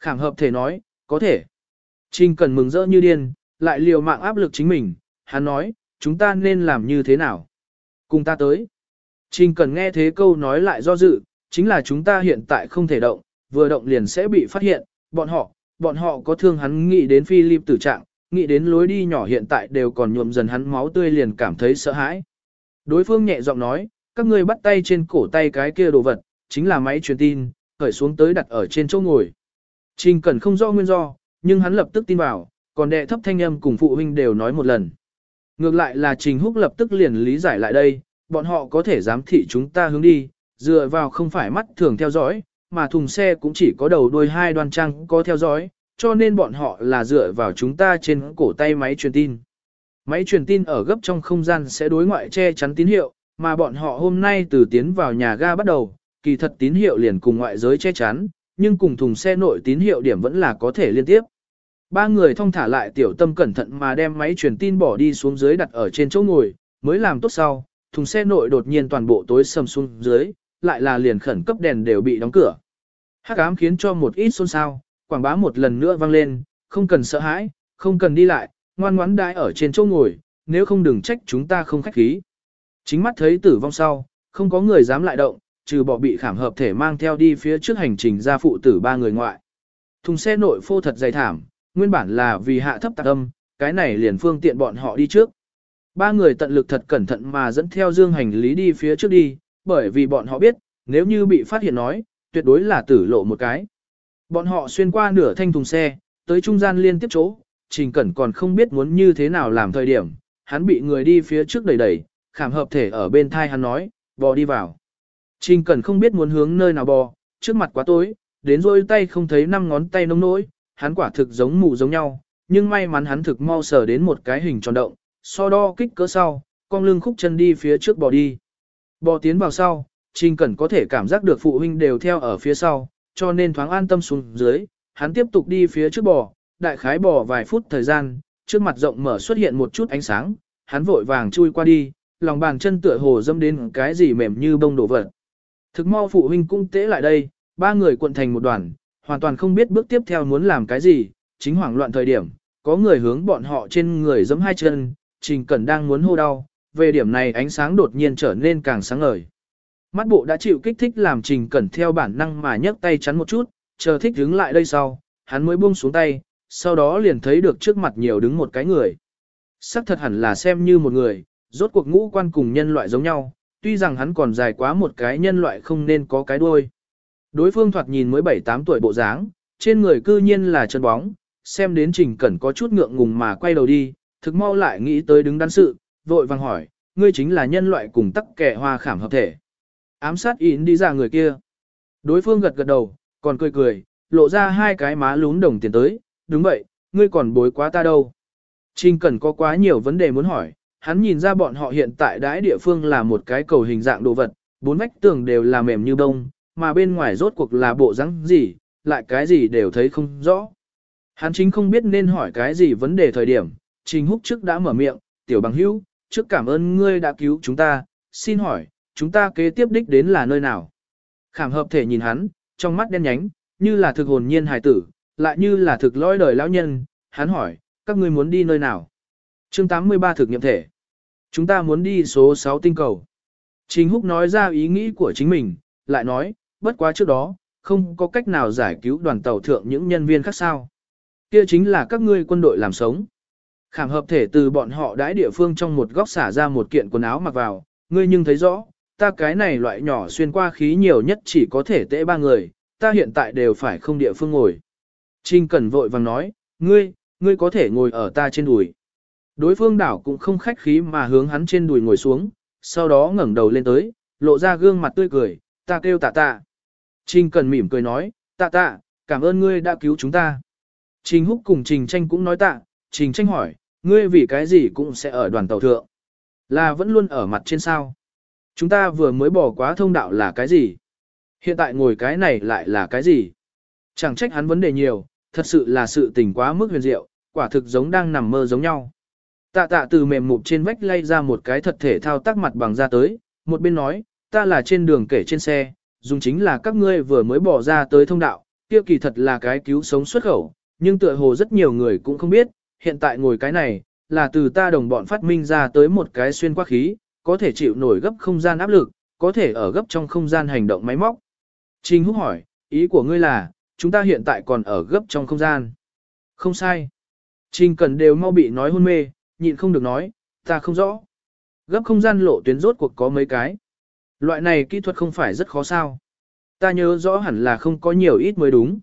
Khảm hợp thể nói, có thể. Trình cần mừng rỡ như điên, lại liều mạng áp lực chính mình, hắn nói, chúng ta nên làm như thế nào? Cùng ta tới. Trình cần nghe thế câu nói lại do dự, chính là chúng ta hiện tại không thể động, vừa động liền sẽ bị phát hiện, bọn họ, bọn họ có thương hắn nghĩ đến Philip tử trạng, nghĩ đến lối đi nhỏ hiện tại đều còn nhuộm dần hắn máu tươi liền cảm thấy sợ hãi. Đối phương nhẹ giọng nói, các ngươi bắt tay trên cổ tay cái kia đồ vật, chính là máy truyền tin, khởi xuống tới đặt ở trên chỗ ngồi. Trình Cẩn không rõ nguyên do, nhưng hắn lập tức tin vào, còn đệ thấp thanh âm cùng phụ huynh đều nói một lần. Ngược lại là Trình Húc lập tức liền lý giải lại đây, bọn họ có thể giám thị chúng ta hướng đi, dựa vào không phải mắt thường theo dõi, mà thùng xe cũng chỉ có đầu đuôi hai đoan trang có theo dõi, cho nên bọn họ là dựa vào chúng ta trên cổ tay máy truyền tin. Máy truyền tin ở gấp trong không gian sẽ đối ngoại che chắn tín hiệu, mà bọn họ hôm nay từ tiến vào nhà ga bắt đầu, kỳ thật tín hiệu liền cùng ngoại giới che chắn, nhưng cùng thùng xe nội tín hiệu điểm vẫn là có thể liên tiếp. Ba người thông thả lại tiểu tâm cẩn thận mà đem máy truyền tin bỏ đi xuống dưới đặt ở trên chỗ ngồi, mới làm tốt sau, thùng xe nội đột nhiên toàn bộ tối sầm xuống dưới, lại là liền khẩn cấp đèn đều bị đóng cửa. Hắc ám khiến cho một ít xôn xao, quảng bá một lần nữa vang lên, không cần sợ hãi, không cần đi lại, ngoan ngoãn đãi ở trên chỗ ngồi, nếu không đừng trách chúng ta không khách khí. Chính mắt thấy tử vong sau, không có người dám lại động, trừ bỏ bị khảm hợp thể mang theo đi phía trước hành trình ra phụ tử ba người ngoại. Thùng xe nội phô thật dày thảm, nguyên bản là vì hạ thấp tạc âm, cái này liền phương tiện bọn họ đi trước. Ba người tận lực thật cẩn thận mà dẫn theo dương hành lý đi phía trước đi, bởi vì bọn họ biết, nếu như bị phát hiện nói, tuyệt đối là tử lộ một cái. Bọn họ xuyên qua nửa thanh thùng xe, tới trung gian liên tiếp chỗ, Trình Cẩn còn không biết muốn như thế nào làm thời điểm, hắn bị người đi phía trước đẩy đẩy, khảm hợp thể ở bên thai hắn nói, bò đi vào. Trình Cẩn không biết muốn hướng nơi nào bò, trước mặt quá tối, đến rôi tay không thấy năm ngón tay nông nỗi, hắn quả thực giống mù giống nhau, nhưng may mắn hắn thực mau sở đến một cái hình tròn động, so đo kích cỡ sau, con lưng khúc chân đi phía trước bò đi. Bò tiến vào sau, Trình Cẩn có thể cảm giác được phụ huynh đều theo ở phía sau, cho nên thoáng an tâm xuống dưới, hắn tiếp tục đi phía trước bò, đại khái bò vài phút thời gian, trước mặt rộng mở xuất hiện một chút ánh sáng, hắn vội vàng chui qua đi, lòng bàn chân tựa hồ dâm đến cái gì mềm như bông đổ vật. Thực mau phụ huynh cũng tế lại đây, ba người cuộn thành một đoàn, hoàn toàn không biết bước tiếp theo muốn làm cái gì, chính hoảng loạn thời điểm, có người hướng bọn họ trên người giẫm hai chân, Trình Cẩn đang muốn hô đau, về điểm này ánh sáng đột nhiên trở nên càng sáng ngời. Mắt bộ đã chịu kích thích làm Trình Cẩn theo bản năng mà nhấc tay chắn một chút, chờ thích đứng lại đây sau, hắn mới buông xuống tay, sau đó liền thấy được trước mặt nhiều đứng một cái người. Sắc thật hẳn là xem như một người, rốt cuộc ngũ quan cùng nhân loại giống nhau, tuy rằng hắn còn dài quá một cái nhân loại không nên có cái đuôi. Đối phương thoạt nhìn mới 7-8 tuổi bộ dáng, trên người cư nhiên là chân bóng, xem đến Trình Cẩn có chút ngượng ngùng mà quay đầu đi, thực mau lại nghĩ tới đứng đắn sự, vội vàng hỏi, ngươi chính là nhân loại cùng tắc kẻ hoa khảm hợp thể. Ám sát yến đi ra người kia. Đối phương gật gật đầu, còn cười cười, lộ ra hai cái má lún đồng tiền tới, đúng vậy, ngươi còn bối quá ta đâu. Trình Cẩn có quá nhiều vấn đề muốn hỏi, hắn nhìn ra bọn họ hiện tại đãi địa phương là một cái cầu hình dạng đồ vật, bốn vách tường đều là mềm như bông, mà bên ngoài rốt cuộc là bộ rắn gì, lại cái gì đều thấy không rõ. Hắn chính không biết nên hỏi cái gì vấn đề thời điểm, Trình Húc trước đã mở miệng, tiểu bằng hữu, trước cảm ơn ngươi đã cứu chúng ta, xin hỏi, chúng ta kế tiếp đích đến là nơi nào? Khảm hợp thể nhìn hắn, trong mắt đen nhánh, như là thực hồn nhiên hài tử, lại như là thực lõi đời lão nhân, hắn hỏi, các ngươi muốn đi nơi nào? Chương 83 thực nghiệm thể. Chúng ta muốn đi số 6 tinh cầu. Trình Húc nói ra ý nghĩ của chính mình, lại nói, bất quá trước đó, không có cách nào giải cứu đoàn tàu thượng những nhân viên khác sao. Kia chính là các ngươi quân đội làm sống. Khảm hợp thể từ bọn họ đãi địa phương trong một góc xả ra một kiện quần áo mặc vào, ngươi nhưng thấy rõ, ta cái này loại nhỏ xuyên qua khí nhiều nhất chỉ có thể tễ ba người, ta hiện tại đều phải không địa phương ngồi. Trình Cẩn vội vàng nói, ngươi, ngươi có thể ngồi ở ta trên đùi. Đối phương đảo cũng không khách khí mà hướng hắn trên đùi ngồi xuống, sau đó ngẩng đầu lên tới, lộ ra gương mặt tươi cười, ta kêu tạ tạ. Trình Cần mỉm cười nói, tạ tạ, cảm ơn ngươi đã cứu chúng ta. Trình Húc cùng Trình Tranh cũng nói tạ, Trình Tranh hỏi, ngươi vì cái gì cũng sẽ ở đoàn tàu thượng. Là vẫn luôn ở mặt trên sao. Chúng ta vừa mới bỏ quá thông đạo là cái gì? Hiện tại ngồi cái này lại là cái gì? Chẳng trách hắn vấn đề nhiều, thật sự là sự tình quá mức huyền diệu, quả thực giống đang nằm mơ giống nhau. Tạ tạ từ mềm mụp trên vách lay ra một cái thật thể thao tác mặt bằng ra tới, một bên nói, ta là trên đường kể trên xe, dùng chính là các ngươi vừa mới bỏ ra tới thông đạo, Kia kỳ thật là cái cứu sống xuất khẩu, nhưng tựa hồ rất nhiều người cũng không biết, hiện tại ngồi cái này, là từ ta đồng bọn phát minh ra tới một cái xuyên qua khí, có thể chịu nổi gấp không gian áp lực, có thể ở gấp trong không gian hành động máy móc. Trình Húc hỏi, ý của ngươi là, chúng ta hiện tại còn ở gấp trong không gian. Không sai. Trình Cần đều mau bị nói hôn mê, nhịn không được nói, ta không rõ. Gấp không gian lộ tuyến rốt cuộc có mấy cái. Loại này kỹ thuật không phải rất khó sao. Ta nhớ rõ hẳn là không có nhiều ít mới đúng.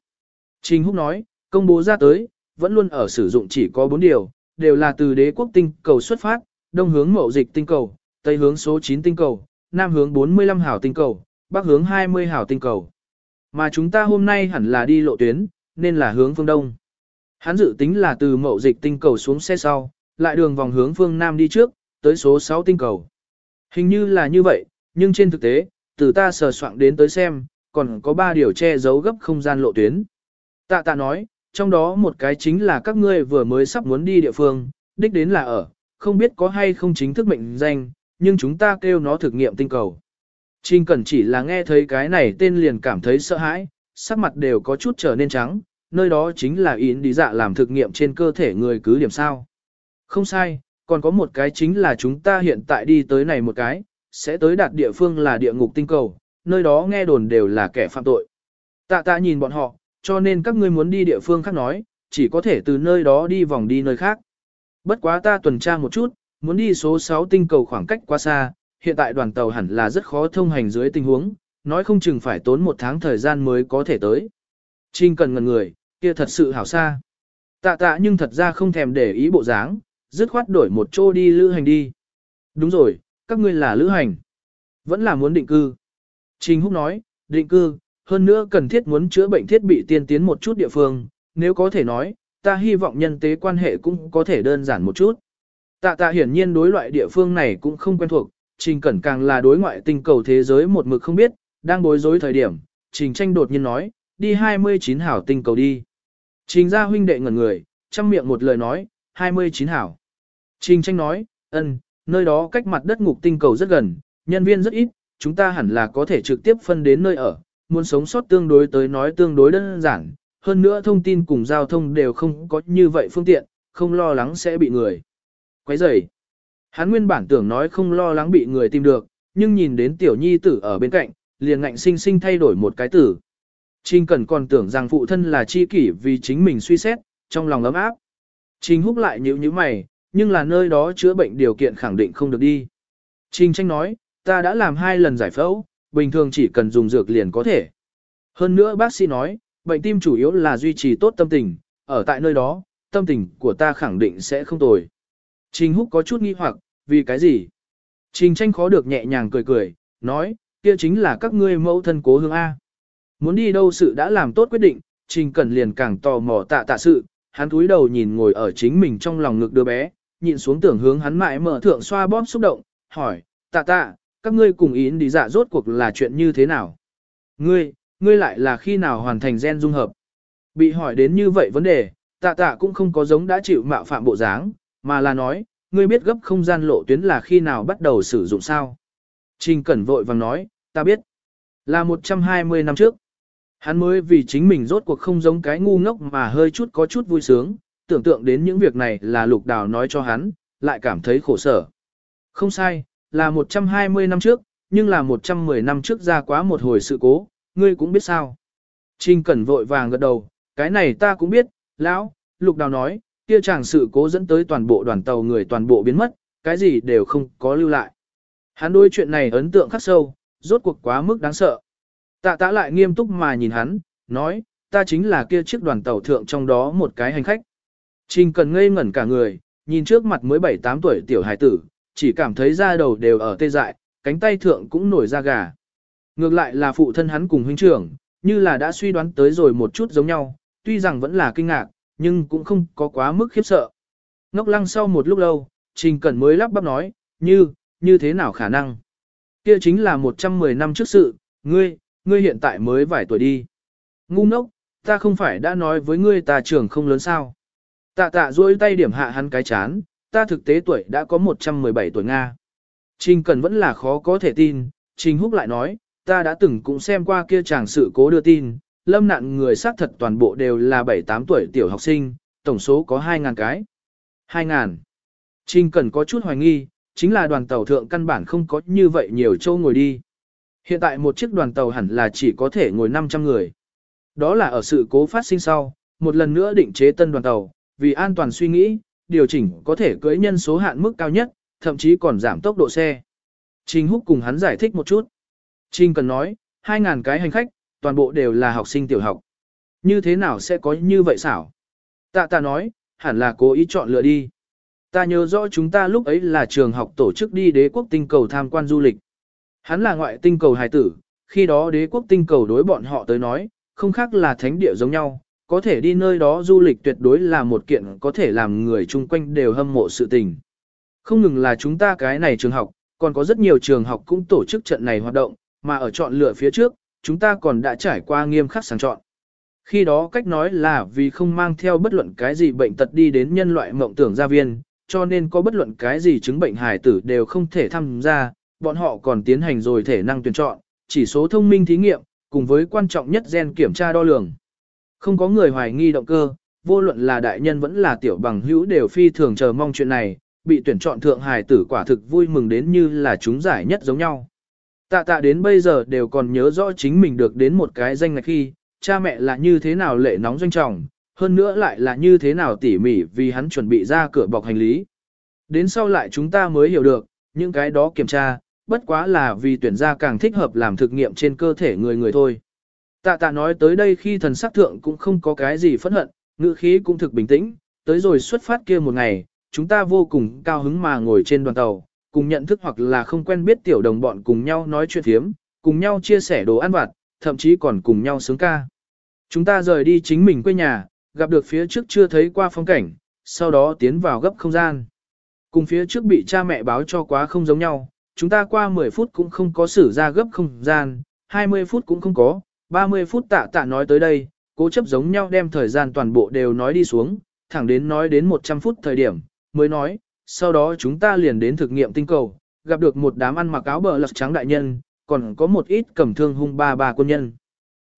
Trình Húc nói, công bố ra tới, vẫn luôn ở sử dụng chỉ có 4 điều, đều là từ đế quốc tinh cầu xuất phát, đông hướng mậu dịch tinh cầu, tây hướng số 9 tinh cầu, nam hướng 45 hảo tinh cầu, bắc hướng 20 hảo tinh cầu. Mà chúng ta hôm nay hẳn là đi lộ tuyến, nên là hướng phương đông. Hắn dự tính là từ mậu dịch tinh cầu xuống xe sau, lại đường vòng hướng phương nam đi trước, tới số 6 tinh cầu. Hình như là như vậy, nhưng trên thực tế, từ ta sờ soạn đến tới xem, còn có 3 điều che giấu gấp không gian lộ tuyến. Tạ tạ nói, trong đó một cái chính là các ngươi vừa mới sắp muốn đi địa phương, đích đến là ở, không biết có hay không chính thức mệnh danh, nhưng chúng ta kêu nó thực nghiệm tinh cầu. Trình Cẩn chỉ là nghe thấy cái này tên liền cảm thấy sợ hãi, sắc mặt đều có chút trở nên trắng, nơi đó chính là yến đi dạ làm thực nghiệm trên cơ thể người cứ điểm sao. Không sai, còn có một cái chính là chúng ta hiện tại đi tới này một cái, sẽ tới đạt địa phương là địa ngục tinh cầu, nơi đó nghe đồn đều là kẻ phạm tội. Tạ tạ nhìn bọn họ, cho nên các ngươi muốn đi địa phương khác nói, chỉ có thể từ nơi đó đi vòng đi nơi khác. Bất quá ta tuần tra một chút, muốn đi số 6 tinh cầu khoảng cách quá xa, hiện tại đoàn tàu hẳn là rất khó thông hành dưới tình huống, nói không chừng phải tốn một tháng thời gian mới có thể tới. Trinh cần ngần người, kia thật sự hảo xa. Tạ tạ nhưng thật ra không thèm để ý bộ dáng, dứt khoát đổi một chỗ đi lữ hành đi. Đúng rồi, các ngươi là lữ hành. Vẫn là muốn định cư. Trình Húc nói, định cư, hơn nữa cần thiết muốn chữa bệnh thiết bị tiên tiến một chút địa phương, nếu có thể nói, ta hy vọng nhân tế quan hệ cũng có thể đơn giản một chút. Tạ tạ hiển nhiên đối loại địa phương này cũng không quen thuộc, Trình Cẩn càng là đối ngoại tình cầu thế giới một mực không biết, đang bối rối thời điểm, Trình Tranh đột nhiên nói, đi 29 hảo tinh cầu đi. Trình gia huynh đệ ngẩn người, chăm miệng một lời nói, 29 hảo. Trình Tranh nói, ân, nơi đó cách mặt đất ngục tinh cầu rất gần, nhân viên rất ít, chúng ta hẳn là có thể trực tiếp phân đến nơi ở, muốn sống sót tương đối tới nói tương đối đơn giản, hơn nữa thông tin cùng giao thông đều không có như vậy phương tiện, không lo lắng sẽ bị người. Quấy rầy. Hắn nguyên bản tưởng nói không lo lắng bị người tìm được, nhưng nhìn đến tiểu nhi tử ở bên cạnh, liền ngạnh sinh sinh thay đổi một cái tử. Trình Cẩn còn tưởng rằng phụ thân là chi kỷ vì chính mình suy xét, trong lòng ấm áp. Trình húc lại nhíu nhíu mày, nhưng là nơi đó chữa bệnh điều kiện khẳng định không được đi. Trình tranh nói, ta đã làm hai lần giải phẫu, bình thường chỉ cần dùng dược liền có thể. Hơn nữa bác sĩ nói, bệnh tim chủ yếu là duy trì tốt tâm tình, ở tại nơi đó, tâm tình của ta khẳng định sẽ không tồi. Trình Húc có chút nghi hoặc, vì cái gì? Trình tranh khó được nhẹ nhàng cười cười, nói, kia chính là các ngươi mẫu thân cố hương A. Muốn đi đâu sự đã làm tốt quyết định, Trình Cẩn liền càng tò mò tạ tạ sự, hắn cúi đầu nhìn ngồi ở chính mình trong lòng ngực đứa bé, nhìn xuống tưởng hướng hắn mãi mở thượng xoa bóp xúc động, hỏi, tạ tạ, các ngươi cùng ý đi dạ rốt cuộc là chuyện như thế nào? Ngươi, ngươi lại là khi nào hoàn thành gen dung hợp? Bị hỏi đến như vậy vấn đề, tạ tạ cũng không có giống đã chịu mạo phạm bộ dáng, mà là nói, ngươi biết gấp không gian lộ tuyến là khi nào bắt đầu sử dụng sao? Trình Cẩn vội vàng nói, ta biết, là 120 năm trước. Hắn mới vì chính mình rốt cuộc không giống cái ngu ngốc mà hơi chút có chút vui sướng, tưởng tượng đến những việc này là lục đào nói cho hắn, lại cảm thấy khổ sở. Không sai, là 120 năm trước, nhưng là 110 năm trước ra quá một hồi sự cố, ngươi cũng biết sao. Trình Cẩn vội vàng gật đầu, cái này ta cũng biết, lão, lục đào nói, kia chàng sự cố dẫn tới toàn bộ đoàn tàu người toàn bộ biến mất, cái gì đều không có lưu lại. Hắn đôi chuyện này ấn tượng khắc sâu, rốt cuộc quá mức đáng sợ. Tạ tạ lại nghiêm túc mà nhìn hắn, nói, ta chính là kia chiếc đoàn tàu thượng trong đó một cái hành khách. Trình cần ngây ngẩn cả người, nhìn trước mặt mới 7-8 tuổi tiểu hải tử, chỉ cảm thấy da đầu đều ở tê dại, cánh tay thượng cũng nổi da gà. Ngược lại là phụ thân hắn cùng huynh trưởng, như là đã suy đoán tới rồi một chút giống nhau, tuy rằng vẫn là kinh ngạc, nhưng cũng không có quá mức khiếp sợ. Ngốc lăng sau một lúc lâu, Trình Cẩn mới lắp bắp nói, như, như thế nào khả năng? Kia chính là 110 năm trước sự, ngươi, ngươi hiện tại mới vài tuổi đi. Ngu ngốc, ta không phải đã nói với ngươi ta trưởng không lớn sao. Tạ tạ duỗi tay điểm hạ hắn cái chán, ta thực tế tuổi đã có 117 tuổi Nga. Trình Cần vẫn là khó có thể tin, Trình Húc lại nói, ta đã từng cũng xem qua kia chàng sự cố đưa tin, lâm nạn người xác thật toàn bộ đều là 7-8 tuổi tiểu học sinh, tổng số có 2.000 cái. 2.000. Trình cần có chút hoài nghi, chính là đoàn tàu thượng căn bản không có như vậy nhiều châu ngồi đi. Hiện tại một chiếc đoàn tàu hẳn là chỉ có thể ngồi 500 người. Đó là ở sự cố phát sinh sau, một lần nữa định chế tân đoàn tàu, vì an toàn suy nghĩ, điều chỉnh có thể cưỡi nhân số hạn mức cao nhất, thậm chí còn giảm tốc độ xe. Trình Húc cùng hắn giải thích một chút. Trình cần nói, 2.000 cái hành khách, toàn bộ đều là học sinh tiểu học. Như thế nào sẽ có như vậy xảo? Tạ tạ nói, hẳn là cố ý chọn lựa đi. Ta nhớ rõ chúng ta lúc ấy là trường học tổ chức đi đế quốc tinh cầu tham quan du lịch. Hắn là ngoại tinh cầu hài tử, khi đó đế quốc tinh cầu đối bọn họ tới nói, không khác là thánh địa giống nhau, có thể đi nơi đó du lịch tuyệt đối là một kiện có thể làm người chung quanh đều hâm mộ sự tình. Không ngừng là chúng ta cái này trường học, còn có rất nhiều trường học cũng tổ chức trận này hoạt động, mà ở chọn lựa phía trước, chúng ta còn đã trải qua nghiêm khắc sàng chọn. Khi đó cách nói là vì không mang theo bất luận cái gì bệnh tật đi đến nhân loại mộng tưởng gia viên, cho nên có bất luận cái gì chứng bệnh hài tử đều không thể tham gia, bọn họ còn tiến hành rồi thể năng tuyển chọn, chỉ số thông minh thí nghiệm, cùng với quan trọng nhất gen kiểm tra đo lường. Không có người hoài nghi động cơ, vô luận là đại nhân vẫn là tiểu bằng hữu đều phi thường chờ mong chuyện này, bị tuyển chọn thượng hài tử quả thực vui mừng đến như là chúng giải nhất giống nhau. Tạ tạ đến bây giờ đều còn nhớ rõ chính mình được đến một cái danh ngạch khi, cha mẹ là như thế nào lệ nóng doanh trọng, hơn nữa lại là như thế nào tỉ mỉ vì hắn chuẩn bị ra cửa bọc hành lý. Đến sau lại chúng ta mới hiểu được, những cái đó kiểm tra, bất quá là vì tuyển ra càng thích hợp làm thực nghiệm trên cơ thể người người thôi. Tạ tạ nói tới đây khi thần sắc thượng cũng không có cái gì phẫn hận, ngữ khí cũng thực bình tĩnh, tới rồi xuất phát kia một ngày, chúng ta vô cùng cao hứng mà ngồi trên đoàn tàu, cùng nhận thức hoặc là không quen biết tiểu đồng bọn cùng nhau nói chuyện thiếm, cùng nhau chia sẻ đồ ăn vặt, thậm chí còn cùng nhau sướng ca. Chúng ta rời đi chính mình quê nhà, gặp được phía trước chưa thấy qua phong cảnh, sau đó tiến vào gấp không gian. Cùng phía trước bị cha mẹ báo cho quá không giống nhau, chúng ta qua 10 phút cũng không có xử ra gấp không gian, 20 phút cũng không có, 30 phút tạ tạ nói tới đây, cố chấp giống nhau đem thời gian toàn bộ đều nói đi xuống, thẳng đến nói đến 100 phút thời điểm, mới nói, sau đó chúng ta liền đến thực nghiệm tinh cầu, gặp được một đám ăn mặc áo bờ lật trắng đại nhân, còn có một ít cầm thương hung ba ba quân nhân.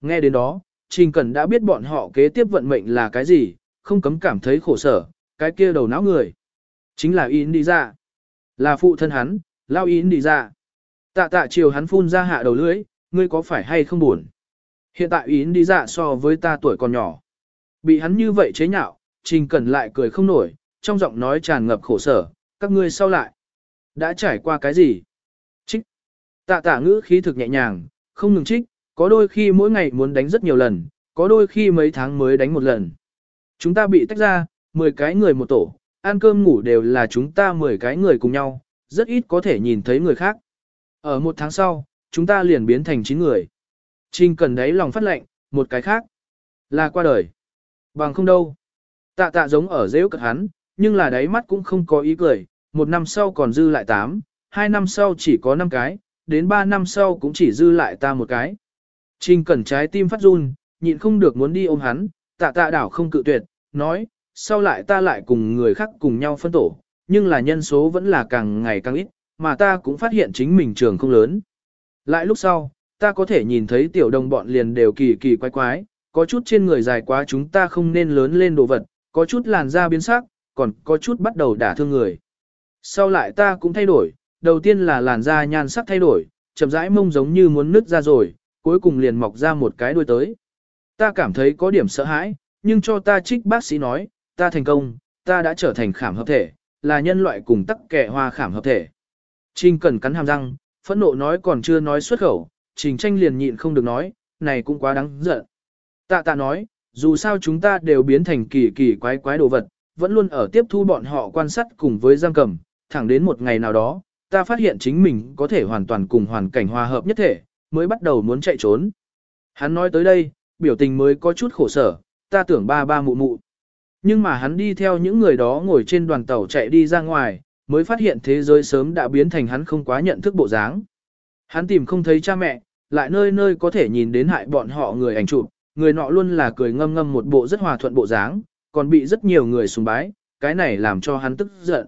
Nghe đến đó, Trình Cẩn đã biết bọn họ kế tiếp vận mệnh là cái gì, không cấm cảm thấy khổ sở, cái kia đầu não người. Chính là Yến đi ra. Là phụ thân hắn, lao Yến đi ra. Tạ tạ chiều hắn phun ra hạ đầu lưỡi, ngươi có phải hay không buồn? Hiện tại yến đi dạ so với ta tuổi còn nhỏ. Bị hắn như vậy chế nhạo, Trình Cẩn lại cười không nổi, trong giọng nói tràn ngập khổ sở, các ngươi sau lại. Đã trải qua cái gì? Trích. Tạ tạ ngữ khí thực nhẹ nhàng, không ngừng trích, có đôi khi mỗi ngày muốn đánh rất nhiều lần, có đôi khi mấy tháng mới đánh một lần. Chúng ta bị tách ra, 10 cái người một tổ, ăn cơm ngủ đều là chúng ta 10 cái người cùng nhau, rất ít có thể nhìn thấy người khác. Ở một tháng sau, chúng ta liền biến thành 9 người. Trình cần đấy lòng phát lệnh, một cái khác, là qua đời. Bằng không đâu. Tạ tạ giống ở dễ cật hắn, nhưng là đáy mắt cũng không có ý cười, một năm sau còn dư lại tám, hai năm sau chỉ có năm cái, đến ba năm sau cũng chỉ dư lại ta một cái. Trình cẩn trái tim phát run, nhịn không được muốn đi ôm hắn, tạ tạ đảo không cự tuyệt, nói, sau lại ta lại cùng người khác cùng nhau phân tổ, nhưng là nhân số vẫn là càng ngày càng ít, mà ta cũng phát hiện chính mình trường không lớn. Lại lúc sau, ta có thể nhìn thấy tiểu đồng bọn liền đều kỳ kỳ quái quái, có chút trên người dài quá chúng ta không nên lớn lên đồ vật, có chút làn da biến sắc, còn có chút bắt đầu đả thương người. Sau lại ta cũng thay đổi, đầu tiên là làn da nhan sắc thay đổi, chậm rãi mông giống như muốn nứt ra rồi, cuối cùng liền mọc ra một cái đuôi tới. Ta cảm thấy có điểm sợ hãi, nhưng cho ta trích bác sĩ nói, ta thành công, ta đã trở thành khảm hợp thể, là nhân loại cùng tắc kẻ hoa khảm hợp thể. Trình cần cắn hàm răng, phẫn nộ nói còn chưa nói xuất khẩu, trình tranh liền nhịn không được nói, này cũng quá đáng giận. Tạ tạ nói, dù sao chúng ta đều biến thành kỳ kỳ quái quái đồ vật, vẫn luôn ở tiếp thu bọn họ quan sát cùng với giam cầm, thẳng đến một ngày nào đó, ta phát hiện chính mình có thể hoàn toàn cùng hoàn cảnh hòa hợp nhất thể, mới bắt đầu muốn chạy trốn. Hắn nói tới đây, biểu tình mới có chút khổ sở, ta tưởng ba ba mụ mụ. Nhưng mà hắn đi theo những người đó ngồi trên đoàn tàu chạy đi ra ngoài, mới phát hiện thế giới sớm đã biến thành hắn không quá nhận thức bộ dáng. Hắn tìm không thấy cha mẹ, lại nơi nơi có thể nhìn đến hại bọn họ người ảnh chụp, người nọ luôn là cười ngâm ngâm một bộ rất hòa thuận bộ dáng, còn bị rất nhiều người sùng bái, cái này làm cho hắn tức giận.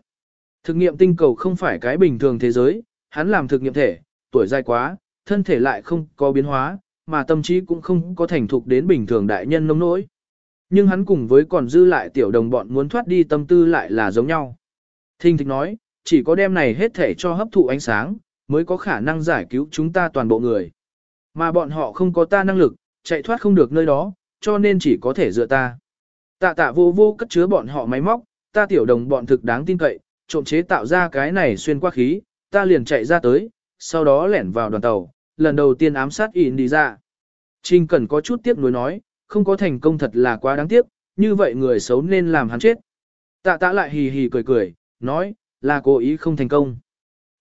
Thực nghiệm tinh cầu không phải cái bình thường thế giới, hắn làm thực nghiệm thể, tuổi dài quá, thân thể lại không có biến hóa, mà tâm trí cũng không có thành thục đến bình thường đại nhân nông nỗi. Nhưng hắn cùng với còn dư lại tiểu đồng bọn muốn thoát đi tâm tư lại là giống nhau. Thinh thịch nói, chỉ có đem này hết thể cho hấp thụ ánh sáng, mới có khả năng giải cứu chúng ta toàn bộ người. Mà bọn họ không có ta năng lực, chạy thoát không được nơi đó, cho nên chỉ có thể dựa ta. Tạ tạ vô vô cất chứa bọn họ máy móc, ta tiểu đồng bọn thực đáng tin cậy, trộm chế tạo ra cái này xuyên qua khí, ta liền chạy ra tới, sau đó lẻn vào đoàn tàu, lần đầu tiên ám sát in đi ra. Trình Cẩn có chút tiếc nuối nói, không có thành công thật là quá đáng tiếc, như vậy người xấu nên làm hắn chết. Tạ tạ lại hì hì cười cười, nói, là cố ý không thành công.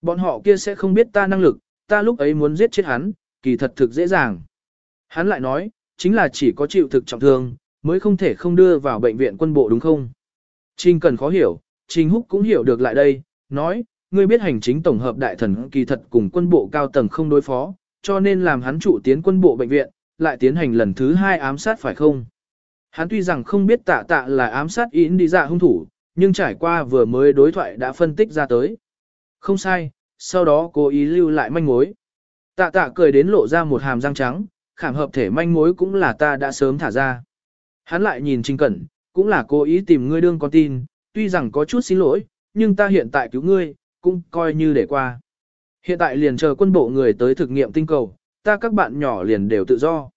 Bọn họ kia sẽ không biết ta năng lực, ta lúc ấy muốn giết chết hắn, kỳ thật thực dễ dàng. Hắn lại nói, chính là chỉ có chịu thực trọng thương, mới không thể không đưa vào bệnh viện quân bộ đúng không? Trình cần khó hiểu, Trình Húc cũng hiểu được lại đây, nói, ngươi biết hành chính tổng hợp đại thần kỳ thật cùng quân bộ cao tầng không đối phó, cho nên làm hắn trụ tiến quân bộ bệnh viện, lại tiến hành lần thứ hai ám sát phải không? Hắn tuy rằng không biết tạ tạ là ám sát yến đi dạ hung thủ, nhưng trải qua vừa mới đối thoại đã phân tích ra tới. Không sai, sau đó cố ý lưu lại manh mối. Tạ tạ cười đến lộ ra một hàm răng trắng, khảm hợp thể manh mối cũng là ta đã sớm thả ra. Hắn lại nhìn Trình Cẩn, cũng là cố ý tìm ngươi đương con tin, tuy rằng có chút xin lỗi, nhưng ta hiện tại cứu ngươi, cũng coi như để qua. Hiện tại liền chờ quân bộ người tới thực nghiệm tinh cầu, ta các bạn nhỏ liền đều tự do.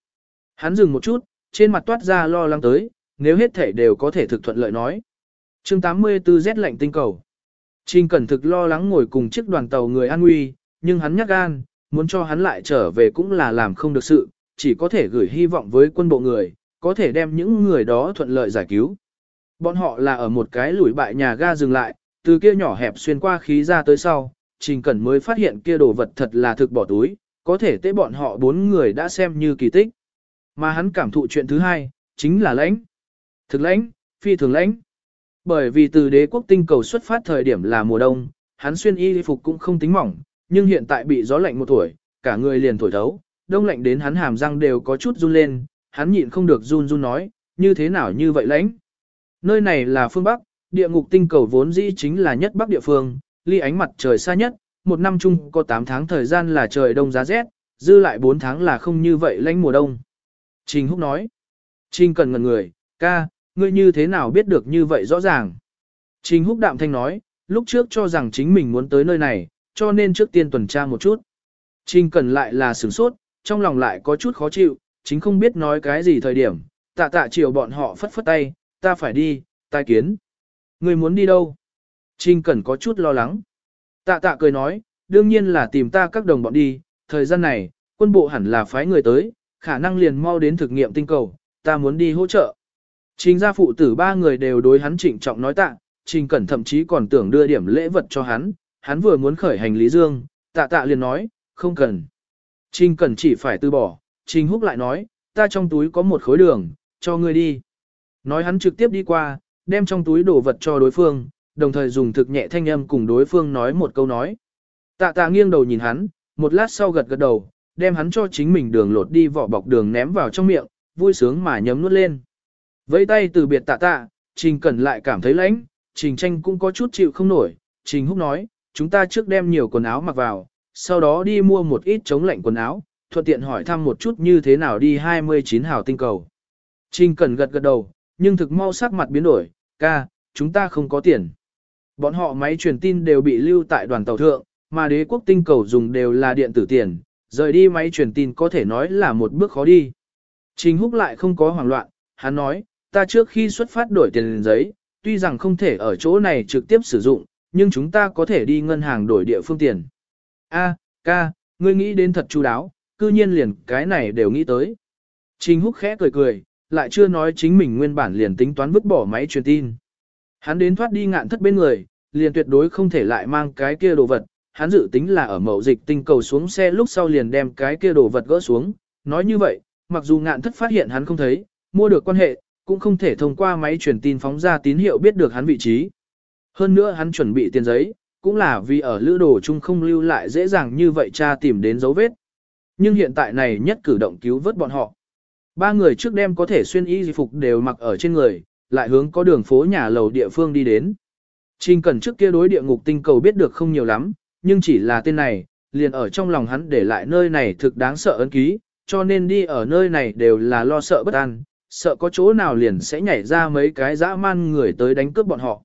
Hắn dừng một chút, trên mặt toát ra lo lắng tới, nếu hết thể đều có thể thực thuận lợi nói. chương 84 rét lạnh tinh cầu. Trình Cẩn thực lo lắng ngồi cùng chiếc đoàn tàu người an nguy, nhưng hắn nhắc gan, muốn cho hắn lại trở về cũng là làm không được sự, chỉ có thể gửi hy vọng với quân bộ người, có thể đem những người đó thuận lợi giải cứu. Bọn họ là ở một cái lủi bại nhà ga dừng lại, từ kia nhỏ hẹp xuyên qua khí ra tới sau, Trình Cẩn mới phát hiện kia đồ vật thật là thực bỏ túi, có thể tế bọn họ bốn người đã xem như kỳ tích. Mà hắn cảm thụ chuyện thứ hai, chính là lãnh. Thực lãnh, phi thường lãnh. Bởi vì từ đế quốc tinh cầu xuất phát thời điểm là mùa đông, hắn xuyên y phục cũng không tính mỏng, nhưng hiện tại bị gió lạnh một tuổi, cả người liền thổi thấu, đông lạnh đến hắn hàm răng đều có chút run lên, hắn nhịn không được run run nói, như thế nào như vậy lãnh. Nơi này là phương Bắc, địa ngục tinh cầu vốn dĩ chính là nhất Bắc địa phương, ly ánh mặt trời xa nhất, một năm chung có 8 tháng thời gian là trời đông giá rét, dư lại 4 tháng là không như vậy lãnh mùa đông. Trình Húc nói, Trình cần ngần người, ca, ngươi như thế nào biết được như vậy rõ ràng. Trình Húc đạm thanh nói, lúc trước cho rằng chính mình muốn tới nơi này, cho nên trước tiên tuần tra một chút. Trình cần lại là sửng sốt, trong lòng lại có chút khó chịu, chính không biết nói cái gì thời điểm, tạ tạ chiều bọn họ phất phất tay, ta phải đi, tai kiến. Ngươi muốn đi đâu? Trình Cần có chút lo lắng. Tạ tạ cười nói, đương nhiên là tìm ta các đồng bọn đi, thời gian này, quân bộ hẳn là phái người tới, khả năng liền mau đến thực nghiệm tinh cầu, ta muốn đi hỗ trợ. Trình gia phụ tử ba người đều đối hắn trịnh trọng nói tạ, Trình Cẩn thậm chí còn tưởng đưa điểm lễ vật cho hắn, hắn vừa muốn khởi hành Lý Dương, tạ tạ liền nói, không cần. Trình Cần chỉ phải từ bỏ, Trình Húc lại nói, ta trong túi có một khối đường, cho ngươi đi. Nói hắn trực tiếp đi qua, đem trong túi đồ vật cho đối phương, đồng thời dùng thực nhẹ thanh âm cùng đối phương nói một câu nói. Tạ tạ nghiêng đầu nhìn hắn, một lát sau gật gật đầu, đem hắn cho chính mình đường lột đi vỏ bọc đường ném vào trong miệng, vui sướng mà nhấm nuốt lên. Vẫy tay từ biệt tạ tạ, Trình Cẩn lại cảm thấy lãnh, Trình Tranh cũng có chút chịu không nổi, Trình Húc nói, chúng ta trước đem nhiều quần áo mặc vào, sau đó đi mua một ít chống lạnh quần áo, thuận tiện hỏi thăm một chút như thế nào đi 29 hào tinh cầu. Trình Cẩn gật gật đầu, nhưng thực mau sắc mặt biến đổi, ca, chúng ta không có tiền. Bọn họ máy truyền tin đều bị lưu tại đoàn tàu thượng, mà đế quốc tinh cầu dùng đều là điện tử tiền, rời đi máy truyền tin có thể nói là một bước khó đi. Trình Húc lại không có hoảng loạn, hắn nói, ta trước khi xuất phát đổi tiền giấy, tuy rằng không thể ở chỗ này trực tiếp sử dụng, nhưng chúng ta có thể đi ngân hàng đổi địa phương tiền. A, ca, ngươi nghĩ đến thật chu đáo, cư nhiên liền cái này đều nghĩ tới. Trình Húc khẽ cười cười, lại chưa nói chính mình nguyên bản liền tính toán vứt bỏ máy truyền tin. Hắn đến thoát đi ngạn thất bên người, liền tuyệt đối không thể lại mang cái kia đồ vật, hắn dự tính là ở mậu dịch tinh cầu xuống xe lúc sau liền đem cái kia đồ vật gỡ xuống, nói như vậy, mặc dù ngạn thất phát hiện hắn không thấy, mua được quan hệ, cũng không thể thông qua máy truyền tin phóng ra tín hiệu biết được hắn vị trí. Hơn nữa hắn chuẩn bị tiền giấy, cũng là vì ở lữ đồ chung không lưu lại dễ dàng như vậy cha tìm đến dấu vết. Nhưng hiện tại này nhất cử động cứu vớt bọn họ. Ba người trước đêm có thể xuyên y phục đều mặc ở trên người, lại hướng có đường phố nhà lầu địa phương đi đến. Trình Cẩn trước kia đối địa ngục tinh cầu biết được không nhiều lắm, nhưng chỉ là tên này, liền ở trong lòng hắn để lại nơi này thực đáng sợ ấn ký, cho nên đi ở nơi này đều là lo sợ bất an, sợ có chỗ nào liền sẽ nhảy ra mấy cái dã man người tới đánh cướp bọn họ.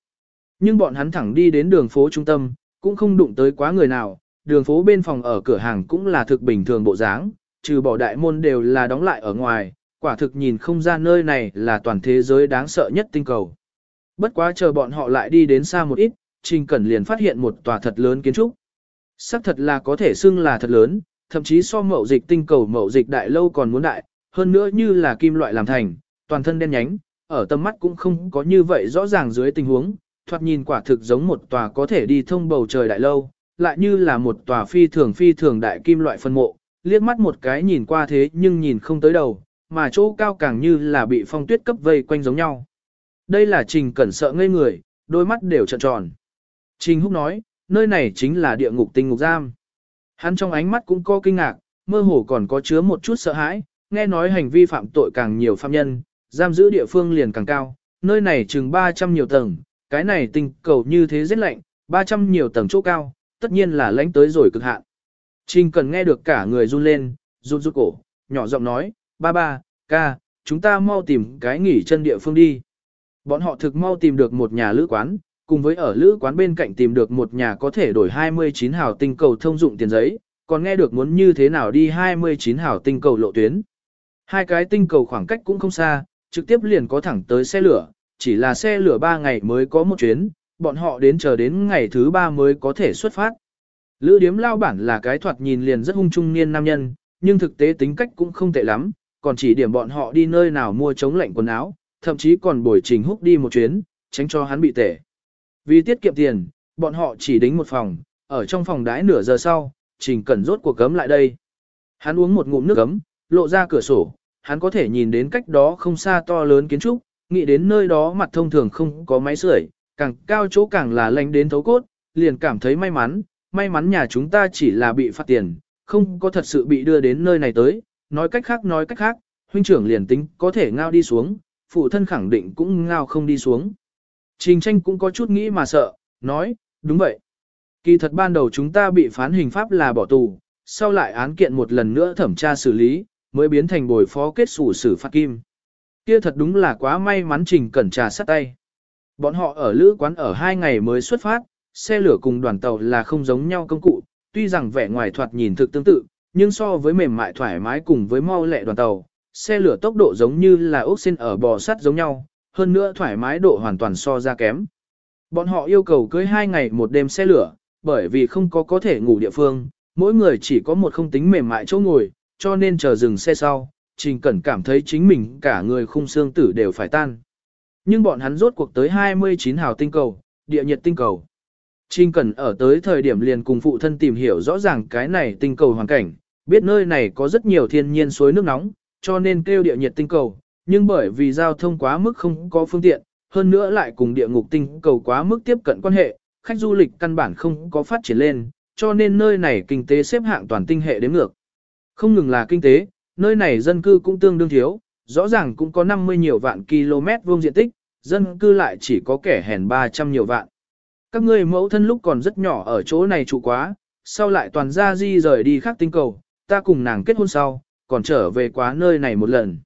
Nhưng bọn hắn thẳng đi đến đường phố trung tâm, cũng không đụng tới quá người nào, đường phố bên phòng ở cửa hàng cũng là thực bình thường bộ dáng, trừ bỏ đại môn đều là đóng lại ở ngoài, quả thực nhìn không ra nơi này là toàn thế giới đáng sợ nhất tinh cầu. Bất quá chờ bọn họ lại đi đến xa một ít, Trình Cẩn liền phát hiện một tòa thật lớn kiến trúc. Sắc thật là có thể xưng là thật lớn, thậm chí so mậu dịch tinh cầu mậu dịch đại lâu còn muốn đại, hơn nữa như là kim loại làm thành, toàn thân đen nhánh, ở tầm mắt cũng không có như vậy rõ ràng dưới tình huống, thoạt nhìn quả thực giống một tòa có thể đi thông bầu trời đại lâu, lại như là một tòa phi thường phi thường đại kim loại phân mộ, liếc mắt một cái nhìn qua thế nhưng nhìn không tới đầu, mà chỗ cao càng như là bị phong tuyết cấp vây quanh giống nhau. Đây là Trình Cẩn sợ ngây người, đôi mắt đều trợn tròn. Trình Húc nói, nơi này chính là địa ngục tinh ngục giam. Hắn trong ánh mắt cũng có kinh ngạc, mơ hồ còn có chứa một chút sợ hãi, nghe nói hành vi phạm tội càng nhiều phạm nhân, giam giữ địa phương liền càng cao, nơi này chừng 300 nhiều tầng, cái này tinh cầu như thế rất lạnh, 300 nhiều tầng chỗ cao, tất nhiên là lãnh tới rồi cực hạn. Trình cần nghe được cả người run lên, run run cổ, nhỏ giọng nói, ba ba, ca, chúng ta mau tìm cái nghỉ chân địa phương đi. Bọn họ thực mau tìm được một nhà lữ quán, cùng với ở lữ quán bên cạnh tìm được một nhà có thể đổi 29 hào tinh cầu thông dụng tiền giấy, còn nghe được muốn như thế nào đi 29 hào tinh cầu lộ tuyến. Hai cái tinh cầu khoảng cách cũng không xa, trực tiếp liền có thẳng tới xe lửa, chỉ là xe lửa 3 ngày mới có một chuyến, bọn họ đến chờ đến ngày thứ 3 mới có thể xuất phát. Lữ điếm lao bản là cái thoạt nhìn liền rất hung trung niên nam nhân, nhưng thực tế tính cách cũng không tệ lắm, còn chỉ điểm bọn họ đi nơi nào mua chống lạnh quần áo, thậm chí còn bồi trình húc đi một chuyến, tránh cho hắn bị tệ. Vì tiết kiệm tiền, bọn họ chỉ đính một phòng, ở trong phòng đãi nửa giờ sau, trình cẩn rốt cuộc cấm lại đây. Hắn uống một ngụm nước cấm, lộ ra cửa sổ, hắn có thể nhìn đến cách đó không xa to lớn kiến trúc, nghĩ đến nơi đó mặt thông thường không có máy sưởi, càng cao chỗ càng là lạnh đến thấu cốt, liền cảm thấy may mắn, may mắn nhà chúng ta chỉ là bị phạt tiền, không có thật sự bị đưa đến nơi này tới, nói cách khác nói cách khác, huynh trưởng liền tính có thể ngao đi xuống, phụ thân khẳng định cũng ngao không đi xuống. Trình tranh cũng có chút nghĩ mà sợ, nói, đúng vậy. Kỳ thật ban đầu chúng ta bị phán hình pháp là bỏ tù, sau lại án kiện một lần nữa thẩm tra xử lý, mới biến thành bồi phó kết sủ xử phạt kim. Kia thật đúng là quá may mắn trình cẩn trà sắt tay. Bọn họ ở lữ quán ở hai ngày mới xuất phát, xe lửa cùng đoàn tàu là không giống nhau công cụ, tuy rằng vẻ ngoài thoạt nhìn thực tương tự, nhưng so với mềm mại thoải mái cùng với mau lẹ đoàn tàu, xe lửa tốc độ giống như là ốc xin ở bò sắt giống nhau, hơn nữa thoải mái độ hoàn toàn so ra kém. Bọn họ yêu cầu cưới hai ngày một đêm xe lửa, bởi vì không có có thể ngủ địa phương, mỗi người chỉ có một không tính mềm mại chỗ ngồi, cho nên chờ dừng xe sau, Trình Cẩn cảm thấy chính mình cả người khung xương tử đều phải tan. Nhưng bọn hắn rốt cuộc tới 29 hào tinh cầu, địa nhiệt tinh cầu. Trình Cẩn ở tới thời điểm liền cùng phụ thân tìm hiểu rõ ràng cái này tinh cầu hoàn cảnh, biết nơi này có rất nhiều thiên nhiên suối nước nóng, cho nên kêu địa nhiệt tinh cầu, nhưng bởi vì giao thông quá mức không có phương tiện, hơn nữa lại cùng địa ngục tinh cầu quá mức tiếp cận quan hệ, khách du lịch căn bản không có phát triển lên, cho nên nơi này kinh tế xếp hạng toàn tinh hệ đến ngược. Không ngừng là kinh tế, nơi này dân cư cũng tương đương thiếu, rõ ràng cũng có 50 nhiều vạn km vuông diện tích, dân cư lại chỉ có kẻ hèn 300 nhiều vạn. Các ngươi mẫu thân lúc còn rất nhỏ ở chỗ này trụ quá, sau lại toàn ra di rời đi khác tinh cầu, ta cùng nàng kết hôn sau, còn trở về quá nơi này một lần.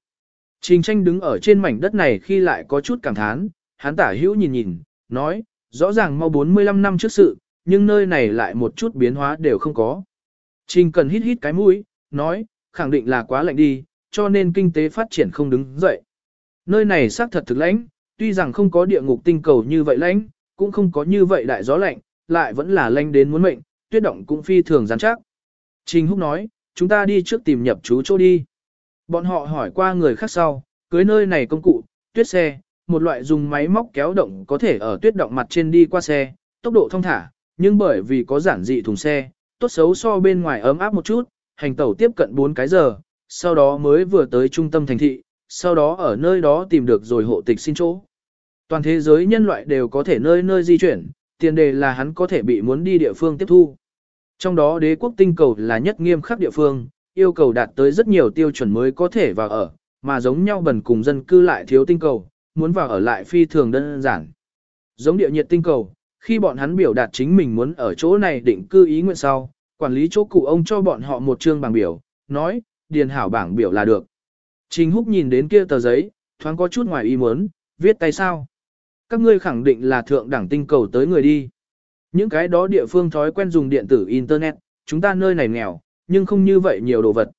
Trình tranh đứng ở trên mảnh đất này khi lại có chút cảm thán, hắn tả hữu nhìn nhìn, nói, rõ ràng mau 45 năm trước sự, nhưng nơi này lại một chút biến hóa đều không có. Trình cần hít hít cái mũi, nói, khẳng định là quá lạnh đi, cho nên kinh tế phát triển không đứng dậy. Nơi này xác thật thực lãnh, tuy rằng không có địa ngục tinh cầu như vậy lãnh, cũng không có như vậy đại gió lạnh, lại vẫn là lanh đến muốn mệnh, tuyết động cũng phi thường rắn chắc. Trình Húc nói, chúng ta đi trước tìm nhập chú chỗ đi. Bọn họ hỏi qua người khác sau, cưới nơi này công cụ, tuyết xe, một loại dùng máy móc kéo động có thể ở tuyết động mặt trên đi qua xe, tốc độ thông thả, nhưng bởi vì có giản dị thùng xe, tốt xấu so bên ngoài ấm áp một chút, hành tẩu tiếp cận 4 cái giờ, sau đó mới vừa tới trung tâm thành thị, sau đó ở nơi đó tìm được rồi hộ tịch xin chỗ. Toàn thế giới nhân loại đều có thể nơi nơi di chuyển, tiền đề là hắn có thể bị muốn đi địa phương tiếp thu. Trong đó đế quốc tinh cầu là nhất nghiêm khắc địa phương, yêu cầu đạt tới rất nhiều tiêu chuẩn mới có thể vào ở, mà giống nhau bần cùng dân cư lại thiếu tinh cầu, muốn vào ở lại phi thường đơn giản. Giống địa nhiệt tinh cầu, khi bọn hắn biểu đạt chính mình muốn ở chỗ này định cư ý nguyện sau, quản lý chỗ cụ ông cho bọn họ một chương bảng biểu, nói, điền hảo bảng biểu là được. Trình Húc nhìn đến kia tờ giấy, thoáng có chút ngoài ý muốn, viết tay sao. Các ngươi khẳng định là thượng đẳng tinh cầu tới người đi. Những cái đó địa phương thói quen dùng điện tử Internet, chúng ta nơi này nghèo, nhưng không như vậy nhiều đồ vật.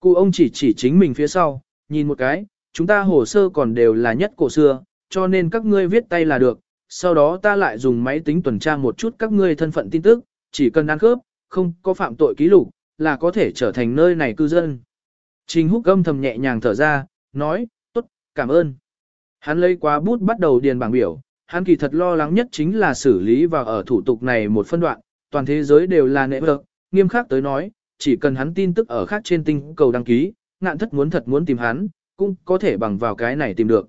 Cụ ông chỉ chỉ chính mình phía sau, nhìn một cái, chúng ta hồ sơ còn đều là nhất cổ xưa, cho nên các ngươi viết tay là được, sau đó ta lại dùng máy tính tuần tra một chút các ngươi thân phận tin tức, chỉ cần ăn khớp, không có phạm tội ký lục, là có thể trở thành nơi này cư dân. Trình húc âm thầm nhẹ nhàng thở ra, nói, tốt, cảm ơn. Hắn lấy quá bút bắt đầu điền bảng biểu, hắn kỳ thật lo lắng nhất chính là xử lý và ở thủ tục này một phân đoạn, toàn thế giới đều là nệ vực, nghiêm khắc tới nói, chỉ cần hắn tin tức ở khác trên tinh cầu đăng ký, ngạn thất muốn thật muốn tìm hắn, cũng có thể bằng vào cái này tìm được.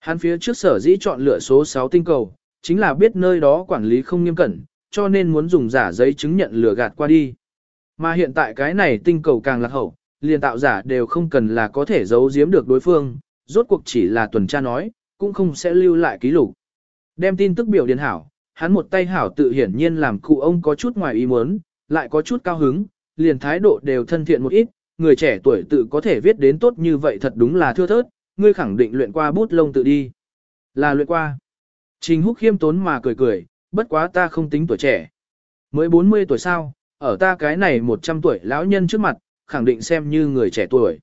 Hắn phía trước sở dĩ chọn lựa số 6 tinh cầu, chính là biết nơi đó quản lý không nghiêm cẩn, cho nên muốn dùng giả giấy chứng nhận lừa gạt qua đi. Mà hiện tại cái này tinh cầu càng lạc hậu, liền tạo giả đều không cần là có thể giấu giếm được đối phương, rốt cuộc chỉ là tuần tra nói, cũng không sẽ lưu lại ký lục. Đem tin tức biểu điền hảo, hắn một tay hảo tự hiển nhiên làm cụ ông có chút ngoài ý muốn, lại có chút cao hứng, liền thái độ đều thân thiện một ít, người trẻ tuổi tự có thể viết đến tốt như vậy thật đúng là thưa thớt, ngươi khẳng định luyện qua bút lông tự đi. Là luyện qua. Trình húc khiêm tốn mà cười cười, bất quá ta không tính tuổi trẻ. Mới 40 tuổi sao, ở ta cái này 100 tuổi lão nhân trước mặt, khẳng định xem như người trẻ tuổi.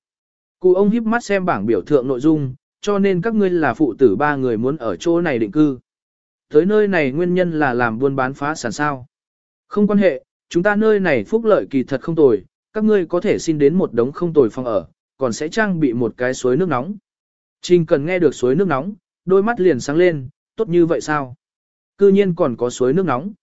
Cụ ông híp mắt xem bảng biểu thượng nội dung, cho nên các ngươi là phụ tử ba người muốn ở chỗ này định cư. Tới nơi này nguyên nhân là làm buôn bán phá sản sao. Không quan hệ, chúng ta nơi này phúc lợi kỳ thật không tồi, các ngươi có thể xin đến một đống không tồi phòng ở, còn sẽ trang bị một cái suối nước nóng. Trình cần nghe được suối nước nóng, đôi mắt liền sáng lên, tốt như vậy sao? Cư nhiên còn có suối nước nóng.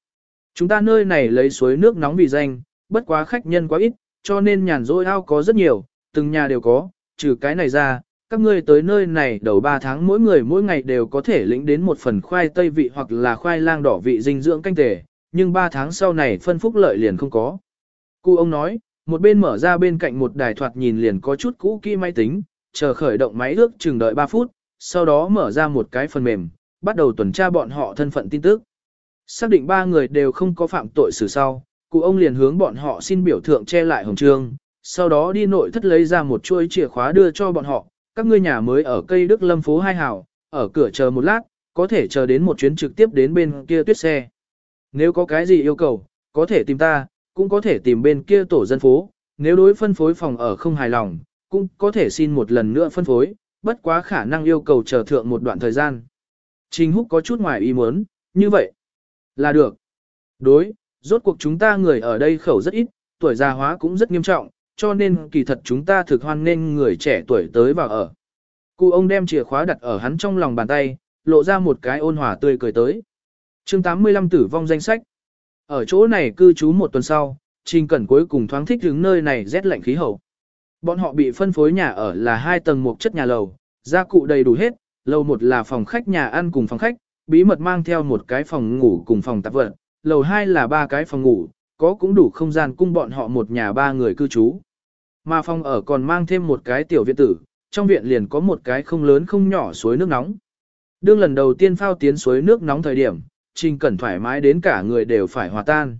Chúng ta nơi này lấy suối nước nóng vì danh, bất quá khách nhân quá ít, cho nên nhàn rỗi ao có rất nhiều, từng nhà đều có, trừ cái này ra, các ngươi tới nơi này đầu 3 tháng mỗi người mỗi ngày đều có thể lĩnh đến một phần khoai tây vị hoặc là khoai lang đỏ vị dinh dưỡng canh tề, nhưng 3 tháng sau này phân phúc lợi liền không có. Cụ ông nói, một bên mở ra bên cạnh một đài thoạt nhìn liền có chút cũ kỹ máy tính, chờ khởi động máy ước chừng đợi 3 phút, sau đó mở ra một cái phần mềm, bắt đầu tuần tra bọn họ thân phận tin tức. Xác định ba người đều không có phạm tội xử sau, cụ ông liền hướng bọn họ xin biểu thượng che lại hồng trương, sau đó đi nội thất lấy ra một chuôi chìa khóa đưa cho bọn họ, các ngươi nhà mới ở cây Đức Lâm phố hai hào, ở cửa chờ một lát, có thể chờ đến một chuyến trực tiếp đến bên kia tuyết xe. Nếu có cái gì yêu cầu, có thể tìm ta, cũng có thể tìm bên kia tổ dân phố, nếu đối phân phối phòng ở không hài lòng, cũng có thể xin một lần nữa phân phối, bất quá khả năng yêu cầu chờ thượng một đoạn thời gian. Trình Húc có chút ngoài ý muốn, như vậy là được. Đối, rốt cuộc chúng ta người ở đây khẩu rất ít, tuổi già hóa cũng rất nghiêm trọng, cho nên kỳ thật chúng ta thực hoan nên người trẻ tuổi tới vào ở. Cụ ông đem chìa khóa đặt ở hắn trong lòng bàn tay, lộ ra một cái ôn hòa tươi cười tới. chương 85 tử vong danh sách. Ở chỗ này cư trú một tuần sau, Trình Cẩn cuối cùng thoáng thích hướng nơi này rét lạnh khí hậu. Bọn họ bị phân phối nhà ở là hai tầng một chất nhà lầu, gia cụ đầy đủ hết, lầu một là phòng khách nhà ăn cùng phòng khách, bí mật mang theo một cái phòng ngủ cùng phòng tạp vật, lầu hai là ba cái phòng ngủ, có cũng đủ không gian cung bọn họ một nhà ba người cư trú. Mà phòng ở còn mang thêm một cái tiểu viện tử, trong viện liền có một cái không lớn không nhỏ suối nước nóng. Đương lần đầu tiên phao tiến suối nước nóng thời điểm, Trình Cẩn thoải mái đến cả người đều phải hòa tan.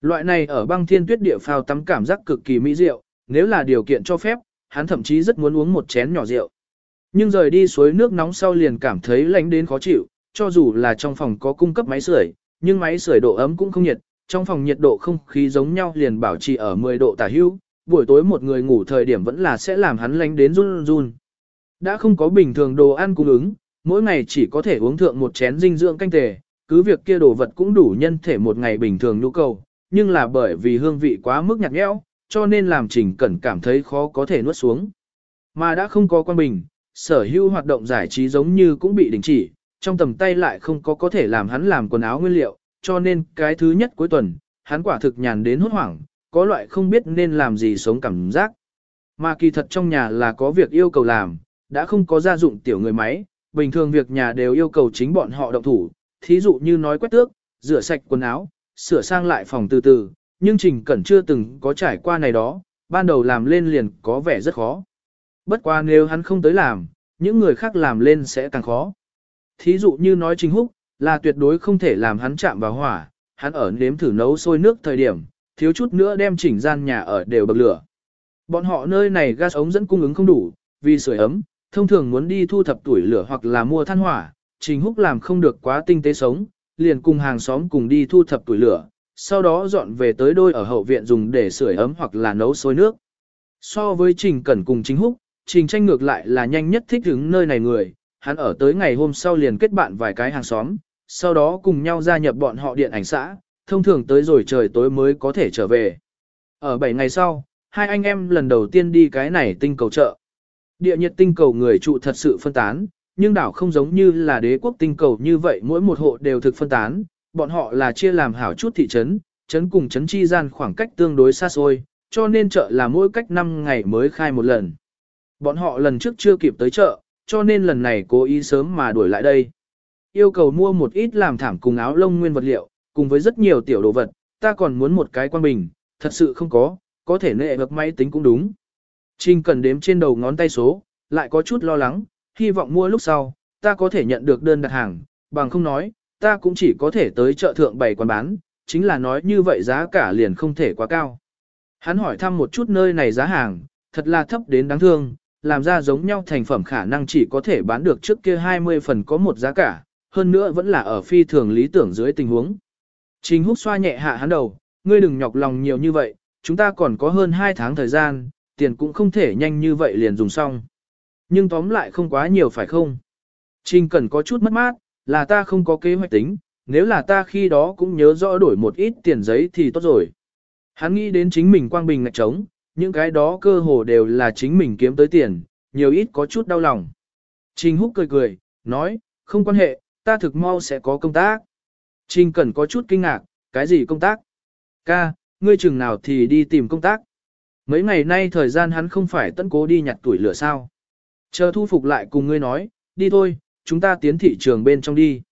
Loại này ở băng thiên tuyết địa phao tắm cảm giác cực kỳ mỹ diệu, nếu là điều kiện cho phép, hắn thậm chí rất muốn uống một chén nhỏ rượu. Nhưng rời đi suối nước nóng sau liền cảm thấy lạnh đến khó chịu, cho dù là trong phòng có cung cấp máy sưởi, nhưng máy sưởi độ ấm cũng không nhiệt, trong phòng nhiệt độ không khí giống nhau liền bảo trì ở 10 độ tả hữu, buổi tối một người ngủ thời điểm vẫn là sẽ làm hắn lạnh đến run run. Đã không có bình thường đồ ăn cung ứng, mỗi ngày chỉ có thể uống thượng một chén dinh dưỡng canh tề, cứ việc kia đồ vật cũng đủ nhân thể một ngày bình thường nhu cầu, nhưng là bởi vì hương vị quá mức nhạt nhẽo, cho nên làm Trình Cẩn cảm thấy khó có thể nuốt xuống. Mà đã không có quan bình, sở hữu hoạt động giải trí giống như cũng bị đình chỉ, trong tầm tay lại không có có thể làm hắn làm quần áo nguyên liệu, cho nên cái thứ nhất cuối tuần, hắn quả thực nhàn đến hốt hoảng, có loại không biết nên làm gì sống cảm giác. Mà kỳ thật trong nhà là có việc yêu cầu làm, đã không có gia dụng tiểu người máy, bình thường việc nhà đều yêu cầu chính bọn họ động thủ, thí dụ như nói quét tước, rửa sạch quần áo, sửa sang lại phòng từ từ, nhưng Trình Cẩn chưa từng có trải qua này đó, ban đầu làm lên liền có vẻ rất khó. Bất qua nếu hắn không tới làm, những người khác làm lên sẽ càng khó. Thí dụ như nói Trình Húc, là tuyệt đối không thể làm hắn chạm vào hỏa, hắn ở nếm thử nấu sôi nước thời điểm, thiếu chút nữa đem chỉnh gian nhà ở đều bậc lửa. Bọn họ nơi này gas ống dẫn cung ứng không đủ, vì sưởi ấm, thông thường muốn đi thu thập tuổi lửa hoặc là mua than hỏa, Trình Húc làm không được quá tinh tế sống, liền cùng hàng xóm cùng đi thu thập tuổi lửa, sau đó dọn về tới đôi ở hậu viện dùng để sưởi ấm hoặc là nấu sôi nước. So với Trình Cẩn cùng Trình Húc, Trình Tranh ngược lại là nhanh nhất thích ứng nơi này người, hắn ở tới ngày hôm sau liền kết bạn vài cái hàng xóm, sau đó cùng nhau gia nhập bọn họ điện ảnh xã, thông thường tới rồi trời tối mới có thể trở về. Ở 7 ngày sau, hai anh em lần đầu tiên đi cái này tinh cầu chợ. Địa nhiệt tinh cầu người trụ thật sự phân tán, nhưng đảo không giống như là đế quốc tinh cầu như vậy mỗi một hộ đều thực phân tán, bọn họ là chia làm hảo chút thị trấn, trấn cùng trấn chi gian khoảng cách tương đối xa xôi, cho nên chợ là mỗi cách 5 ngày mới khai một lần. Bọn họ lần trước chưa kịp tới chợ, cho nên lần này cố ý sớm mà đuổi lại đây. Yêu cầu mua một ít làm thảm cùng áo lông nguyên vật liệu, cùng với rất nhiều tiểu đồ vật, ta còn muốn một cái quan bình, thật sự không có, có thể nệ vật máy tính cũng đúng. Trình cần đếm trên đầu ngón tay số, lại có chút lo lắng, hy vọng mua lúc sau, ta có thể nhận được đơn đặt hàng, bằng không nói, ta cũng chỉ có thể tới chợ thượng bày quán bán, chính là nói như vậy giá cả liền không thể quá cao. Hắn hỏi thăm một chút nơi này giá hàng, thật là thấp đến đáng thương, làm ra giống nhau thành phẩm khả năng chỉ có thể bán được trước kia 20 phần có một giá cả, hơn nữa vẫn là ở phi thường lý tưởng dưới tình huống. Trình húc xoa nhẹ hạ hắn đầu, ngươi đừng nhọc lòng nhiều như vậy, chúng ta còn có hơn 2 tháng thời gian, tiền cũng không thể nhanh như vậy liền dùng xong. Nhưng tóm lại không quá nhiều phải không? Trình cần có chút mất mát, là ta không có kế hoạch tính, nếu là ta khi đó cũng nhớ rõ đổi một ít tiền giấy thì tốt rồi. Hắn nghĩ đến chính mình quang bình ngạch trống, những cái đó cơ hồ đều là chính mình kiếm tới tiền, nhiều ít có chút đau lòng. Trình Húc cười cười, nói, không quan hệ, ta thực mau sẽ có công tác. Trình Cẩn có chút kinh ngạc, cái gì công tác? Ca, ngươi chừng nào thì đi tìm công tác. Mấy ngày nay thời gian hắn không phải tận cố đi nhặt tuổi lửa sao. Chờ thu phục lại cùng ngươi nói, đi thôi, chúng ta tiến thị trường bên trong đi.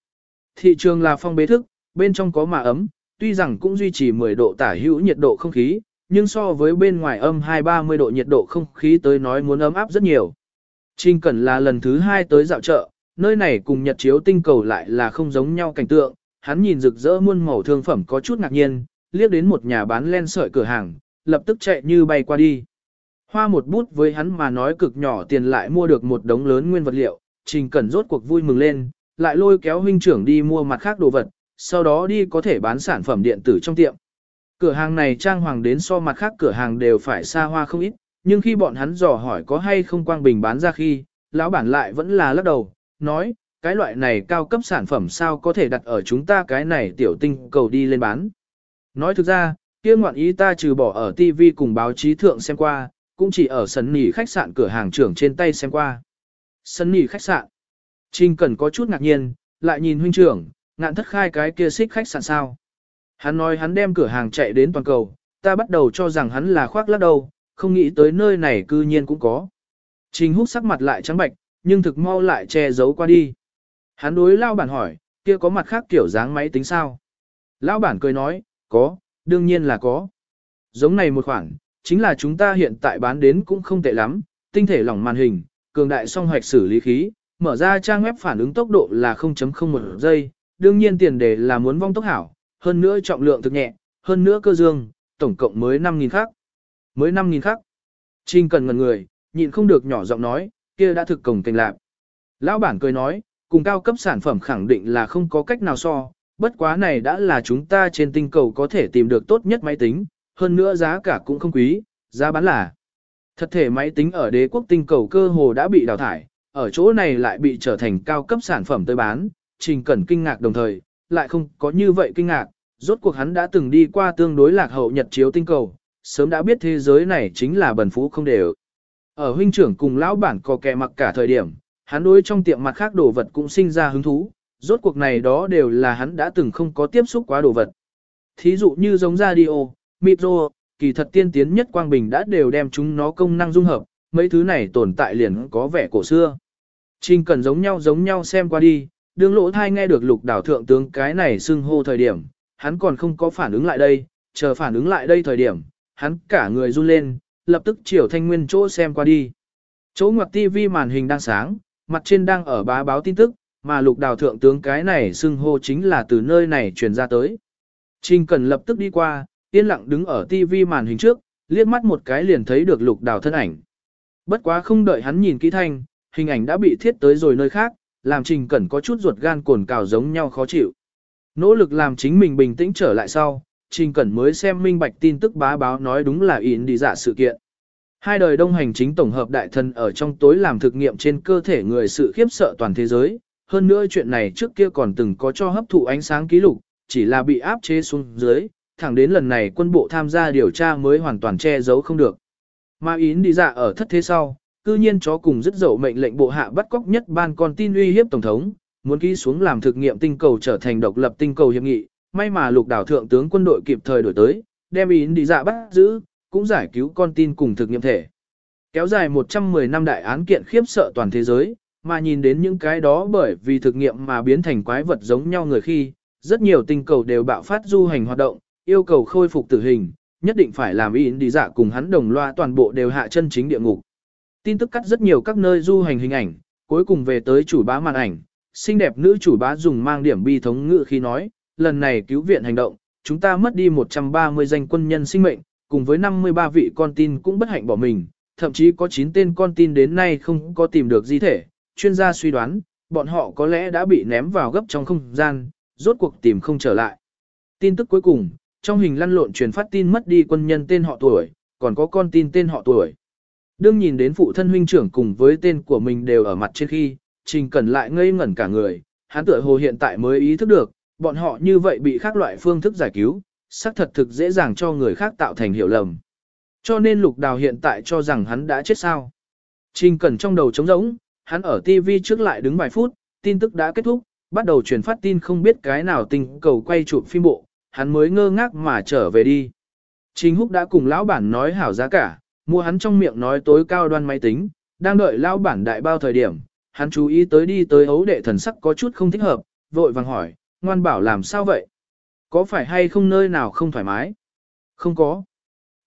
Thị trường là phong bế thức, bên trong có mà ấm, tuy rằng cũng duy trì 10 độ tả hữu nhiệt độ không khí, nhưng so với bên ngoài âm 2-30 độ nhiệt độ không khí tới nói muốn ấm áp rất nhiều. Trình Cẩn là lần thứ hai tới dạo chợ, nơi này cùng nhật chiếu tinh cầu lại là không giống nhau cảnh tượng, hắn nhìn rực rỡ muôn màu thương phẩm có chút ngạc nhiên, liếc đến một nhà bán len sợi cửa hàng, lập tức chạy như bay qua đi. Hoa một bút với hắn mà nói cực nhỏ tiền lại mua được một đống lớn nguyên vật liệu, Trình Cẩn rốt cuộc vui mừng lên, lại lôi kéo huynh trưởng đi mua mặt khác đồ vật, sau đó đi có thể bán sản phẩm điện tử trong tiệm. Cửa hàng này trang hoàng đến so mặt khác cửa hàng đều phải xa hoa không ít, nhưng khi bọn hắn dò hỏi có hay không quang bình bán ra khi, lão bản lại vẫn là lắc đầu, nói, cái loại này cao cấp sản phẩm sao có thể đặt ở chúng ta cái này tiểu tinh cầu đi lên bán. Nói thực ra, kia ngoạn ý ta trừ bỏ ở TV cùng báo chí thượng xem qua, cũng chỉ ở sân nỉ khách sạn cửa hàng trưởng trên tay xem qua. Sân nỉ khách sạn. Trình Cần có chút ngạc nhiên, lại nhìn huynh trưởng, ngạn thất khai cái kia xích khách sạn sao. Hắn nói hắn đem cửa hàng chạy đến toàn cầu, ta bắt đầu cho rằng hắn là khoác lắc đầu, không nghĩ tới nơi này cư nhiên cũng có. Trình hút sắc mặt lại trắng bạch, nhưng thực mau lại che giấu qua đi. Hắn đối lao bản hỏi, kia có mặt khác kiểu dáng máy tính sao? Lão bản cười nói, có, đương nhiên là có. Giống này một khoản, chính là chúng ta hiện tại bán đến cũng không tệ lắm, tinh thể lỏng màn hình, cường đại song hoạch xử lý khí, mở ra trang web phản ứng tốc độ là 0.01 giây, đương nhiên tiền đề là muốn vong tốc hảo, hơn nữa trọng lượng thực nhẹ, hơn nữa cơ dương, tổng cộng mới 5.000 khắc. Mới 5.000 khắc. Trình cần ngần người, nhịn không được nhỏ giọng nói, kia đã thực cổng cành lạc. Lão bản cười nói, cùng cao cấp sản phẩm khẳng định là không có cách nào so, bất quá này đã là chúng ta trên tinh cầu có thể tìm được tốt nhất máy tính, hơn nữa giá cả cũng không quý, giá bán là. Thật thể máy tính ở đế quốc tinh cầu cơ hồ đã bị đào thải, ở chỗ này lại bị trở thành cao cấp sản phẩm tới bán, trình cẩn kinh ngạc đồng thời, lại không có như vậy kinh ngạc, rốt cuộc hắn đã từng đi qua tương đối lạc hậu nhật chiếu tinh cầu, sớm đã biết thế giới này chính là bần phú không đều. Ở huynh trưởng cùng lão bản có kẻ mặc cả thời điểm, hắn đối trong tiệm mặt khác đồ vật cũng sinh ra hứng thú, rốt cuộc này đó đều là hắn đã từng không có tiếp xúc quá đồ vật. Thí dụ như giống radio, micro, kỳ thật tiên tiến nhất quang bình đã đều đem chúng nó công năng dung hợp, mấy thứ này tồn tại liền có vẻ cổ xưa. Trình cần giống nhau giống nhau xem qua đi, đương lỗ thai nghe được lục đảo thượng tướng cái này xưng hô thời điểm, hắn còn không có phản ứng lại đây, chờ phản ứng lại đây thời điểm, hắn cả người run lên, lập tức chiều thanh nguyên chỗ xem qua đi. Chỗ ngoặc TV màn hình đang sáng, mặt trên đang ở bá báo tin tức, mà lục đào thượng tướng cái này xưng hô chính là từ nơi này truyền ra tới. Trình cần lập tức đi qua, yên lặng đứng ở TV màn hình trước, liếc mắt một cái liền thấy được lục đào thân ảnh. Bất quá không đợi hắn nhìn kỹ thanh, hình ảnh đã bị thiết tới rồi nơi khác, làm trình cẩn có chút ruột gan cồn cào giống nhau khó chịu. Nỗ lực làm chính mình bình tĩnh trở lại sau, trình cẩn mới xem minh bạch tin tức bá báo nói đúng là Yến đi giả sự kiện. Hai đời đông hành chính tổng hợp đại thần ở trong tối làm thực nghiệm trên cơ thể người sự khiếp sợ toàn thế giới. Hơn nữa chuyện này trước kia còn từng có cho hấp thụ ánh sáng ký lục, chỉ là bị áp chế xuống dưới, thẳng đến lần này quân bộ tham gia điều tra mới hoàn toàn che giấu không được. Mà Yến đi dạ ở thất thế sau, cư nhiên chó cùng dứt dậu mệnh lệnh bộ hạ bắt cóc nhất ban con tin uy hiếp tổng thống, muốn ký xuống làm thực nghiệm tinh cầu trở thành độc lập tinh cầu hiệp nghị, may mà lục đảo thượng tướng quân đội kịp thời đổi tới, đem Yến đi dạ bắt giữ, cũng giải cứu con tin cùng thực nghiệm thể. Kéo dài 110 năm đại án kiện khiếp sợ toàn thế giới, mà nhìn đến những cái đó bởi vì thực nghiệm mà biến thành quái vật giống nhau người khi, rất nhiều tinh cầu đều bạo phát du hành hoạt động, yêu cầu khôi phục tử hình, nhất định phải làm yến đi dạ cùng hắn đồng loa toàn bộ đều hạ chân chính địa ngục. Tin tức cắt rất nhiều các nơi du hành hình ảnh, cuối cùng về tới chủ bá màn ảnh, xinh đẹp nữ chủ bá dùng mang điểm bi thống ngữ khi nói, lần này cứu viện hành động, chúng ta mất đi 130 danh quân nhân sinh mệnh, cùng với 53 vị con tin cũng bất hạnh bỏ mình, thậm chí có 9 tên con tin đến nay không có tìm được di thể, chuyên gia suy đoán, bọn họ có lẽ đã bị ném vào gấp trong không gian, rốt cuộc tìm không trở lại. Tin tức cuối cùng, trong hình lăn lộn truyền phát tin mất đi quân nhân tên họ tuổi, còn có con tin tên họ tuổi. Đương nhìn đến phụ thân huynh trưởng cùng với tên của mình đều ở mặt trên khi, Trình Cẩn lại ngây ngẩn cả người, hắn tựa hồ hiện tại mới ý thức được, bọn họ như vậy bị khác loại phương thức giải cứu, xác thật thực dễ dàng cho người khác tạo thành hiểu lầm. Cho nên Lục Đào hiện tại cho rằng hắn đã chết sao. Trình Cẩn trong đầu trống rỗng, hắn ở TV trước lại đứng vài phút, tin tức đã kết thúc, bắt đầu truyền phát tin không biết cái nào tình cầu quay chụp phim bộ, hắn mới ngơ ngác mà trở về đi. Trình Húc đã cùng lão bản nói hảo giá cả, mua hắn trong miệng nói tối cao đoan máy tính, đang đợi lao bản đại bao thời điểm, hắn chú ý tới đi tới ấu đệ thần sắc có chút không thích hợp, vội vàng hỏi, ngoan bảo làm sao vậy? Có phải hay không nơi nào không thoải mái? Không có.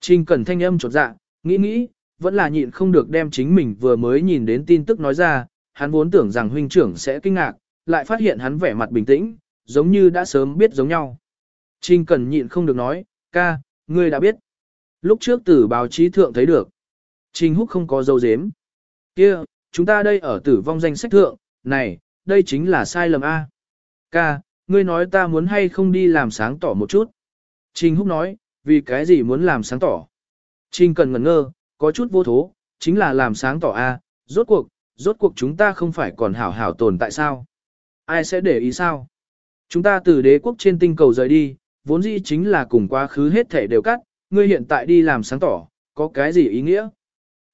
Trình Cẩn thanh âm chột dạ, nghĩ nghĩ, vẫn là nhịn không được đem chính mình vừa mới nhìn đến tin tức nói ra, hắn vốn tưởng rằng huynh trưởng sẽ kinh ngạc, lại phát hiện hắn vẻ mặt bình tĩnh, giống như đã sớm biết giống nhau. Trình Cẩn nhịn không được nói, ca, ngươi đã biết. Lúc trước từ báo chí thượng thấy được. Trình Húc không có dấu dếm. kia chúng ta đây ở tử vong danh sách thượng, này, đây chính là sai lầm A. Ca, ngươi nói ta muốn hay không đi làm sáng tỏ một chút. Trình Húc nói, vì cái gì muốn làm sáng tỏ. Trình Cần ngẩn ngơ, có chút vô thố, chính là làm sáng tỏ A, rốt cuộc, rốt cuộc chúng ta không phải còn hảo hảo tồn tại sao. Ai sẽ để ý sao? Chúng ta từ đế quốc trên tinh cầu rời đi, vốn dĩ chính là cùng quá khứ hết thể đều cắt, ngươi hiện tại đi làm sáng tỏ, có cái gì ý nghĩa?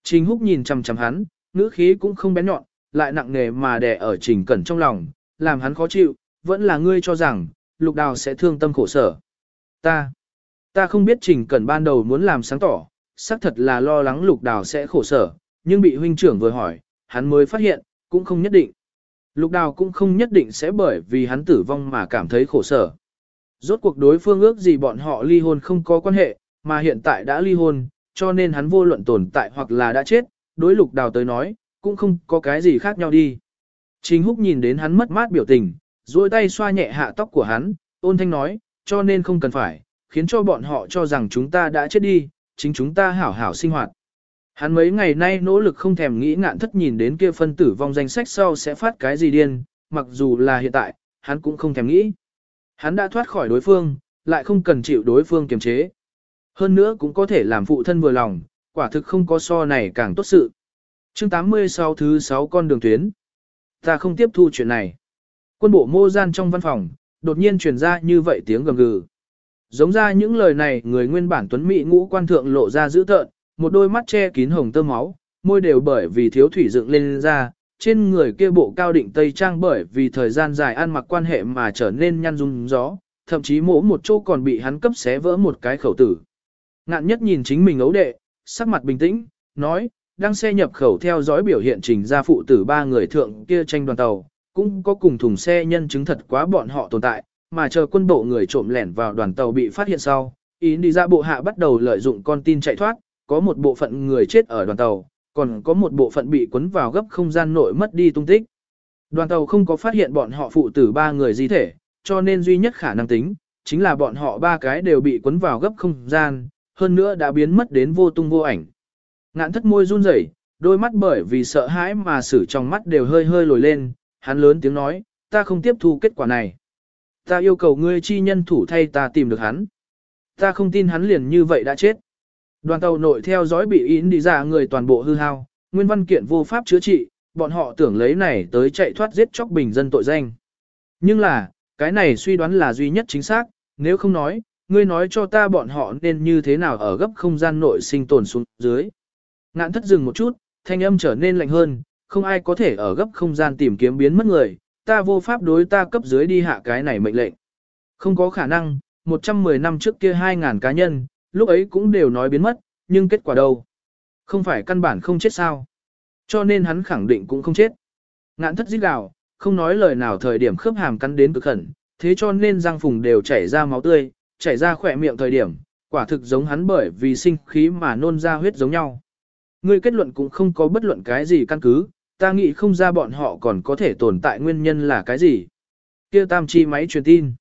Trình Húc nhìn chằm chằm hắn, ngữ khí cũng không bén nhọn, lại nặng nề mà đè ở Trình Cẩn trong lòng, làm hắn khó chịu, vẫn là ngươi cho rằng, Lục Đào sẽ thương tâm khổ sở. Ta, ta không biết Trình Cẩn ban đầu muốn làm sáng tỏ, xác thật là lo lắng Lục Đào sẽ khổ sở, nhưng bị huynh trưởng vừa hỏi, hắn mới phát hiện, cũng không nhất định. Lục Đào cũng không nhất định sẽ bởi vì hắn tử vong mà cảm thấy khổ sở. Rốt cuộc đối phương ước gì bọn họ ly hôn không có quan hệ, mà hiện tại đã ly hôn, cho nên hắn vô luận tồn tại hoặc là đã chết, đối lục đào tới nói, cũng không có cái gì khác nhau đi. Trình húc nhìn đến hắn mất mát biểu tình, duỗi tay xoa nhẹ hạ tóc của hắn, ôn thanh nói, cho nên không cần phải, khiến cho bọn họ cho rằng chúng ta đã chết đi, chính chúng ta hảo hảo sinh hoạt. Hắn mấy ngày nay nỗ lực không thèm nghĩ ngạn thất nhìn đến kia phân tử vong danh sách sau sẽ phát cái gì điên, mặc dù là hiện tại, hắn cũng không thèm nghĩ. Hắn đã thoát khỏi đối phương, lại không cần chịu đối phương kiềm chế. Hơn nữa cũng có thể làm phụ thân vừa lòng, quả thực không có so này càng tốt sự. chương 86 thứ 6 con đường tuyến. Ta không tiếp thu chuyện này. Quân bộ mô gian trong văn phòng, đột nhiên truyền ra như vậy tiếng gầm gừ. Giống ra những lời này người nguyên bản tuấn mỹ ngũ quan thượng lộ ra dữ tợn, một đôi mắt che kín hồng tơ máu, môi đều bởi vì thiếu thủy dựng lên ra, trên người kia bộ cao định tây trang bởi vì thời gian dài ăn mặc quan hệ mà trở nên nhăn rung gió, thậm chí mỗ một chỗ còn bị hắn cấp xé vỡ một cái khẩu tử. Ngạn nhất nhìn chính mình ấu đệ, sắc mặt bình tĩnh, nói, đang xe nhập khẩu theo dõi biểu hiện trình ra phụ tử ba người thượng kia tranh đoàn tàu, cũng có cùng thùng xe nhân chứng thật quá bọn họ tồn tại, mà chờ quân bộ người trộm lẻn vào đoàn tàu bị phát hiện sau, ý đi ra bộ hạ bắt đầu lợi dụng con tin chạy thoát, có một bộ phận người chết ở đoàn tàu, còn có một bộ phận bị cuốn vào gấp không gian nội mất đi tung tích. Đoàn tàu không có phát hiện bọn họ phụ tử ba người di thể, cho nên duy nhất khả năng tính, chính là bọn họ ba cái đều bị cuốn vào gấp không gian, hơn nữa đã biến mất đến vô tung vô ảnh. Ngạn thất môi run rẩy, đôi mắt bởi vì sợ hãi mà sử trong mắt đều hơi hơi lồi lên, hắn lớn tiếng nói, ta không tiếp thu kết quả này. Ta yêu cầu ngươi chi nhân thủ thay ta tìm được hắn. Ta không tin hắn liền như vậy đã chết. Đoàn tàu nội theo dõi bị yến đi ra người toàn bộ hư hao, nguyên văn kiện vô pháp chữa trị, bọn họ tưởng lấy này tới chạy thoát giết chóc bình dân tội danh. Nhưng là, cái này suy đoán là duy nhất chính xác, nếu không nói, ngươi nói cho ta bọn họ nên như thế nào ở gấp không gian nội sinh tồn xuống dưới. Ngạn thất dừng một chút, thanh âm trở nên lạnh hơn, không ai có thể ở gấp không gian tìm kiếm biến mất người, ta vô pháp đối ta cấp dưới đi hạ cái này mệnh lệnh. Không có khả năng, 110 năm trước kia 2.000 cá nhân, lúc ấy cũng đều nói biến mất, nhưng kết quả đâu? Không phải căn bản không chết sao? Cho nên hắn khẳng định cũng không chết. Ngạn thất giết gào, không nói lời nào thời điểm khớp hàm cắn đến cực khẩn, thế cho nên răng phùng đều chảy ra máu tươi, chảy ra khỏe miệng thời điểm, quả thực giống hắn bởi vì sinh khí mà nôn ra huyết giống nhau. Ngươi kết luận cũng không có bất luận cái gì căn cứ, ta nghĩ không ra bọn họ còn có thể tồn tại nguyên nhân là cái gì. Kia tam chi máy truyền tin.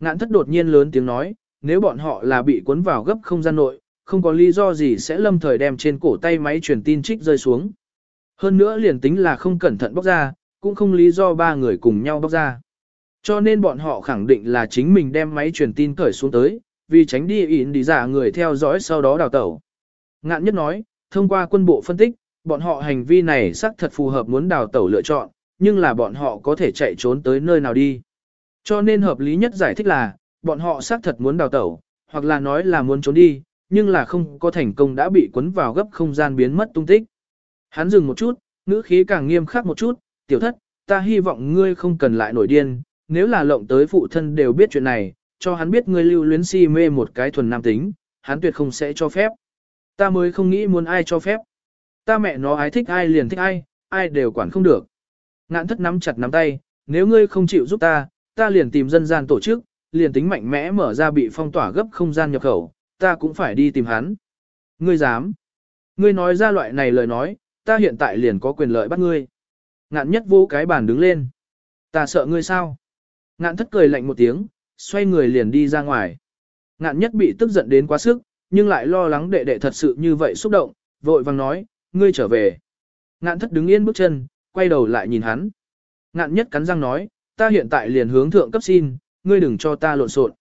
Ngạn thất đột nhiên lớn tiếng nói, nếu bọn họ là bị cuốn vào gấp không gian nội, không có lý do gì sẽ lâm thời đem trên cổ tay máy truyền tin trích rơi xuống. Hơn nữa liền tính là không cẩn thận bóc ra, cũng không lý do ba người cùng nhau bóc ra. Cho nên bọn họ khẳng định là chính mình đem máy truyền tin cởi xuống tới, vì tránh đi ỉn đi giả người theo dõi sau đó đào tẩu. Ngạn nhất nói, thông qua quân bộ phân tích, bọn họ hành vi này xác thật phù hợp muốn đào tẩu lựa chọn, nhưng là bọn họ có thể chạy trốn tới nơi nào đi. Cho nên hợp lý nhất giải thích là, bọn họ xác thật muốn đào tẩu, hoặc là nói là muốn trốn đi, nhưng là không có thành công đã bị cuốn vào gấp không gian biến mất tung tích. Hắn dừng một chút, ngữ khí càng nghiêm khắc một chút, tiểu thất, ta hy vọng ngươi không cần lại nổi điên, nếu là lộng tới phụ thân đều biết chuyện này, cho hắn biết ngươi lưu luyến si mê một cái thuần nam tính, hắn tuyệt không sẽ cho phép. Ta mới không nghĩ muốn ai cho phép. Ta mẹ nó ái thích ai liền thích ai, ai đều quản không được. Ngạn thất nắm chặt nắm tay, nếu ngươi không chịu giúp ta, ta liền tìm dân gian tổ chức, liền tính mạnh mẽ mở ra bị phong tỏa gấp không gian nhập khẩu, ta cũng phải đi tìm hắn. Ngươi dám. Ngươi nói ra loại này lời nói, ta hiện tại liền có quyền lợi bắt ngươi. Ngạn nhất vô cái bàn đứng lên. Ta sợ ngươi sao? Ngạn thất cười lạnh một tiếng, xoay người liền đi ra ngoài. Ngạn nhất bị tức giận đến quá sức, nhưng lại lo lắng đệ đệ thật sự như vậy xúc động, vội vàng nói, ngươi trở về. Ngạn thất đứng yên bước chân, quay đầu lại nhìn hắn. Ngạn nhất cắn răng nói, ta hiện tại liền hướng thượng cấp xin, ngươi đừng cho ta lộn xộn.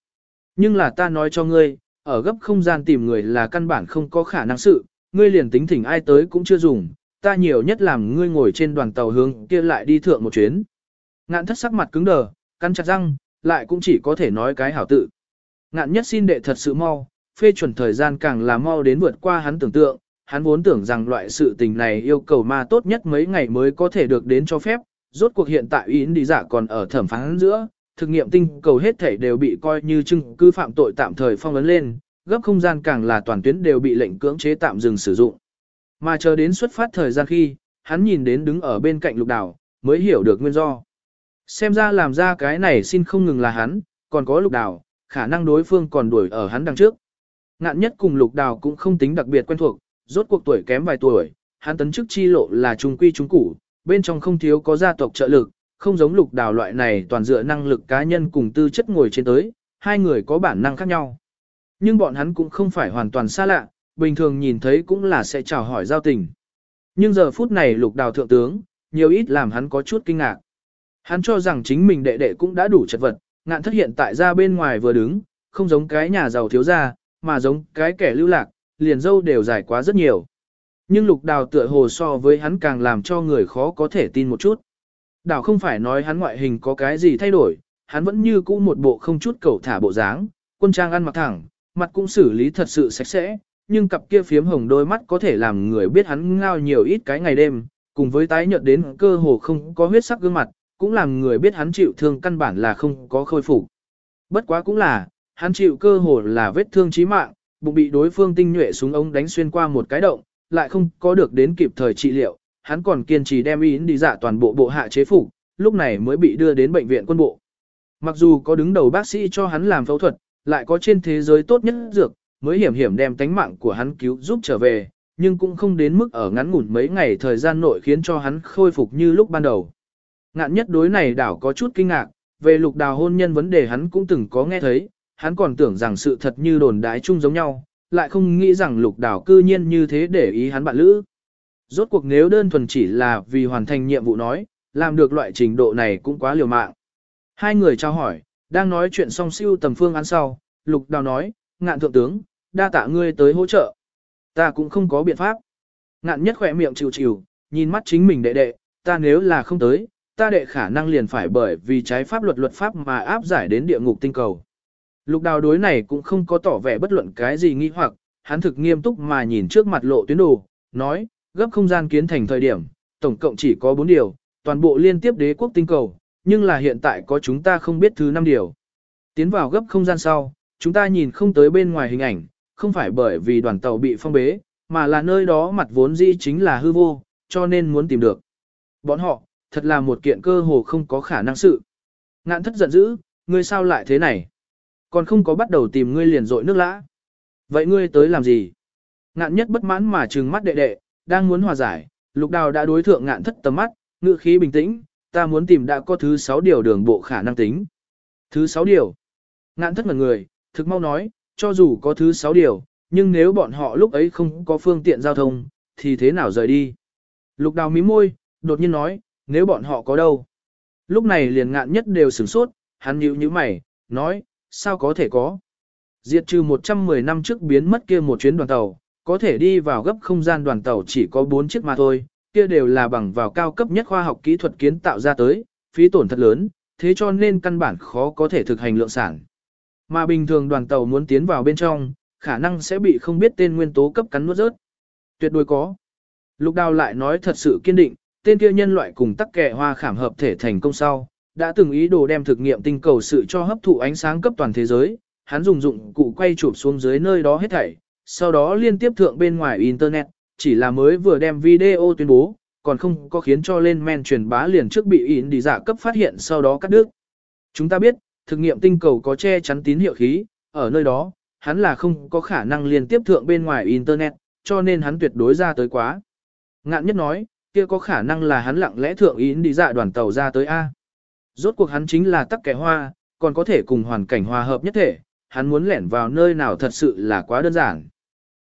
Nhưng là ta nói cho ngươi, ở gấp không gian tìm người là căn bản không có khả năng sự, ngươi liền tính thỉnh ai tới cũng chưa dùng, ta nhiều nhất làm ngươi ngồi trên đoàn tàu hướng kia lại đi thượng một chuyến. Ngạn thất sắc mặt cứng đờ, cắn chặt răng, lại cũng chỉ có thể nói cái hảo tự. Ngạn nhất xin đệ thật sự mau, phê chuẩn thời gian càng là mau đến vượt qua hắn tưởng tượng, hắn vốn tưởng rằng loại sự tình này yêu cầu ma tốt nhất mấy ngày mới có thể được đến cho phép, rốt cuộc hiện tại yến đi giả còn ở thẩm phán giữa, thực nghiệm tinh cầu hết thể đều bị coi như chứng cứ phạm tội tạm thời phong ấn lên, gấp không gian càng là toàn tuyến đều bị lệnh cưỡng chế tạm dừng sử dụng. Mà chờ đến xuất phát thời gian khi, hắn nhìn đến đứng ở bên cạnh lục đảo, mới hiểu được nguyên do. Xem ra làm ra cái này xin không ngừng là hắn, còn có lục đào, khả năng đối phương còn đuổi ở hắn đằng trước. Ngạn nhất cùng lục đào cũng không tính đặc biệt quen thuộc, rốt cuộc tuổi kém vài tuổi, hắn tấn chức chi lộ là trung quy trung củ, bên trong không thiếu có gia tộc trợ lực, không giống lục đào loại này toàn dựa năng lực cá nhân cùng tư chất ngồi trên tới, hai người có bản năng khác nhau. Nhưng bọn hắn cũng không phải hoàn toàn xa lạ, bình thường nhìn thấy cũng là sẽ chào hỏi giao tình. Nhưng giờ phút này lục đào thượng tướng, nhiều ít làm hắn có chút kinh ngạc. Hắn cho rằng chính mình đệ đệ cũng đã đủ chật vật, ngạn thất hiện tại ra bên ngoài vừa đứng, không giống cái nhà giàu thiếu gia, mà giống cái kẻ lưu lạc, liền dâu đều dài quá rất nhiều. Nhưng lục đào tựa hồ so với hắn càng làm cho người khó có thể tin một chút. Đào không phải nói hắn ngoại hình có cái gì thay đổi, hắn vẫn như cũ một bộ không chút cầu thả bộ dáng, quân trang ăn mặc thẳng, mặt cũng xử lý thật sự sạch sẽ, nhưng cặp kia phiếm hồng đôi mắt có thể làm người biết hắn ngao nhiều ít cái ngày đêm, cùng với tái nhợt đến cơ hồ không có huyết sắc gương mặt, cũng làm người biết hắn chịu thương căn bản là không có khôi phục. Bất quá cũng là, hắn chịu cơ hồ là vết thương chí mạng, bụng bị đối phương tinh nhuệ súng ống đánh xuyên qua một cái động, lại không có được đến kịp thời trị liệu, hắn còn kiên trì đem yến đi dạ toàn bộ bộ hạ chế phục, lúc này mới bị đưa đến bệnh viện quân bộ. Mặc dù có đứng đầu bác sĩ cho hắn làm phẫu thuật, lại có trên thế giới tốt nhất dược, mới hiểm hiểm đem tánh mạng của hắn cứu giúp trở về, nhưng cũng không đến mức ở ngắn ngủn mấy ngày thời gian nội khiến cho hắn khôi phục như lúc ban đầu. Ngạn nhất đối này đảo có chút kinh ngạc, về lục đào hôn nhân vấn đề hắn cũng từng có nghe thấy, hắn còn tưởng rằng sự thật như đồn đái chung giống nhau, lại không nghĩ rằng lục đào cư nhiên như thế để ý hắn bạn lữ. Rốt cuộc nếu đơn thuần chỉ là vì hoàn thành nhiệm vụ nói, làm được loại trình độ này cũng quá liều mạng. Hai người trao hỏi, đang nói chuyện xong siêu tầm phương án sau, lục đào nói, ngạn thượng tướng, đa tạ ngươi tới hỗ trợ. Ta cũng không có biện pháp. Ngạn nhất khỏe miệng chịu chịu, nhìn mắt chính mình đệ đệ, ta nếu là không tới, ta đệ khả năng liền phải bởi vì trái pháp luật luật pháp mà áp giải đến địa ngục tinh cầu. Lục đào đối này cũng không có tỏ vẻ bất luận cái gì nghi hoặc, hắn thực nghiêm túc mà nhìn trước mặt lộ tuyến đồ, nói, gấp không gian kiến thành thời điểm, tổng cộng chỉ có 4 điều, toàn bộ liên tiếp đế quốc tinh cầu, nhưng là hiện tại có chúng ta không biết thứ 5 điều. Tiến vào gấp không gian sau, chúng ta nhìn không tới bên ngoài hình ảnh, không phải bởi vì đoàn tàu bị phong bế, mà là nơi đó mặt vốn dĩ chính là hư vô, cho nên muốn tìm được. Bọn họ, thật là một kiện cơ hồ không có khả năng sự. Ngạn thất giận dữ, ngươi sao lại thế này? Còn không có bắt đầu tìm ngươi liền rội nước lã. Vậy ngươi tới làm gì? Ngạn nhất bất mãn mà trừng mắt đệ đệ, đang muốn hòa giải, lục đào đã đối thượng ngạn thất tầm mắt, ngự khí bình tĩnh, ta muốn tìm đã có thứ 6 điều đường bộ khả năng tính. Thứ 6 điều. Ngạn thất ngần người, thực mau nói, cho dù có thứ 6 điều, nhưng nếu bọn họ lúc ấy không có phương tiện giao thông, thì thế nào rời đi? Lục đào mím môi, đột nhiên nói, nếu bọn họ có đâu? Lúc này liền ngạn nhất đều sửng sốt, hắn nhíu như mày, nói, sao có thể có? Diệt trừ 110 năm trước biến mất kia một chuyến đoàn tàu, có thể đi vào gấp không gian đoàn tàu chỉ có 4 chiếc mà thôi, kia đều là bằng vào cao cấp nhất khoa học kỹ thuật kiến tạo ra tới, phí tổn thật lớn, thế cho nên căn bản khó có thể thực hành lượng sản. Mà bình thường đoàn tàu muốn tiến vào bên trong, khả năng sẽ bị không biết tên nguyên tố cấp cắn nuốt rớt. Tuyệt đối có. Lục đào lại nói thật sự kiên định, tên kia nhân loại cùng tắc kè hoa khảm hợp thể thành công sau, đã từng ý đồ đem thực nghiệm tinh cầu sự cho hấp thụ ánh sáng cấp toàn thế giới, hắn dùng dụng cụ quay chụp xuống dưới nơi đó hết thảy, sau đó liên tiếp thượng bên ngoài Internet, chỉ là mới vừa đem video tuyên bố, còn không có khiến cho lên men truyền bá liền trước bị in đi giả cấp phát hiện sau đó cắt đứt. Chúng ta biết, thực nghiệm tinh cầu có che chắn tín hiệu khí, ở nơi đó, hắn là không có khả năng liên tiếp thượng bên ngoài Internet, cho nên hắn tuyệt đối ra tới quá. Ngạn nhất nói, kia có khả năng là hắn lặng lẽ thượng ý đi dạ đoàn tàu ra tới A. Rốt cuộc hắn chính là tắc kẻ hoa, còn có thể cùng hoàn cảnh hòa hợp nhất thể, hắn muốn lẻn vào nơi nào thật sự là quá đơn giản.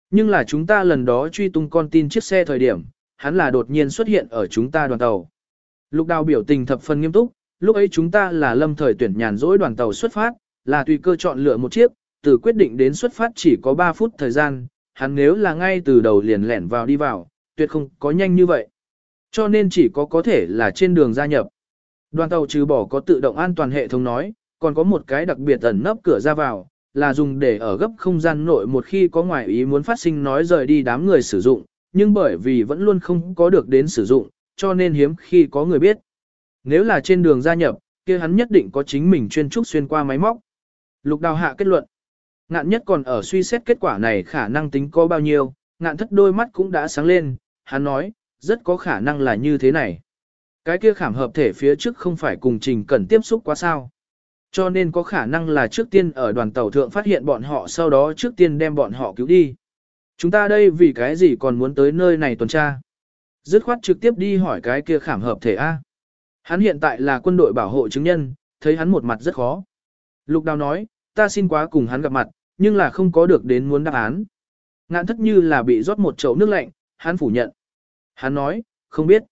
Nhưng là chúng ta lần đó truy tung con tin chiếc xe thời điểm, hắn là đột nhiên xuất hiện ở chúng ta đoàn tàu. Lục đào biểu tình thập phần nghiêm túc, lúc ấy chúng ta là lâm thời tuyển nhàn rỗi đoàn tàu xuất phát, là tùy cơ chọn lựa một chiếc, từ quyết định đến xuất phát chỉ có 3 phút thời gian, hắn nếu là ngay từ đầu liền lẻn vào đi vào, tuyệt không có nhanh như vậy. Cho nên chỉ có có thể là trên đường gia nhập. Đoàn tàu trừ bỏ có tự động an toàn hệ thống nói, còn có một cái đặc biệt ẩn nấp cửa ra vào, là dùng để ở gấp không gian nội một khi có ngoại ý muốn phát sinh nói rời đi đám người sử dụng, nhưng bởi vì vẫn luôn không có được đến sử dụng, cho nên hiếm khi có người biết. Nếu là trên đường gia nhập, kia hắn nhất định có chính mình chuyên trúc xuyên qua máy móc. Lục đào hạ kết luận. Ngạn nhất còn ở suy xét kết quả này khả năng tính có bao nhiêu, ngạn thất đôi mắt cũng đã sáng lên, hắn nói, rất có khả năng là như thế này. Cái kia khảm hợp thể phía trước không phải cùng trình cần tiếp xúc quá sao. Cho nên có khả năng là trước tiên ở đoàn tàu thượng phát hiện bọn họ sau đó trước tiên đem bọn họ cứu đi. Chúng ta đây vì cái gì còn muốn tới nơi này tuần tra? Dứt khoát trực tiếp đi hỏi cái kia khảm hợp thể A. Hắn hiện tại là quân đội bảo hộ chứng nhân, thấy hắn một mặt rất khó. Lục đào nói, ta xin quá cùng hắn gặp mặt, nhưng là không có được đến muốn đáp án. Ngạn thất như là bị rót một chậu nước lạnh, hắn phủ nhận. Hắn nói, không biết.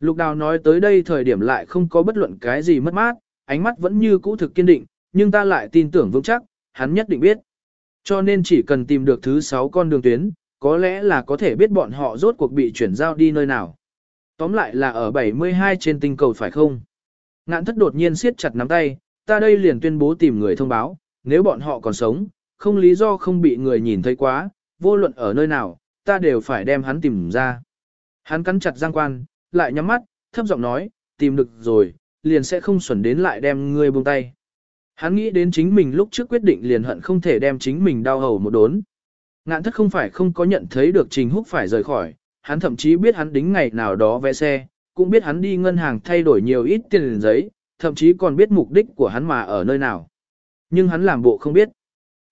Lục đào nói tới đây thời điểm lại không có bất luận cái gì mất mát, ánh mắt vẫn như cũ thực kiên định, nhưng ta lại tin tưởng vững chắc, hắn nhất định biết. Cho nên chỉ cần tìm được thứ sáu con đường tuyến, có lẽ là có thể biết bọn họ rốt cuộc bị chuyển giao đi nơi nào. Tóm lại là ở 72 trên tinh cầu phải không? Ngạn thất đột nhiên siết chặt nắm tay, ta đây liền tuyên bố tìm người thông báo, nếu bọn họ còn sống, không lý do không bị người nhìn thấy quá, vô luận ở nơi nào, ta đều phải đem hắn tìm ra. Hắn cắn chặt giang quan, lại nhắm mắt, thấp giọng nói, tìm được rồi, liền sẽ không xuẩn đến lại đem ngươi buông tay. Hắn nghĩ đến chính mình lúc trước quyết định liền hận không thể đem chính mình đau hầu một đốn. Ngạn thất không phải không có nhận thấy được Trình Húc phải rời khỏi, hắn thậm chí biết hắn đính ngày nào đó vé xe, cũng biết hắn đi ngân hàng thay đổi nhiều ít tiền giấy, thậm chí còn biết mục đích của hắn mà ở nơi nào. Nhưng hắn làm bộ không biết.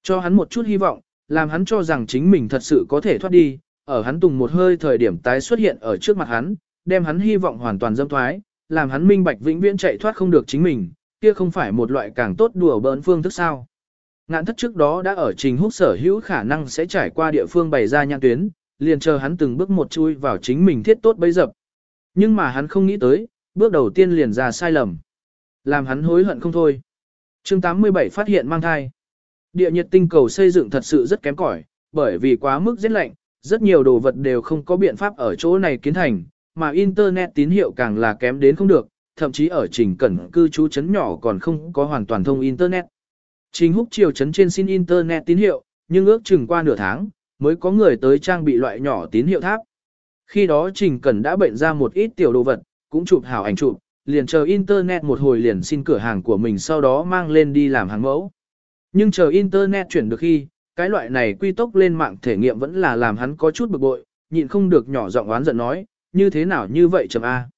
Cho hắn một chút hy vọng, làm hắn cho rằng chính mình thật sự có thể thoát đi, ở hắn tùng một hơi thời điểm tái xuất hiện ở trước mặt hắn, đem hắn hy vọng hoàn toàn dâm thoái, làm hắn minh bạch vĩnh viễn chạy thoát không được chính mình, kia không phải một loại càng tốt đùa bỡn phương thức sao. Ngạn thất trước đó đã ở trình húc sở hữu khả năng sẽ trải qua địa phương bày ra nhãn tuyến, liền chờ hắn từng bước một chui vào chính mình thiết tốt bấy dập. Nhưng mà hắn không nghĩ tới, bước đầu tiên liền ra sai lầm. Làm hắn hối hận không thôi. chương 87 phát hiện mang thai. Địa nhiệt tinh cầu xây dựng thật sự rất kém cỏi, bởi vì quá mức rét lạnh, rất nhiều đồ vật đều không có biện pháp ở chỗ này kiến thành, mà Internet tín hiệu càng là kém đến không được, thậm chí ở trình cẩn cư trú chấn nhỏ còn không có hoàn toàn thông Internet. Trình húc chiều chấn trên xin Internet tín hiệu, nhưng ước chừng qua nửa tháng, mới có người tới trang bị loại nhỏ tín hiệu tháp. Khi đó Trình Cẩn đã bệnh ra một ít tiểu đồ vật, cũng chụp hảo ảnh chụp, liền chờ Internet một hồi liền xin cửa hàng của mình sau đó mang lên đi làm hàng mẫu. Nhưng chờ Internet chuyển được khi, cái loại này quy tốc lên mạng thể nghiệm vẫn là làm hắn có chút bực bội, nhịn không được nhỏ giọng oán giận nói, như thế nào như vậy chầm A.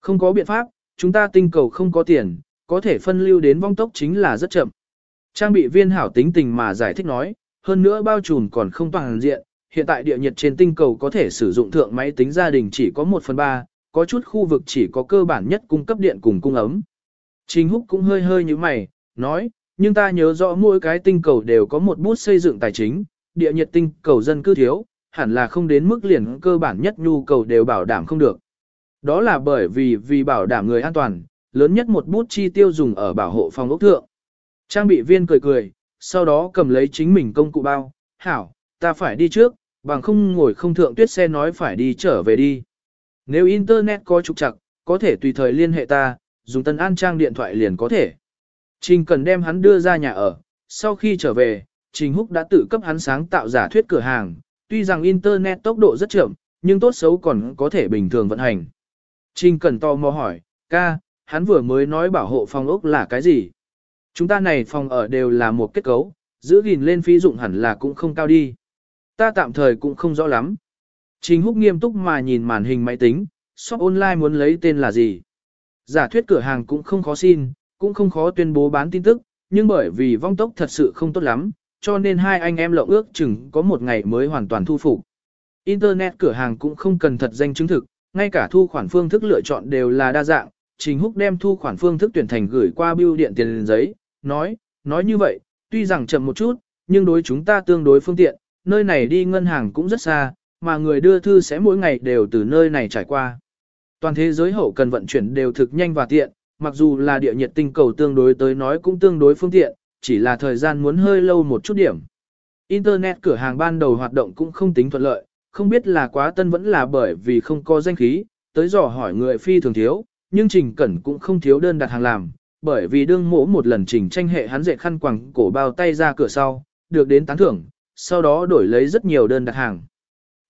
Không có biện pháp, chúng ta tinh cầu không có tiền, có thể phân lưu đến vong tốc chính là rất chậm. Trang bị viên hảo tính tình mà giải thích nói, hơn nữa bao trùm còn không toàn diện, hiện tại địa nhiệt trên tinh cầu có thể sử dụng thượng máy tính gia đình chỉ có 1 phần 3, có chút khu vực chỉ có cơ bản nhất cung cấp điện cùng cung ấm. Trình Húc cũng hơi hơi như mày, nói, nhưng ta nhớ rõ mỗi cái tinh cầu đều có một bút xây dựng tài chính, địa nhiệt tinh cầu dân cư thiếu, hẳn là không đến mức liền cơ bản nhất nhu cầu đều bảo đảm không được. Đó là bởi vì vì bảo đảm người an toàn, lớn nhất một bút chi tiêu dùng ở bảo hộ phòng ốc thượng. Trang bị viên cười cười, sau đó cầm lấy chính mình công cụ bao, hảo, ta phải đi trước, bằng không ngồi không thượng tuyết xe nói phải đi trở về đi. Nếu Internet có trục trặc, có thể tùy thời liên hệ ta, dùng tân an trang điện thoại liền có thể. Trình cần đem hắn đưa ra nhà ở, sau khi trở về, Trình Húc đã tự cấp hắn sáng tạo giả thuyết cửa hàng, tuy rằng Internet tốc độ rất chậm, nhưng tốt xấu còn có thể bình thường vận hành. Trình cần to mò hỏi, ca, hắn vừa mới nói bảo hộ phòng ốc là cái gì? Chúng ta này phòng ở đều là một kết cấu, giữ gìn lên phí dụng hẳn là cũng không cao đi. Ta tạm thời cũng không rõ lắm. Trình húc nghiêm túc mà nhìn màn hình máy tính, shop online muốn lấy tên là gì. Giả thuyết cửa hàng cũng không khó xin, cũng không khó tuyên bố bán tin tức, nhưng bởi vì vong tốc thật sự không tốt lắm, cho nên hai anh em lộng ước chừng có một ngày mới hoàn toàn thu phục. Internet cửa hàng cũng không cần thật danh chứng thực, ngay cả thu khoản phương thức lựa chọn đều là đa dạng, Trình Húc đem thu khoản phương thức tuyển thành gửi qua bưu điện tiền giấy, nói, nói như vậy, tuy rằng chậm một chút, nhưng đối chúng ta tương đối phương tiện, nơi này đi ngân hàng cũng rất xa, mà người đưa thư sẽ mỗi ngày đều từ nơi này trải qua. Toàn thế giới hậu cần vận chuyển đều thực nhanh và tiện, mặc dù là địa nhiệt tinh cầu tương đối tới nói cũng tương đối phương tiện, chỉ là thời gian muốn hơi lâu một chút điểm. Internet cửa hàng ban đầu hoạt động cũng không tính thuận lợi, không biết là quá tân vẫn là bởi vì không có danh khí, tới dò hỏi người phi thường thiếu, nhưng Trình Cẩn cũng không thiếu đơn đặt hàng làm, bởi vì đương mỗ một lần trình tranh hệ hắn dệt khăn quàng cổ bao tay ra cửa sau, được đến tán thưởng, sau đó đổi lấy rất nhiều đơn đặt hàng.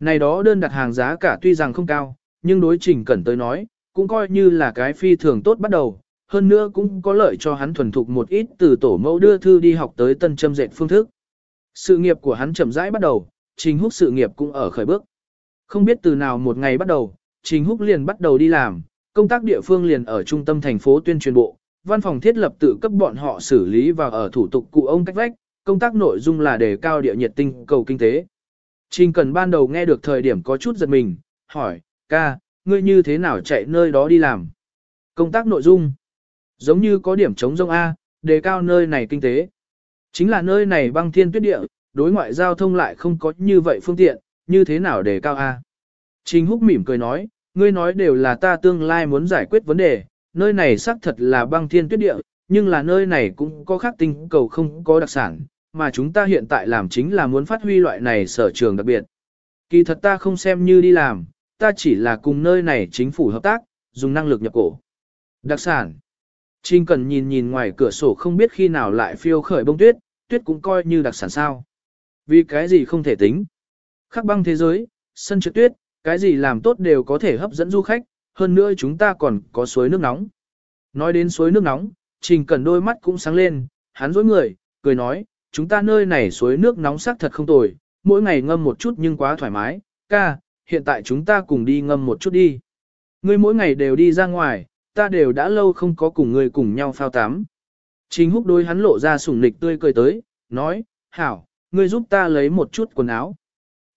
Này đó đơn đặt hàng giá cả tuy rằng không cao, nhưng đối trình cẩn tới nói, cũng coi như là cái phi thường tốt bắt đầu, hơn nữa cũng có lợi cho hắn thuần thục một ít từ tổ mẫu đưa thư đi học tới tân châm dệt phương thức. Sự nghiệp của hắn chậm rãi bắt đầu, trình húc sự nghiệp cũng ở khởi bước. Không biết từ nào một ngày bắt đầu, trình húc liền bắt đầu đi làm, công tác địa phương liền ở trung tâm thành phố tuyên truyền bộ, văn phòng thiết lập tự cấp bọn họ xử lý và ở thủ tục cụ ông cách vách, công tác nội dung là đề cao địa nhiệt tinh cầu kinh tế. Trình cần ban đầu nghe được thời điểm có chút giật mình, hỏi, ca, ngươi như thế nào chạy nơi đó đi làm? Công tác nội dung, giống như có điểm chống rông A, đề cao nơi này kinh tế. Chính là nơi này băng thiên tuyết địa, đối ngoại giao thông lại không có như vậy phương tiện, như thế nào đề cao A? Trình húc mỉm cười nói, ngươi nói đều là ta tương lai muốn giải quyết vấn đề, nơi này xác thật là băng thiên tuyết địa, nhưng là nơi này cũng có khác tinh cầu không có đặc sản, mà chúng ta hiện tại làm chính là muốn phát huy loại này sở trường đặc biệt. Kỳ thật ta không xem như đi làm, ta chỉ là cùng nơi này chính phủ hợp tác, dùng năng lực nhập cổ. Đặc sản. Trình cần nhìn nhìn ngoài cửa sổ không biết khi nào lại phiêu khởi bông tuyết, tuyết cũng coi như đặc sản sao. Vì cái gì không thể tính. Khắc băng thế giới, sân trượt tuyết, cái gì làm tốt đều có thể hấp dẫn du khách, hơn nữa chúng ta còn có suối nước nóng. Nói đến suối nước nóng, Trình Cần đôi mắt cũng sáng lên, hắn dối người, cười nói, chúng ta nơi này suối nước nóng sắc thật không tồi, mỗi ngày ngâm một chút nhưng quá thoải mái, ca, hiện tại chúng ta cùng đi ngâm một chút đi. Ngươi mỗi ngày đều đi ra ngoài, ta đều đã lâu không có cùng ngươi cùng nhau phao tắm. Trình húc đôi hắn lộ ra sủng nịch tươi cười tới, nói, hảo, ngươi giúp ta lấy một chút quần áo.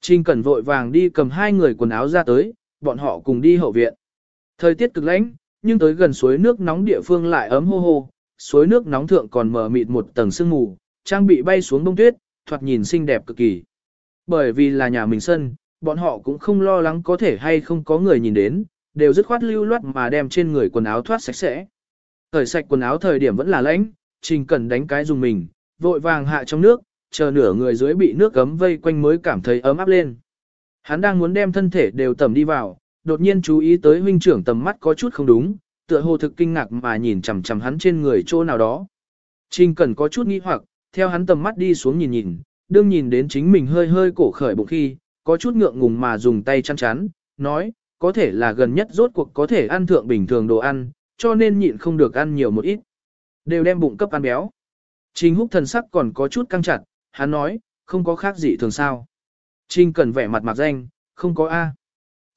Trình cẩn vội vàng đi cầm hai người quần áo ra tới, bọn họ cùng đi hậu viện. Thời tiết cực lạnh, nhưng tới gần suối nước nóng địa phương lại ấm hô hô, suối nước nóng thượng còn mở mịt một tầng sương mù, trang bị bay xuống bông tuyết, thoạt nhìn xinh đẹp cực kỳ. Bởi vì là nhà mình sân, bọn họ cũng không lo lắng có thể hay không có người nhìn đến, đều dứt khoát lưu loát mà đem trên người quần áo thoát sạch sẽ. Thời sạch quần áo thời điểm vẫn là lãnh, Trình Cẩn đánh cái dùng mình, vội vàng hạ trong nước, chờ nửa người dưới bị nước gấm vây quanh mới cảm thấy ấm áp lên. Hắn đang muốn đem thân thể đều tầm đi vào, đột nhiên chú ý tới huynh trưởng tầm mắt có chút không đúng, tựa hồ thực kinh ngạc mà nhìn chằm chằm hắn trên người chỗ nào đó. Trình Cẩn có chút nghi hoặc, theo hắn tầm mắt đi xuống nhìn nhìn, đương nhìn đến chính mình hơi hơi cổ khởi bụng khi, có chút ngượng ngùng mà dùng tay chăn chắn, nói, có thể là gần nhất rốt cuộc có thể ăn thượng bình thường đồ ăn, cho nên nhịn không được ăn nhiều một ít. Đều đem bụng cấp ăn béo. Trình húc thần sắc còn có chút căng chặt, hắn nói, không có khác gì thường sao. Trình cần vẻ mặt mạc danh, không có A.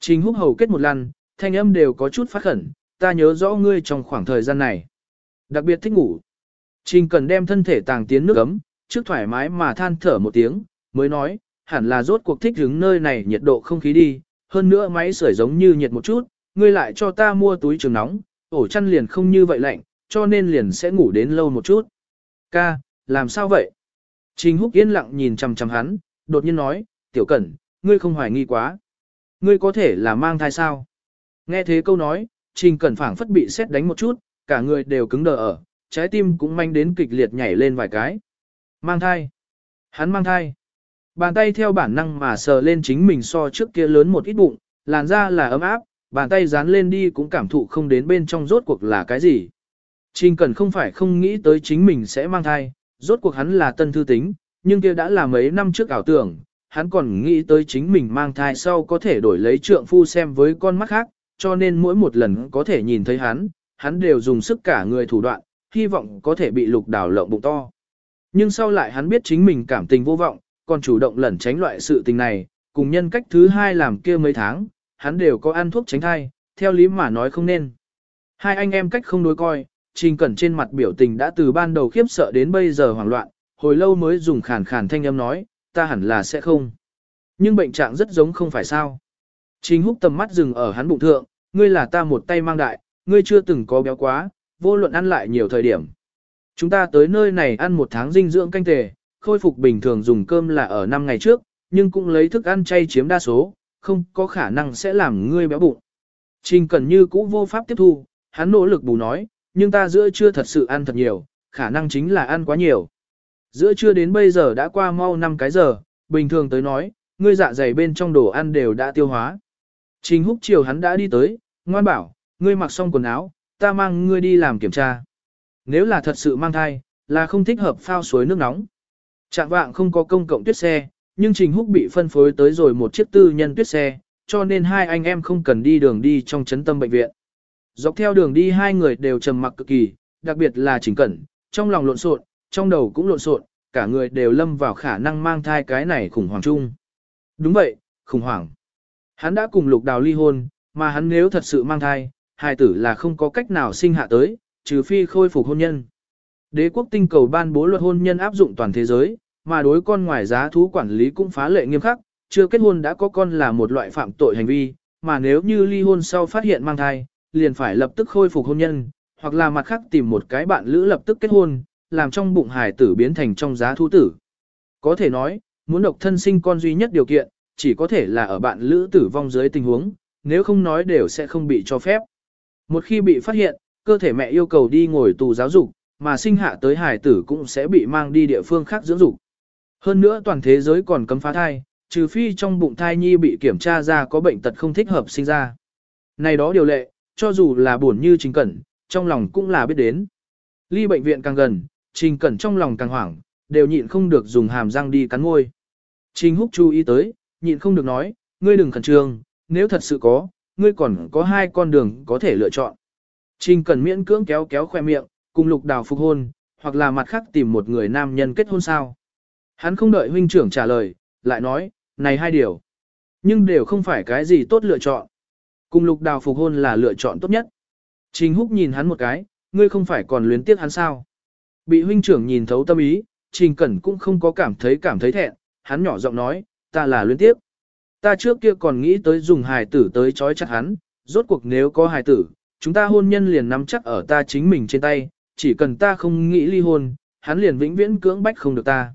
Trình húc hầu kết một lần, thanh âm đều có chút phát khẩn, ta nhớ rõ ngươi trong khoảng thời gian này. Đặc biệt thích ngủ. Trình cần đem thân thể tàng tiến nước ấm, trước thoải mái mà than thở một tiếng, mới nói, hẳn là rốt cuộc thích hứng nơi này nhiệt độ không khí đi, hơn nữa máy sưởi giống như nhiệt một chút, ngươi lại cho ta mua túi trường nóng, ổ chăn liền không như vậy lạnh, cho nên liền sẽ ngủ đến lâu một chút. Ca, làm sao vậy? Trình Húc yên lặng nhìn chằm chằm hắn, đột nhiên nói, tiểu cẩn, ngươi không hoài nghi quá. Ngươi có thể là mang thai sao? Nghe thế câu nói, Trình Cẩn phảng phất bị xét đánh một chút, cả người đều cứng đờ ở, trái tim cũng manh đến kịch liệt nhảy lên vài cái. Mang thai. Hắn mang thai. Bàn tay theo bản năng mà sờ lên chính mình so trước kia lớn một ít bụng, làn da là ấm áp, bàn tay dán lên đi cũng cảm thụ không đến bên trong rốt cuộc là cái gì. Trình Cẩn không phải không nghĩ tới chính mình sẽ mang thai, rốt cuộc hắn là tân thư tính, nhưng kia đã là mấy năm trước ảo tưởng, hắn còn nghĩ tới chính mình mang thai sau có thể đổi lấy trượng phu xem với con mắt khác, cho nên mỗi một lần có thể nhìn thấy hắn, hắn đều dùng sức cả người thủ đoạn, hy vọng có thể bị lục đảo lộng bụng to. Nhưng sau lại hắn biết chính mình cảm tình vô vọng, còn chủ động lẩn tránh loại sự tình này, cùng nhân cách thứ hai làm kia mấy tháng, hắn đều có ăn thuốc tránh thai, theo lý mà nói không nên. Hai anh em cách không đối coi, Trình Cẩn trên mặt biểu tình đã từ ban đầu khiếp sợ đến bây giờ hoảng loạn, hồi lâu mới dùng khàn khàn thanh âm nói, ta hẳn là sẽ không. Nhưng bệnh trạng rất giống không phải sao. Trình húc tầm mắt dừng ở hắn bụng thượng, ngươi là ta một tay mang đại, ngươi chưa từng có béo quá, vô luận ăn lại nhiều thời điểm. Chúng ta tới nơi này ăn một tháng dinh dưỡng canh tề, khôi phục bình thường dùng cơm là ở 5 ngày trước, nhưng cũng lấy thức ăn chay chiếm đa số, không có khả năng sẽ làm ngươi béo bụng. Trình Cẩn như cũ vô pháp tiếp thu, hắn nỗ lực bù nói, nhưng ta giữa trưa thật sự ăn thật nhiều, khả năng chính là ăn quá nhiều. Giữa trưa đến bây giờ đã qua mau 5 cái giờ, bình thường tới nói, ngươi dạ dày bên trong đồ ăn đều đã tiêu hóa. Trình húc chiều hắn đã đi tới, ngoan bảo, ngươi mặc xong quần áo, ta mang ngươi đi làm kiểm tra. Nếu là thật sự mang thai, là không thích hợp phao suối nước nóng. Trạng vạng không có công cộng tuyết xe, nhưng Trình Húc bị phân phối tới rồi một chiếc tư nhân tuyết xe, cho nên hai anh em không cần đi đường đi trong trấn tâm bệnh viện. Dọc theo đường đi hai người đều trầm mặc cực kỳ, đặc biệt là Trình Cẩn, trong lòng lộn xộn, trong đầu cũng lộn xộn, cả người đều lâm vào khả năng mang thai cái này khủng hoảng chung. Đúng vậy, khủng hoảng. Hắn đã cùng Lục Đào ly hôn, mà hắn nếu thật sự mang thai, hài tử là không có cách nào sinh hạ tới, trừ phi khôi phục hôn nhân. Đế quốc tinh cầu ban bố luật hôn nhân áp dụng toàn thế giới, mà đối con ngoài giá thú quản lý cũng phá lệ nghiêm khắc, chưa kết hôn đã có con là một loại phạm tội hành vi, mà nếu như ly hôn sau phát hiện mang thai, liền phải lập tức khôi phục hôn nhân, hoặc là mặt khác tìm một cái bạn lữ lập tức kết hôn, làm trong bụng hài tử biến thành trong giá thú tử. Có thể nói, muốn độc thân sinh con duy nhất điều kiện, chỉ có thể là ở bạn lữ tử vong dưới tình huống, nếu không nói đều sẽ không bị cho phép. Một khi bị phát hiện, cơ thể mẹ yêu cầu đi ngồi tù giáo dục, mà sinh hạ tới hài tử cũng sẽ bị mang đi địa phương khác dưỡng dục. Hơn nữa toàn thế giới còn cấm phá thai, trừ phi trong bụng thai nhi bị kiểm tra ra có bệnh tật không thích hợp sinh ra. Này đó điều lệ, cho dù là buồn như Trình Cẩn, trong lòng cũng là biết đến. Ly bệnh viện càng gần, Trình Cẩn trong lòng càng hoảng, đều nhịn không được dùng hàm răng đi cắn môi. Trình Húc chú ý tới, nhịn không được nói, ngươi đừng khẩn trương, nếu thật sự có, ngươi còn có hai con đường có thể lựa chọn. Trình Cẩn miễn cưỡng kéo kéo khoe miệng, cùng lục đào phục hôn, hoặc là mặt khác tìm một người nam nhân kết hôn sao. Hắn không đợi huynh trưởng trả lời, lại nói, này hai điều. Nhưng đều không phải cái gì tốt lựa chọn. Cùng lục đào phục hôn là lựa chọn tốt nhất. Trình húc nhìn hắn một cái, ngươi không phải còn luyến tiếc hắn sao. Bị huynh trưởng nhìn thấu tâm ý, trình cẩn cũng không có cảm thấy cảm thấy thẹn, hắn nhỏ giọng nói, ta là luyến tiếc. Ta trước kia còn nghĩ tới dùng hài tử tới trói chặt hắn, rốt cuộc nếu có hài tử, chúng ta hôn nhân liền nắm chắc ở ta chính mình trên tay, chỉ cần ta không nghĩ ly hôn, hắn liền vĩnh viễn cưỡng bách không được ta.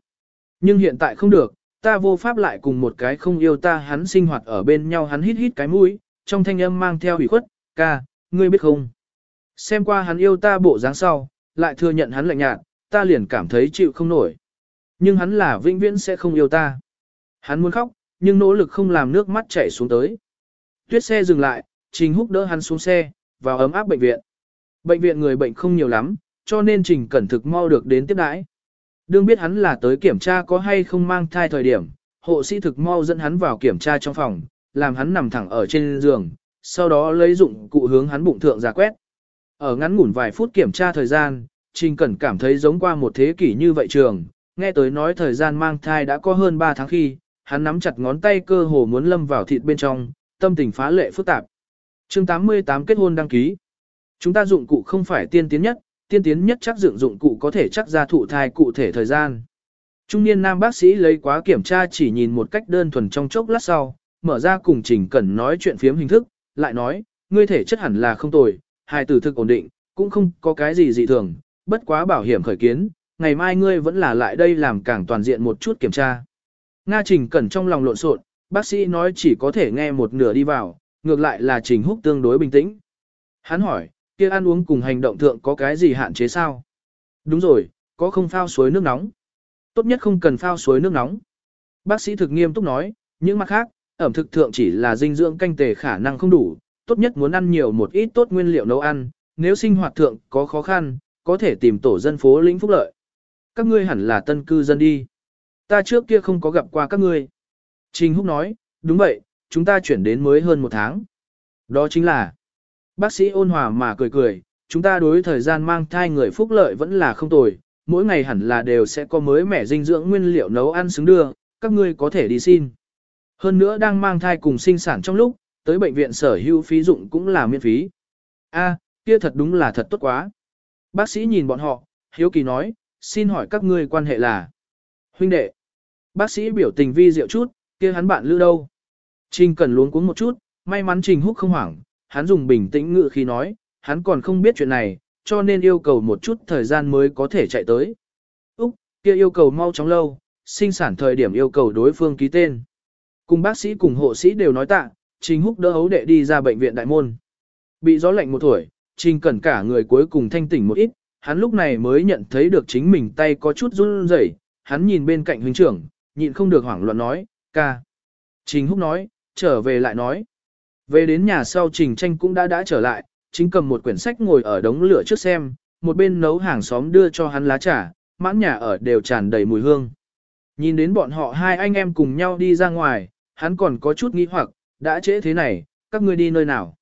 Nhưng hiện tại không được, ta vô pháp lại cùng một cái không yêu ta hắn sinh hoạt ở bên nhau hắn hít hít cái mũi, trong thanh âm mang theo ủy khuất, ca, ngươi biết không? Xem qua hắn yêu ta bộ dáng sau, lại thừa nhận hắn lạnh nhạt, ta liền cảm thấy chịu không nổi. Nhưng hắn là vĩnh viễn sẽ không yêu ta. Hắn muốn khóc, nhưng nỗ lực không làm nước mắt chảy xuống tới. Tuyết xe dừng lại, Trình Húc đỡ hắn xuống xe, vào ấm áp bệnh viện. Bệnh viện người bệnh không nhiều lắm, cho nên Trình Cẩn thực mau được đến tiếp đãi. Đương biết hắn là tới kiểm tra có hay không mang thai thời điểm, hộ sĩ thực mau dẫn hắn vào kiểm tra trong phòng, làm hắn nằm thẳng ở trên giường, sau đó lấy dụng cụ hướng hắn bụng thượng ra quét. Ở ngắn ngủn vài phút kiểm tra thời gian, Trình Cẩn cảm thấy giống qua một thế kỷ như vậy trường, nghe tới nói thời gian mang thai đã có hơn 3 tháng khi, hắn nắm chặt ngón tay cơ hồ muốn lâm vào thịt bên trong, tâm tình phá lệ phức tạp. chương 88 kết hôn đăng ký. Chúng ta dụng cụ không phải tiên tiến nhất, tiên tiến nhất chắc dựng dụng cụ có thể chắc ra thụ thai cụ thể thời gian. Trung niên nam bác sĩ lấy quá kiểm tra chỉ nhìn một cách đơn thuần trong chốc lát sau, mở ra cùng Trình Cẩn nói chuyện phiếm hình thức, lại nói, ngươi thể chất hẳn là không tồi, hài tử thực ổn định, cũng không có cái gì dị thường, bất quá bảo hiểm khởi kiến, ngày mai ngươi vẫn là lại đây làm càng toàn diện một chút kiểm tra. Nga Trình Cẩn trong lòng lộn xộn, bác sĩ nói chỉ có thể nghe một nửa đi vào, ngược lại là Trình Húc tương đối bình tĩnh. Hắn hỏi, kia ăn uống cùng hành động thượng có cái gì hạn chế sao? Đúng rồi, có không phao suối nước nóng? Tốt nhất không cần phao suối nước nóng. Bác sĩ thực nghiêm túc nói, những mặt khác, ẩm thực thượng chỉ là dinh dưỡng canh tề khả năng không đủ, tốt nhất muốn ăn nhiều một ít tốt nguyên liệu nấu ăn, nếu sinh hoạt thượng có khó khăn, có thể tìm tổ dân phố lĩnh phúc lợi. Các ngươi hẳn là tân cư dân đi. Ta trước kia không có gặp qua các ngươi. Trình Húc nói, đúng vậy, chúng ta chuyển đến mới hơn một tháng. Đó chính là, bác sĩ ôn hòa mà cười cười, chúng ta đối thời gian mang thai người phúc lợi vẫn là không tồi, mỗi ngày hẳn là đều sẽ có mới mẻ dinh dưỡng nguyên liệu nấu ăn xứng đưa, các ngươi có thể đi xin. Hơn nữa đang mang thai cùng sinh sản trong lúc, tới bệnh viện sở hữu phí dụng cũng là miễn phí. A, kia thật đúng là thật tốt quá. Bác sĩ nhìn bọn họ, hiếu kỳ nói, xin hỏi các ngươi quan hệ là huynh đệ. Bác sĩ biểu tình vi diệu chút, kia hắn bạn lưu đâu. Trình cần luống cuống một chút, may mắn Trình Húc không hoảng, hắn dùng bình tĩnh ngự khi nói, hắn còn không biết chuyện này, cho nên yêu cầu một chút thời gian mới có thể chạy tới. Úc, kia yêu cầu mau chóng lâu, sinh sản thời điểm yêu cầu đối phương ký tên. Cùng bác sĩ cùng hộ sĩ đều nói tạ, Trình Húc đỡ hấu đệ đi ra bệnh viện đại môn. Bị gió lạnh một tuổi, Trình Cẩn cả người cuối cùng thanh tỉnh một ít, hắn lúc này mới nhận thấy được chính mình tay có chút run rẩy, hắn nhìn bên cạnh huynh trưởng, nhịn không được hoảng loạn nói, ca. Trình Húc nói, trở về lại nói. Về đến nhà sau Trình Tranh cũng đã đã trở lại, chính cầm một quyển sách ngồi ở đống lửa trước xem, một bên nấu hàng xóm đưa cho hắn lá trà, mãn nhà ở đều tràn đầy mùi hương. Nhìn đến bọn họ hai anh em cùng nhau đi ra ngoài, hắn còn có chút nghi hoặc, đã trễ thế này, các ngươi đi nơi nào?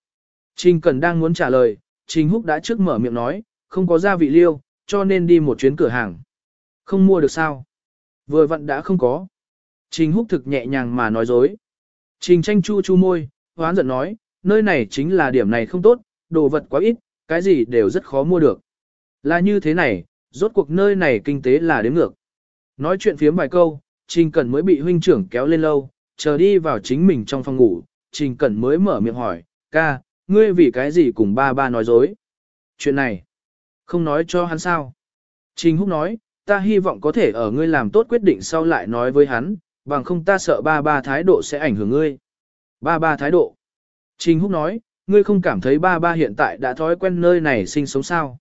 Trình Cần đang muốn trả lời, Trình Húc đã trước mở miệng nói, không có gia vị liêu, cho nên đi một chuyến cửa hàng. Không mua được sao? Vừa vặn đã không có. Trình Húc thực nhẹ nhàng mà nói dối. Trình tranh chu chu môi, hoán giận nói, nơi này chính là điểm này không tốt, đồ vật quá ít, cái gì đều rất khó mua được. Là như thế này, rốt cuộc nơi này kinh tế là đếm ngược. Nói chuyện phiếm vài câu, Trình Cẩn mới bị huynh trưởng kéo lên lâu, chờ đi vào chính mình trong phòng ngủ, Trình Cẩn mới mở miệng hỏi, ca, ngươi vì cái gì cùng ba ba nói dối? Chuyện này, không nói cho hắn sao? Trình Húc nói, ta hy vọng có thể ở ngươi làm tốt quyết định sau lại nói với hắn, bằng không ta sợ ba ba thái độ sẽ ảnh hưởng ngươi. Ba ba thái độ. Trình Húc nói, ngươi không cảm thấy ba ba hiện tại đã thói quen nơi này sinh sống sao?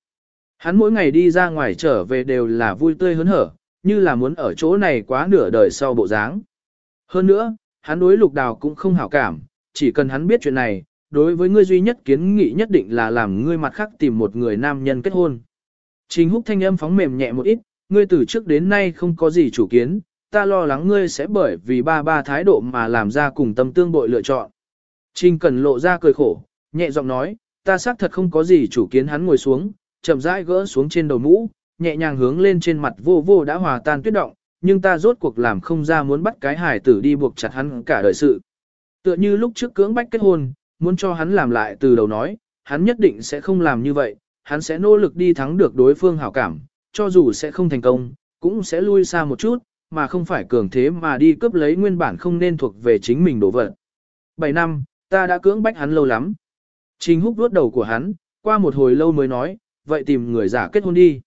Hắn mỗi ngày đi ra ngoài trở về đều là vui tươi hớn hở, như là muốn ở chỗ này quá nửa đời sau bộ dáng. Hơn nữa, hắn đối lục đào cũng không hảo cảm, chỉ cần hắn biết chuyện này, đối với ngươi duy nhất kiến nghị nhất định là làm ngươi mặt khác tìm một người nam nhân kết hôn. Trình húc thanh âm phóng mềm nhẹ một ít, ngươi từ trước đến nay không có gì chủ kiến, ta lo lắng ngươi sẽ bởi vì ba ba thái độ mà làm ra cùng tâm tương bội lựa chọn. Trình cần lộ ra cười khổ, nhẹ giọng nói, ta xác thật không có gì chủ kiến hắn ngồi xuống, chậm rãi gỡ xuống trên đầu mũ, nhẹ nhàng hướng lên trên mặt vô vô đã hòa tan tuyết động, nhưng ta rốt cuộc làm không ra muốn bắt cái hải tử đi buộc chặt hắn cả đời sự. Tựa như lúc trước cưỡng bách kết hôn, muốn cho hắn làm lại từ đầu nói, hắn nhất định sẽ không làm như vậy, hắn sẽ nỗ lực đi thắng được đối phương hảo cảm, cho dù sẽ không thành công, cũng sẽ lui xa một chút, mà không phải cường thế mà đi cướp lấy nguyên bản không nên thuộc về chính mình đổ vật. 7 năm, ta đã cưỡng bách hắn lâu lắm. Trình húc vuốt đầu của hắn, qua một hồi lâu mới nói, vậy tìm người giả kết hôn đi.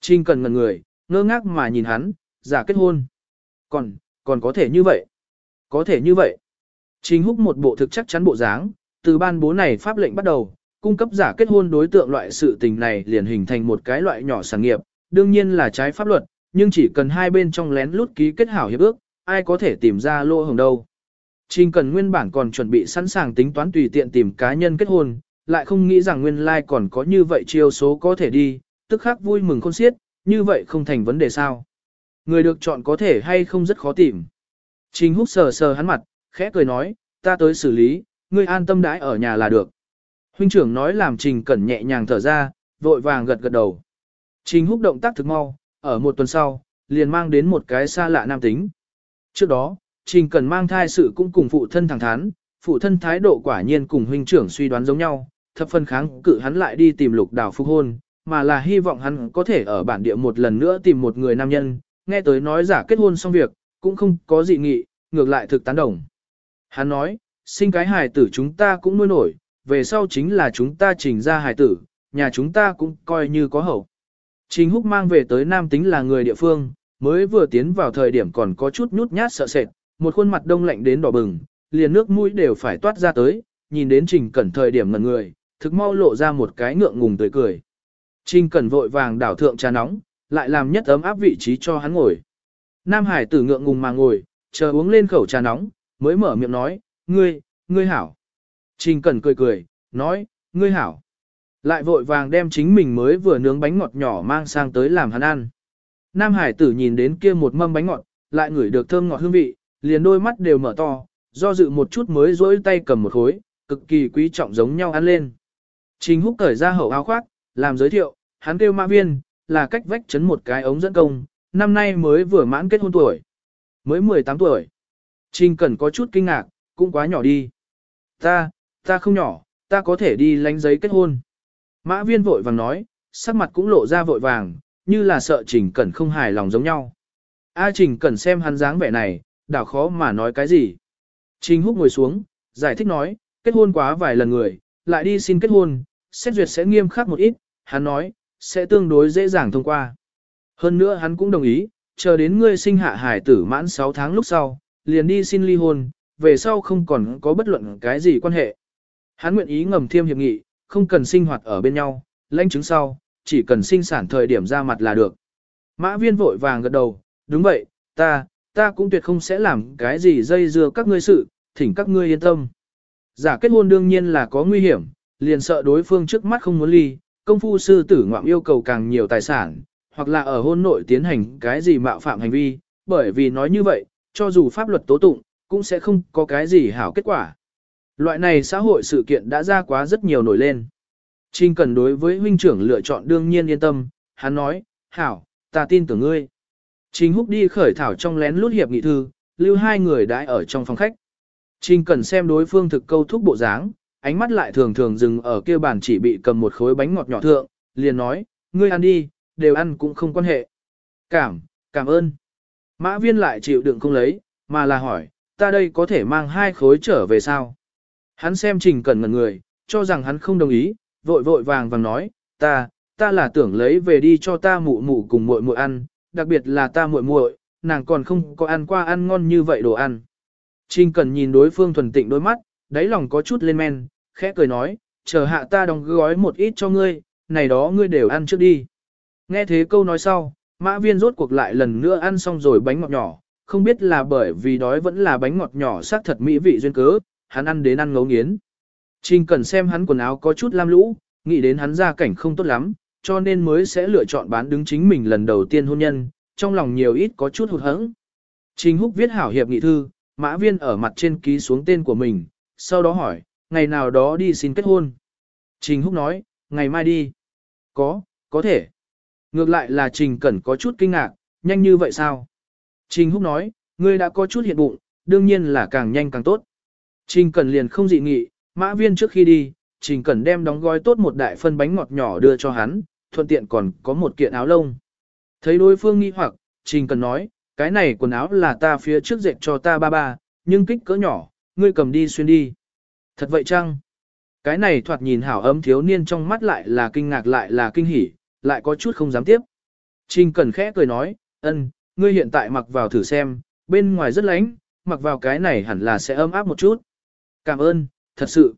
Trình cần ngần người, ngơ ngác mà nhìn hắn, giả kết hôn. Còn, còn có thể như vậy. Có thể như vậy. Trình húc một bộ thực chắc chắn bộ dáng, từ ban bố này pháp lệnh bắt đầu, cung cấp giả kết hôn đối tượng loại sự tình này liền hình thành một cái loại nhỏ sản nghiệp, đương nhiên là trái pháp luật, nhưng chỉ cần hai bên trong lén lút ký kết hảo hiệp ước, ai có thể tìm ra lỗ hồng đâu. Trình cần nguyên bản còn chuẩn bị sẵn sàng tính toán tùy tiện tìm cá nhân kết hôn, lại không nghĩ rằng nguyên lai like còn có như vậy chiêu số có thể đi, tức khắc vui mừng khôn xiết, như vậy không thành vấn đề sao. Người được chọn có thể hay không rất khó tìm. Trình húc sờ sờ hắn mặt, khẽ cười nói, ta tới xử lý, ngươi an tâm đãi ở nhà là được. Huynh trưởng nói làm Trình Cẩn nhẹ nhàng thở ra, vội vàng gật gật đầu. Trình húc động tác thực mau, ở một tuần sau, liền mang đến một cái xa lạ nam tính. Trước đó, Trình Cần mang thai sự cũng cùng phụ thân thẳng thắn, phụ thân thái độ quả nhiên cùng huynh trưởng suy đoán giống nhau, thập phân kháng cự hắn lại đi tìm lục đảo phục hôn, mà là hy vọng hắn có thể ở bản địa một lần nữa tìm một người nam nhân, nghe tới nói giả kết hôn xong việc, cũng không có dị nghị, ngược lại thực tán đồng. Hắn nói, sinh cái hài tử chúng ta cũng nuôi nổi, về sau chính là chúng ta trình ra hài tử, nhà chúng ta cũng coi như có hậu. Trình húc mang về tới nam tính là người địa phương, mới vừa tiến vào thời điểm còn có chút nhút nhát sợ sệt, một khuôn mặt đông lạnh đến đỏ bừng, liền nước mũi đều phải toát ra tới, nhìn đến trình cẩn thời điểm ngẩn người, thực mau lộ ra một cái ngượng ngùng tươi cười. Trình cẩn vội vàng đảo thượng trà nóng, lại làm nhất ấm áp vị trí cho hắn ngồi. Nam Hải tử ngượng ngùng mà ngồi, chờ uống lên khẩu trà nóng, mới mở miệng nói, ngươi, ngươi hảo. Trình Cẩn cười cười, nói, ngươi hảo. Lại vội vàng đem chính mình mới vừa nướng bánh ngọt nhỏ mang sang tới làm hắn ăn. Nam Hải tử nhìn đến kia một mâm bánh ngọt, lại ngửi được thơm ngọt hương vị, liền đôi mắt đều mở to, do dự một chút mới rỗi tay cầm một khối, cực kỳ quý trọng giống nhau ăn lên. Trình húc cởi ra hậu áo khoác, làm giới thiệu, hắn kêu mã viên, là cách vách chấn một cái ống dẫn công, năm nay mới vừa mãn kết hôn tuổi. Mới 18 tuổi. Trình Cẩn có chút kinh ngạc, cũng quá nhỏ đi. Ta, ta không nhỏ, ta có thể đi lánh giấy kết hôn. Mã viên vội vàng nói, sắc mặt cũng lộ ra vội vàng, như là sợ Trình Cẩn không hài lòng giống nhau. A Trình Cẩn xem hắn dáng vẻ này, đảo khó mà nói cái gì. Trình Húc ngồi xuống, giải thích nói, kết hôn quá vài lần người, lại đi xin kết hôn, xét duyệt sẽ nghiêm khắc một ít, hắn nói, sẽ tương đối dễ dàng thông qua. Hơn nữa hắn cũng đồng ý, chờ đến ngươi sinh hạ hải tử mãn 6 tháng lúc sau, liền đi xin ly hôn, về sau không còn có bất luận cái gì quan hệ. Hắn nguyện ý ngầm thiêm hiệp nghị, không cần sinh hoạt ở bên nhau, lãnh chứng sau, chỉ cần sinh sản thời điểm ra mặt là được. Mã viên vội vàng gật đầu, đúng vậy, ta, ta cũng tuyệt không sẽ làm cái gì dây dưa các ngươi sự, thỉnh các ngươi yên tâm. Giả kết hôn đương nhiên là có nguy hiểm, liền sợ đối phương trước mắt không muốn ly, công phu sư tử ngoạm yêu cầu càng nhiều tài sản, hoặc là ở hôn nội tiến hành cái gì mạo phạm hành vi, bởi vì nói như vậy, cho dù pháp luật tố tụng, cũng sẽ không có cái gì hảo kết quả. Loại này xã hội sự kiện đã ra quá rất nhiều nổi lên. Trình cần đối với huynh trưởng lựa chọn đương nhiên yên tâm, hắn nói, hảo, ta tin tưởng ngươi. Trình húc đi khởi thảo trong lén lút hiệp nghị thư, lưu hai người đãi ở trong phòng khách. Trình cần xem đối phương thực câu thúc bộ dáng, ánh mắt lại thường thường dừng ở kia bàn chỉ bị cầm một khối bánh ngọt nhỏ thượng, liền nói, ngươi ăn đi, đều ăn cũng không quan hệ. Cảm, cảm ơn. Mã viên lại chịu đựng không lấy, mà là hỏi, ta đây có thể mang hai khối trở về sao? Hắn xem trình cần ngẩn người, cho rằng hắn không đồng ý, vội vội vàng vàng nói, ta, ta là tưởng lấy về đi cho ta mụ mụ cùng muội muội ăn, đặc biệt là ta muội muội, nàng còn không có ăn qua ăn ngon như vậy đồ ăn. Trình cần nhìn đối phương thuần tịnh đôi mắt, đáy lòng có chút lên men, khẽ cười nói, chờ hạ ta đóng gói một ít cho ngươi, này đó ngươi đều ăn trước đi. Nghe thế câu nói sau, mã viên rốt cuộc lại lần nữa ăn xong rồi bánh ngọt nhỏ, không biết là bởi vì đói vẫn là bánh ngọt nhỏ xác thật mỹ vị duyên cớ, hắn ăn đến ăn ngấu nghiến. Trình cần xem hắn quần áo có chút lam lũ, nghĩ đến hắn gia cảnh không tốt lắm, cho nên mới sẽ lựa chọn bán đứng chính mình lần đầu tiên hôn nhân, trong lòng nhiều ít có chút hụt hẫng. Trình Húc viết hảo hiệp nghị thư, mã viên ở mặt trên ký xuống tên của mình, sau đó hỏi, ngày nào đó đi xin kết hôn. Trình Húc nói, ngày mai đi. Có, có thể. Ngược lại là Trình Cẩn có chút kinh ngạc, nhanh như vậy sao? Trình Húc nói, ngươi đã có chút hiện bụng, đương nhiên là càng nhanh càng tốt. Trình Cẩn liền không dị nghị, mã viên trước khi đi, Trình Cẩn đem đóng gói tốt một đại phân bánh ngọt nhỏ đưa cho hắn, thuận tiện còn có một kiện áo lông. Thấy đối phương nghi hoặc, Trình Cẩn nói, cái này quần áo là ta phía trước dệt cho ta ba ba, nhưng kích cỡ nhỏ, ngươi cầm đi xuyên đi. Thật vậy chăng? Cái này thoạt nhìn hảo ấm thiếu niên trong mắt lại là kinh ngạc lại là kinh hỉ, lại có chút không dám tiếp. Trình Cẩn khẽ cười nói, ân, ngươi hiện tại mặc vào thử xem, bên ngoài rất lạnh, mặc vào cái này hẳn là sẽ ấm áp một chút. Cảm ơn, thật sự.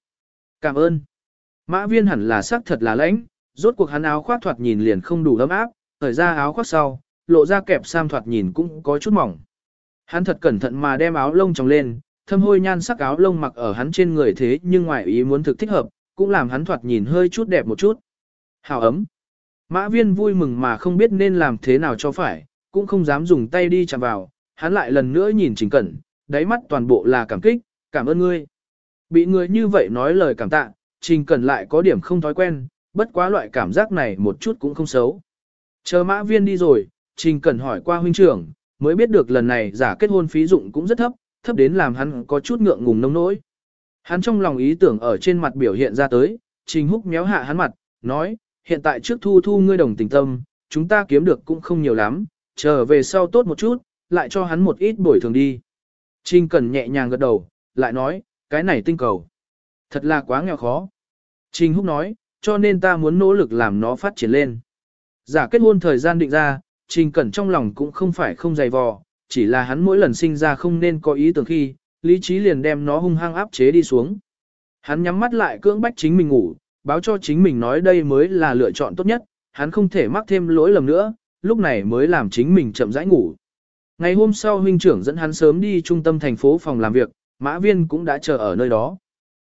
Cảm ơn. Mã viên hẳn là sắc thật là lãnh, rốt cuộc hắn áo khoác thoạt nhìn liền không đủ ấm áp, thời ra áo khoác sau, lộ ra kẹp sam thoạt nhìn cũng có chút mỏng. Hắn thật cẩn thận mà đem áo lông trồng lên, thâm hôi nhan sắc áo lông mặc ở hắn trên người thế nhưng ngoài ý muốn thực thích hợp, cũng làm hắn thoạt nhìn hơi chút đẹp một chút. Hào ấm. Mã viên vui mừng mà không biết nên làm thế nào cho phải, cũng không dám dùng tay đi chạm vào, hắn lại lần nữa nhìn Trình Cẩn, đáy mắt toàn bộ là cảm kích, cảm ơn ngươi. Bị người như vậy nói lời cảm tạ, Trình Cẩn lại có điểm không thói quen, bất quá loại cảm giác này một chút cũng không xấu. Chờ mã viên đi rồi, Trình Cẩn hỏi qua huynh trưởng, mới biết được lần này giả kết hôn phí dụng cũng rất thấp, thấp đến làm hắn có chút ngượng ngùng nông nỗi. Hắn trong lòng ý tưởng ở trên mặt biểu hiện ra tới, Trình Húc méo hạ hắn mặt, nói, hiện tại trước thu thu ngươi đồng tình tâm, chúng ta kiếm được cũng không nhiều lắm, trở về sau tốt một chút, lại cho hắn một ít bồi thường đi. Trình Cẩn nhẹ nhàng gật đầu, lại nói, cái này tinh cầu. Thật là quá nghèo khó. Trình Húc nói, cho nên ta muốn nỗ lực làm nó phát triển lên. Giả kết hôn thời gian định ra, Trình Cẩn trong lòng cũng không phải không dày vò, chỉ là hắn mỗi lần sinh ra không nên có ý tưởng khi, lý trí liền đem nó hung hăng áp chế đi xuống. Hắn nhắm mắt lại cưỡng bách chính mình ngủ, báo cho chính mình nói đây mới là lựa chọn tốt nhất, hắn không thể mắc thêm lỗi lầm nữa, lúc này mới làm chính mình chậm rãi ngủ. Ngày hôm sau huynh trưởng dẫn hắn sớm đi trung tâm thành phố phòng làm việc, mã viên cũng đã chờ ở nơi đó.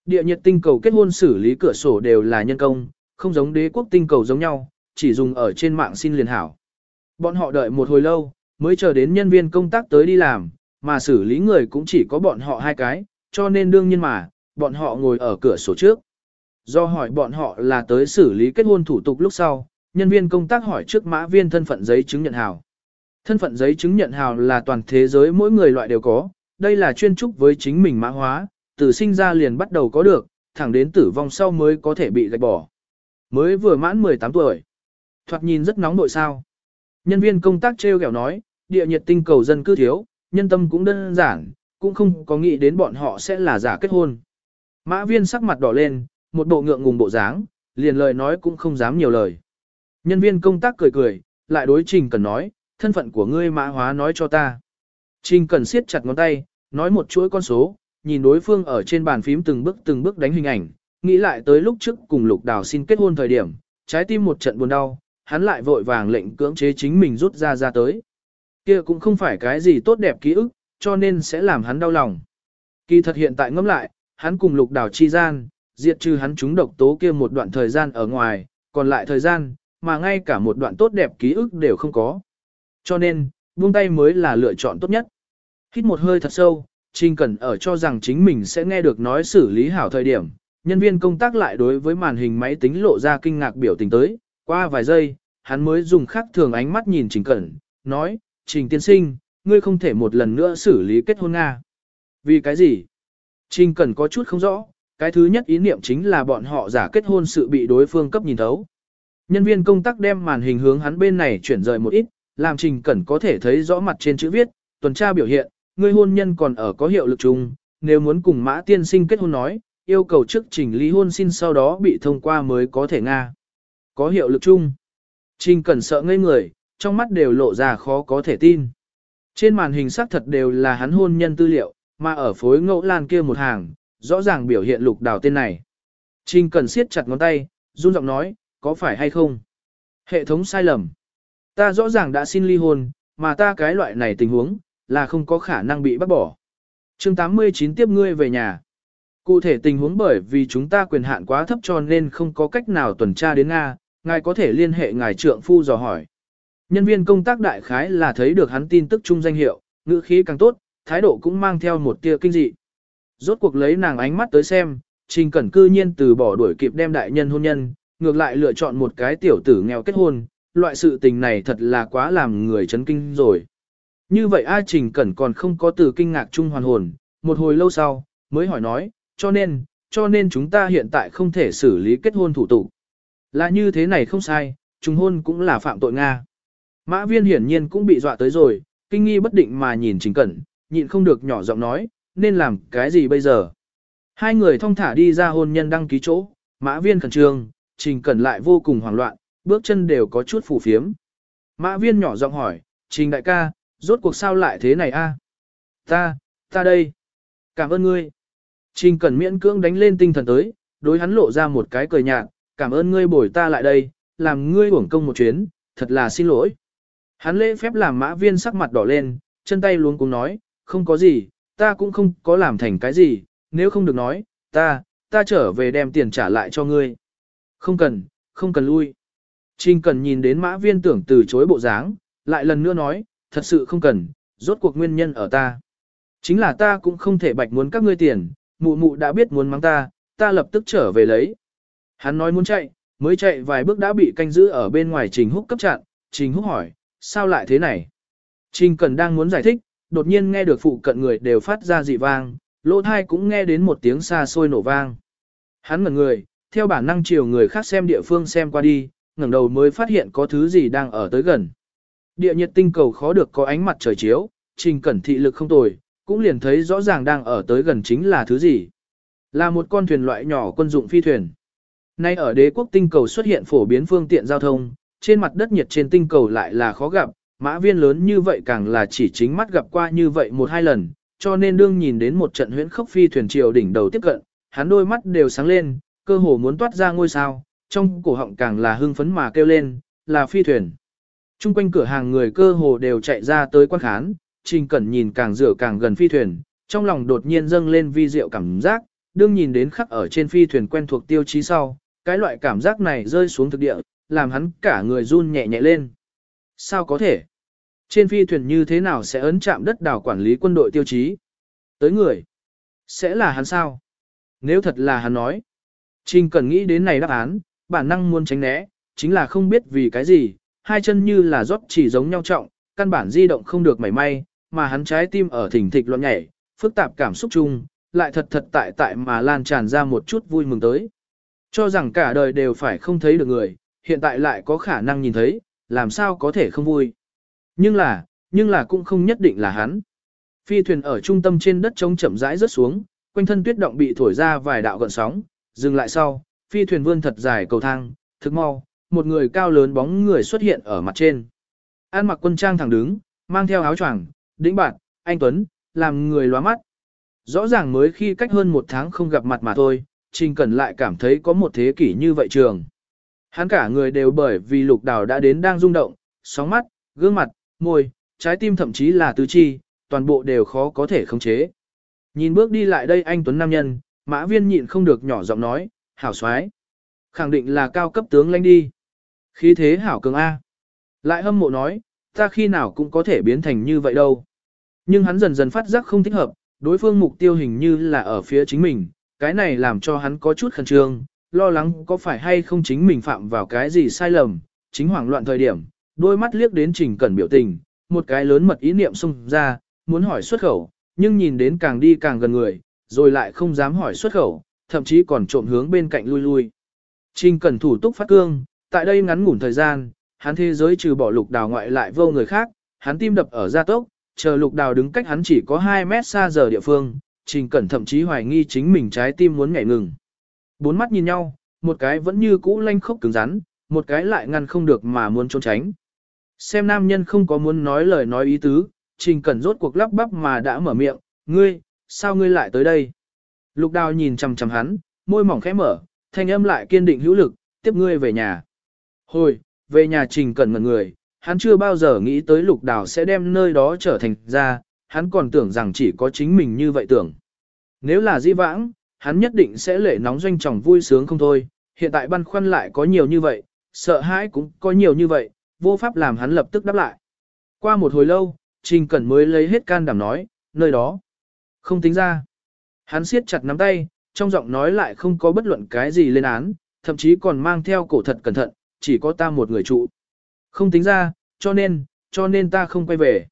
Địa nhiệt tinh cầu kết hôn xử lý cửa sổ đều là nhân công, không giống đế quốc tinh cầu giống nhau, chỉ dùng ở trên mạng xin liền hảo. Bọn họ đợi một hồi lâu, mới chờ đến nhân viên công tác tới đi làm, mà xử lý người cũng chỉ có bọn họ hai cái, cho nên đương nhiên mà, bọn họ ngồi ở cửa sổ trước. Do hỏi bọn họ là tới xử lý kết hôn thủ tục lúc sau, nhân viên công tác hỏi trước mã viên thân phận giấy chứng nhận hào. Thân phận giấy chứng nhận hào là toàn thế giới mỗi người loại đều có, đây là chuyên trúc với chính mình mã hóa, từ sinh ra liền bắt đầu có được, thẳng đến tử vong sau mới có thể bị gạch bỏ. Mới vừa mãn 18 tuổi. Thoạt nhìn rất nóng nội sao. Nhân viên công tác treo kẹo nói, địa nhiệt tinh cầu dân cư thiếu, nhân tâm cũng đơn giản, cũng không có nghĩ đến bọn họ sẽ là giả kết hôn. Mã viên sắc mặt đỏ lên, một bộ ngượng ngùng bộ dáng, liền lời nói cũng không dám nhiều lời. Nhân viên công tác cười cười, lại đối Trình Cần nói, thân phận của ngươi mã hóa nói cho ta. Trình Cần siết chặt ngón tay, nói một chuỗi con số, nhìn đối phương ở trên bàn phím từng bước từng bước đánh hình ảnh, nghĩ lại tới lúc trước cùng Lục Đào xin kết hôn thời điểm, trái tim một trận buồn đau, hắn lại vội vàng lệnh cưỡng chế chính mình rút ra ra tới. Kia cũng không phải cái gì tốt đẹp ký ức, cho nên sẽ làm hắn đau lòng. Kỳ thật hiện tại ngẫm lại, hắn cùng Lục Đào chi gian, diệt trừ hắn chúng độc tố kia một đoạn thời gian ở ngoài, còn lại thời gian, mà ngay cả một đoạn tốt đẹp ký ức đều không có. Cho nên, buông tay mới là lựa chọn tốt nhất. Hít một hơi thật sâu, Trình Cẩn ở cho rằng chính mình sẽ nghe được nói xử lý hảo thời điểm, nhân viên công tác lại đối với màn hình máy tính lộ ra kinh ngạc biểu tình tới, qua vài giây, hắn mới dùng khắc thường ánh mắt nhìn Trình Cẩn, nói, Trình tiên sinh, ngươi không thể một lần nữa xử lý kết hôn Nga. Vì cái gì? Trình Cẩn có chút không rõ, cái thứ nhất ý niệm chính là bọn họ giả kết hôn sự bị đối phương cấp nhìn thấu. Nhân viên công tác đem màn hình hướng hắn bên này chuyển rời một ít, làm Trình Cẩn có thể thấy rõ mặt trên chữ viết, tuần tra biểu hiện, người hôn nhân còn ở có hiệu lực chung, nếu muốn cùng Mã Tiên Sinh kết hôn nói, yêu cầu trước trình lý hôn xin sau đó bị thông qua mới có thể Nga. Có hiệu lực chung. Trình Cẩn sợ ngây người, trong mắt đều lộ ra khó có thể tin. Trên màn hình xác thật đều là hắn hôn nhân tư liệu, mà ở phối ngẫu lan kia một hàng, rõ ràng biểu hiện lục đào tên này. Trình Cẩn siết chặt ngón tay, run giọng nói, có phải hay không? Hệ thống sai lầm. Ta rõ ràng đã xin ly hôn, mà ta cái loại này tình huống, là không có khả năng bị bắt bỏ. chương 89 tiếp ngươi về nhà. Cụ thể tình huống bởi vì chúng ta quyền hạn quá thấp cho nên không có cách nào tuần tra đến Nga, ngài có thể liên hệ ngài trượng phu dò hỏi. Nhân viên công tác đại khái là thấy được hắn tin tức chung danh hiệu, ngữ khí càng tốt, thái độ cũng mang theo một tia kinh dị. Rốt cuộc lấy nàng ánh mắt tới xem, Trình Cẩn cư nhiên từ bỏ đuổi kịp đem đại nhân hôn nhân, ngược lại lựa chọn một cái tiểu tử nghèo kết hôn, loại sự tình này thật là quá làm người chấn kinh rồi. Như vậy A Trình Cẩn còn không có từ kinh ngạc chung hoàn hồn, một hồi lâu sau, mới hỏi nói, cho nên, cho nên chúng ta hiện tại không thể xử lý kết hôn thủ tục. Là như thế này không sai, trùng hôn cũng là phạm tội Nga. Mã viên hiển nhiên cũng bị dọa tới rồi, kinh nghi bất định mà nhìn Trình Cẩn, nhịn không được nhỏ giọng nói, nên làm cái gì bây giờ. Hai người thong thả đi ra hôn nhân đăng ký chỗ, mã viên khẩn trương, Trình Cẩn lại vô cùng hoảng loạn, bước chân đều có chút phù phiếm. Mã viên nhỏ giọng hỏi, trình đại ca, rốt cuộc sao lại thế này a? Ta, ta đây. Cảm ơn ngươi. Trình Cẩn miễn cưỡng đánh lên tinh thần tới, đối hắn lộ ra một cái cười nhạt, cảm ơn ngươi bồi ta lại đây, làm ngươi uổng công một chuyến, thật là xin lỗi. Hắn lễ phép làm mã viên sắc mặt đỏ lên, chân tay luôn cũng nói, không có gì, ta cũng không có làm thành cái gì, nếu không được nói, ta, ta trở về đem tiền trả lại cho ngươi. Không cần, không cần lui. Trình cần nhìn đến mã viên tưởng từ chối bộ dáng, lại lần nữa nói, thật sự không cần, rốt cuộc nguyên nhân ở ta. Chính là ta cũng không thể bạch muốn các ngươi tiền, mụ mụ đã biết muốn mắng ta, ta lập tức trở về lấy. Hắn nói muốn chạy, mới chạy vài bước đã bị canh giữ ở bên ngoài Trình Húc cấp chặn, Trình Húc hỏi, sao lại thế này? Trình Cần đang muốn giải thích, đột nhiên nghe được phụ cận người đều phát ra dị vang, lỗ thai cũng nghe đến một tiếng xa xôi nổ vang. Hắn ngẩn người, theo bản năng chiều người khác xem địa phương xem qua đi, ngẩng đầu mới phát hiện có thứ gì đang ở tới gần. Địa nhiệt tinh cầu khó được có ánh mặt trời chiếu, Trình Cẩn thị lực không tồi, cũng liền thấy rõ ràng đang ở tới gần chính là thứ gì. Là một con thuyền loại nhỏ quân dụng phi thuyền. Nay ở đế quốc tinh cầu xuất hiện phổ biến phương tiện giao thông, trên mặt đất nhiệt trên tinh cầu lại là khó gặp, mã viên lớn như vậy càng là chỉ chính mắt gặp qua như vậy một hai lần, cho nên đương nhìn đến một trận huyễn khốc phi thuyền triều đỉnh đầu tiếp cận, hắn đôi mắt đều sáng lên, cơ hồ muốn toát ra ngôi sao, trong cổ họng càng là hưng phấn mà kêu lên, là phi thuyền. Trung quanh cửa hàng người cơ hồ đều chạy ra tới quan khán, Trình Cẩn nhìn càng rửa càng gần phi thuyền, trong lòng đột nhiên dâng lên vi diệu cảm giác, đương nhìn đến khắc ở trên phi thuyền quen thuộc tiêu chí sau, cái loại cảm giác này rơi xuống thực địa, làm hắn cả người run nhẹ nhẹ lên. Sao có thể? Trên phi thuyền như thế nào sẽ ấn chạm đất đảo quản lý quân đội tiêu chí? Tới người. Sẽ là hắn sao? Nếu thật là hắn nói. Trình cần nghĩ đến này đáp án, bản năng muốn tránh né, chính là không biết vì cái gì, hai chân như là rót chỉ giống nhau trọng, căn bản di động không được mảy may, mà hắn trái tim ở thỉnh thịch loạn nhảy, phức tạp cảm xúc chung, lại thật thật tại tại mà lan tràn ra một chút vui mừng tới. Cho rằng cả đời đều phải không thấy được người, hiện tại lại có khả năng nhìn thấy, làm sao có thể không vui. Nhưng là, nhưng là cũng không nhất định là hắn. Phi thuyền ở trung tâm trên đất trống chậm rãi rớt xuống, quanh thân tuyết động bị thổi ra vài đạo gợn sóng, dừng lại sau, phi thuyền vươn thật dài cầu thang, thức mau, một người cao lớn bóng người xuất hiện ở mặt trên. An mặc quân trang thẳng đứng, mang theo áo choàng, đĩnh bạn, anh Tuấn, làm người loa mắt. Rõ ràng mới khi cách hơn một tháng không gặp mặt mà thôi, Trình Cẩn lại cảm thấy có một thế kỷ như vậy trường. Hắn cả người đều bởi vì lục đào đã đến đang rung động, sóng mắt, gương mặt, môi, trái tim thậm chí là tứ chi, toàn bộ đều khó có thể khống chế. Nhìn bước đi lại đây anh Tuấn Nam Nhân, mã viên nhịn không được nhỏ giọng nói, hảo xoái. Khẳng định là cao cấp tướng lãnh đi. Khí thế hảo cường A. Lại hâm mộ nói, ta khi nào cũng có thể biến thành như vậy đâu. Nhưng hắn dần dần phát giác không thích hợp, đối phương mục tiêu hình như là ở phía chính mình, cái này làm cho hắn có chút khẩn trương, lo lắng có phải hay không chính mình phạm vào cái gì sai lầm, chính hoảng loạn thời điểm, đôi mắt liếc đến trình cẩn biểu tình, một cái lớn mật ý niệm xung ra, muốn hỏi xuất khẩu, nhưng nhìn đến càng đi càng gần người, rồi lại không dám hỏi xuất khẩu, thậm chí còn trộm hướng bên cạnh lui lui. Trình cẩn thủ túc phát cương, tại đây ngắn ngủn thời gian, hắn thế giới trừ bỏ lục đào ngoại lại vô người khác, hắn tim đập ở gia tốc, chờ lục đào đứng cách hắn chỉ có 2 mét xa giờ địa phương, trình cẩn thậm chí hoài nghi chính mình trái tim muốn nhảy ngừng. Bốn mắt nhìn nhau, một cái vẫn như cũ lanh khốc cứng rắn, một cái lại ngăn không được mà muốn trốn tránh. Xem nam nhân không có muốn nói lời nói ý tứ, trình cẩn rốt cuộc lắp bắp mà đã mở miệng, ngươi, sao ngươi lại tới đây? Lục đào nhìn chằm chằm hắn, môi mỏng khẽ mở, thanh âm lại kiên định hữu lực, tiếp ngươi về nhà. Hồi, về nhà trình cẩn ngẩn người, hắn chưa bao giờ nghĩ tới lục đảo sẽ đem nơi đó trở thành ra, hắn còn tưởng rằng chỉ có chính mình như vậy tưởng. Nếu là di vãng, hắn nhất định sẽ lệ nóng doanh trọng vui sướng không thôi, hiện tại băn khoăn lại có nhiều như vậy, sợ hãi cũng có nhiều như vậy, vô pháp làm hắn lập tức đáp lại. Qua một hồi lâu, Trình Cẩn mới lấy hết can đảm nói, nơi đó. Không tính ra. Hắn siết chặt nắm tay, trong giọng nói lại không có bất luận cái gì lên án, thậm chí còn mang theo cổ thật cẩn thận, chỉ có ta một người trụ. Không tính ra, cho nên, cho nên ta không quay về.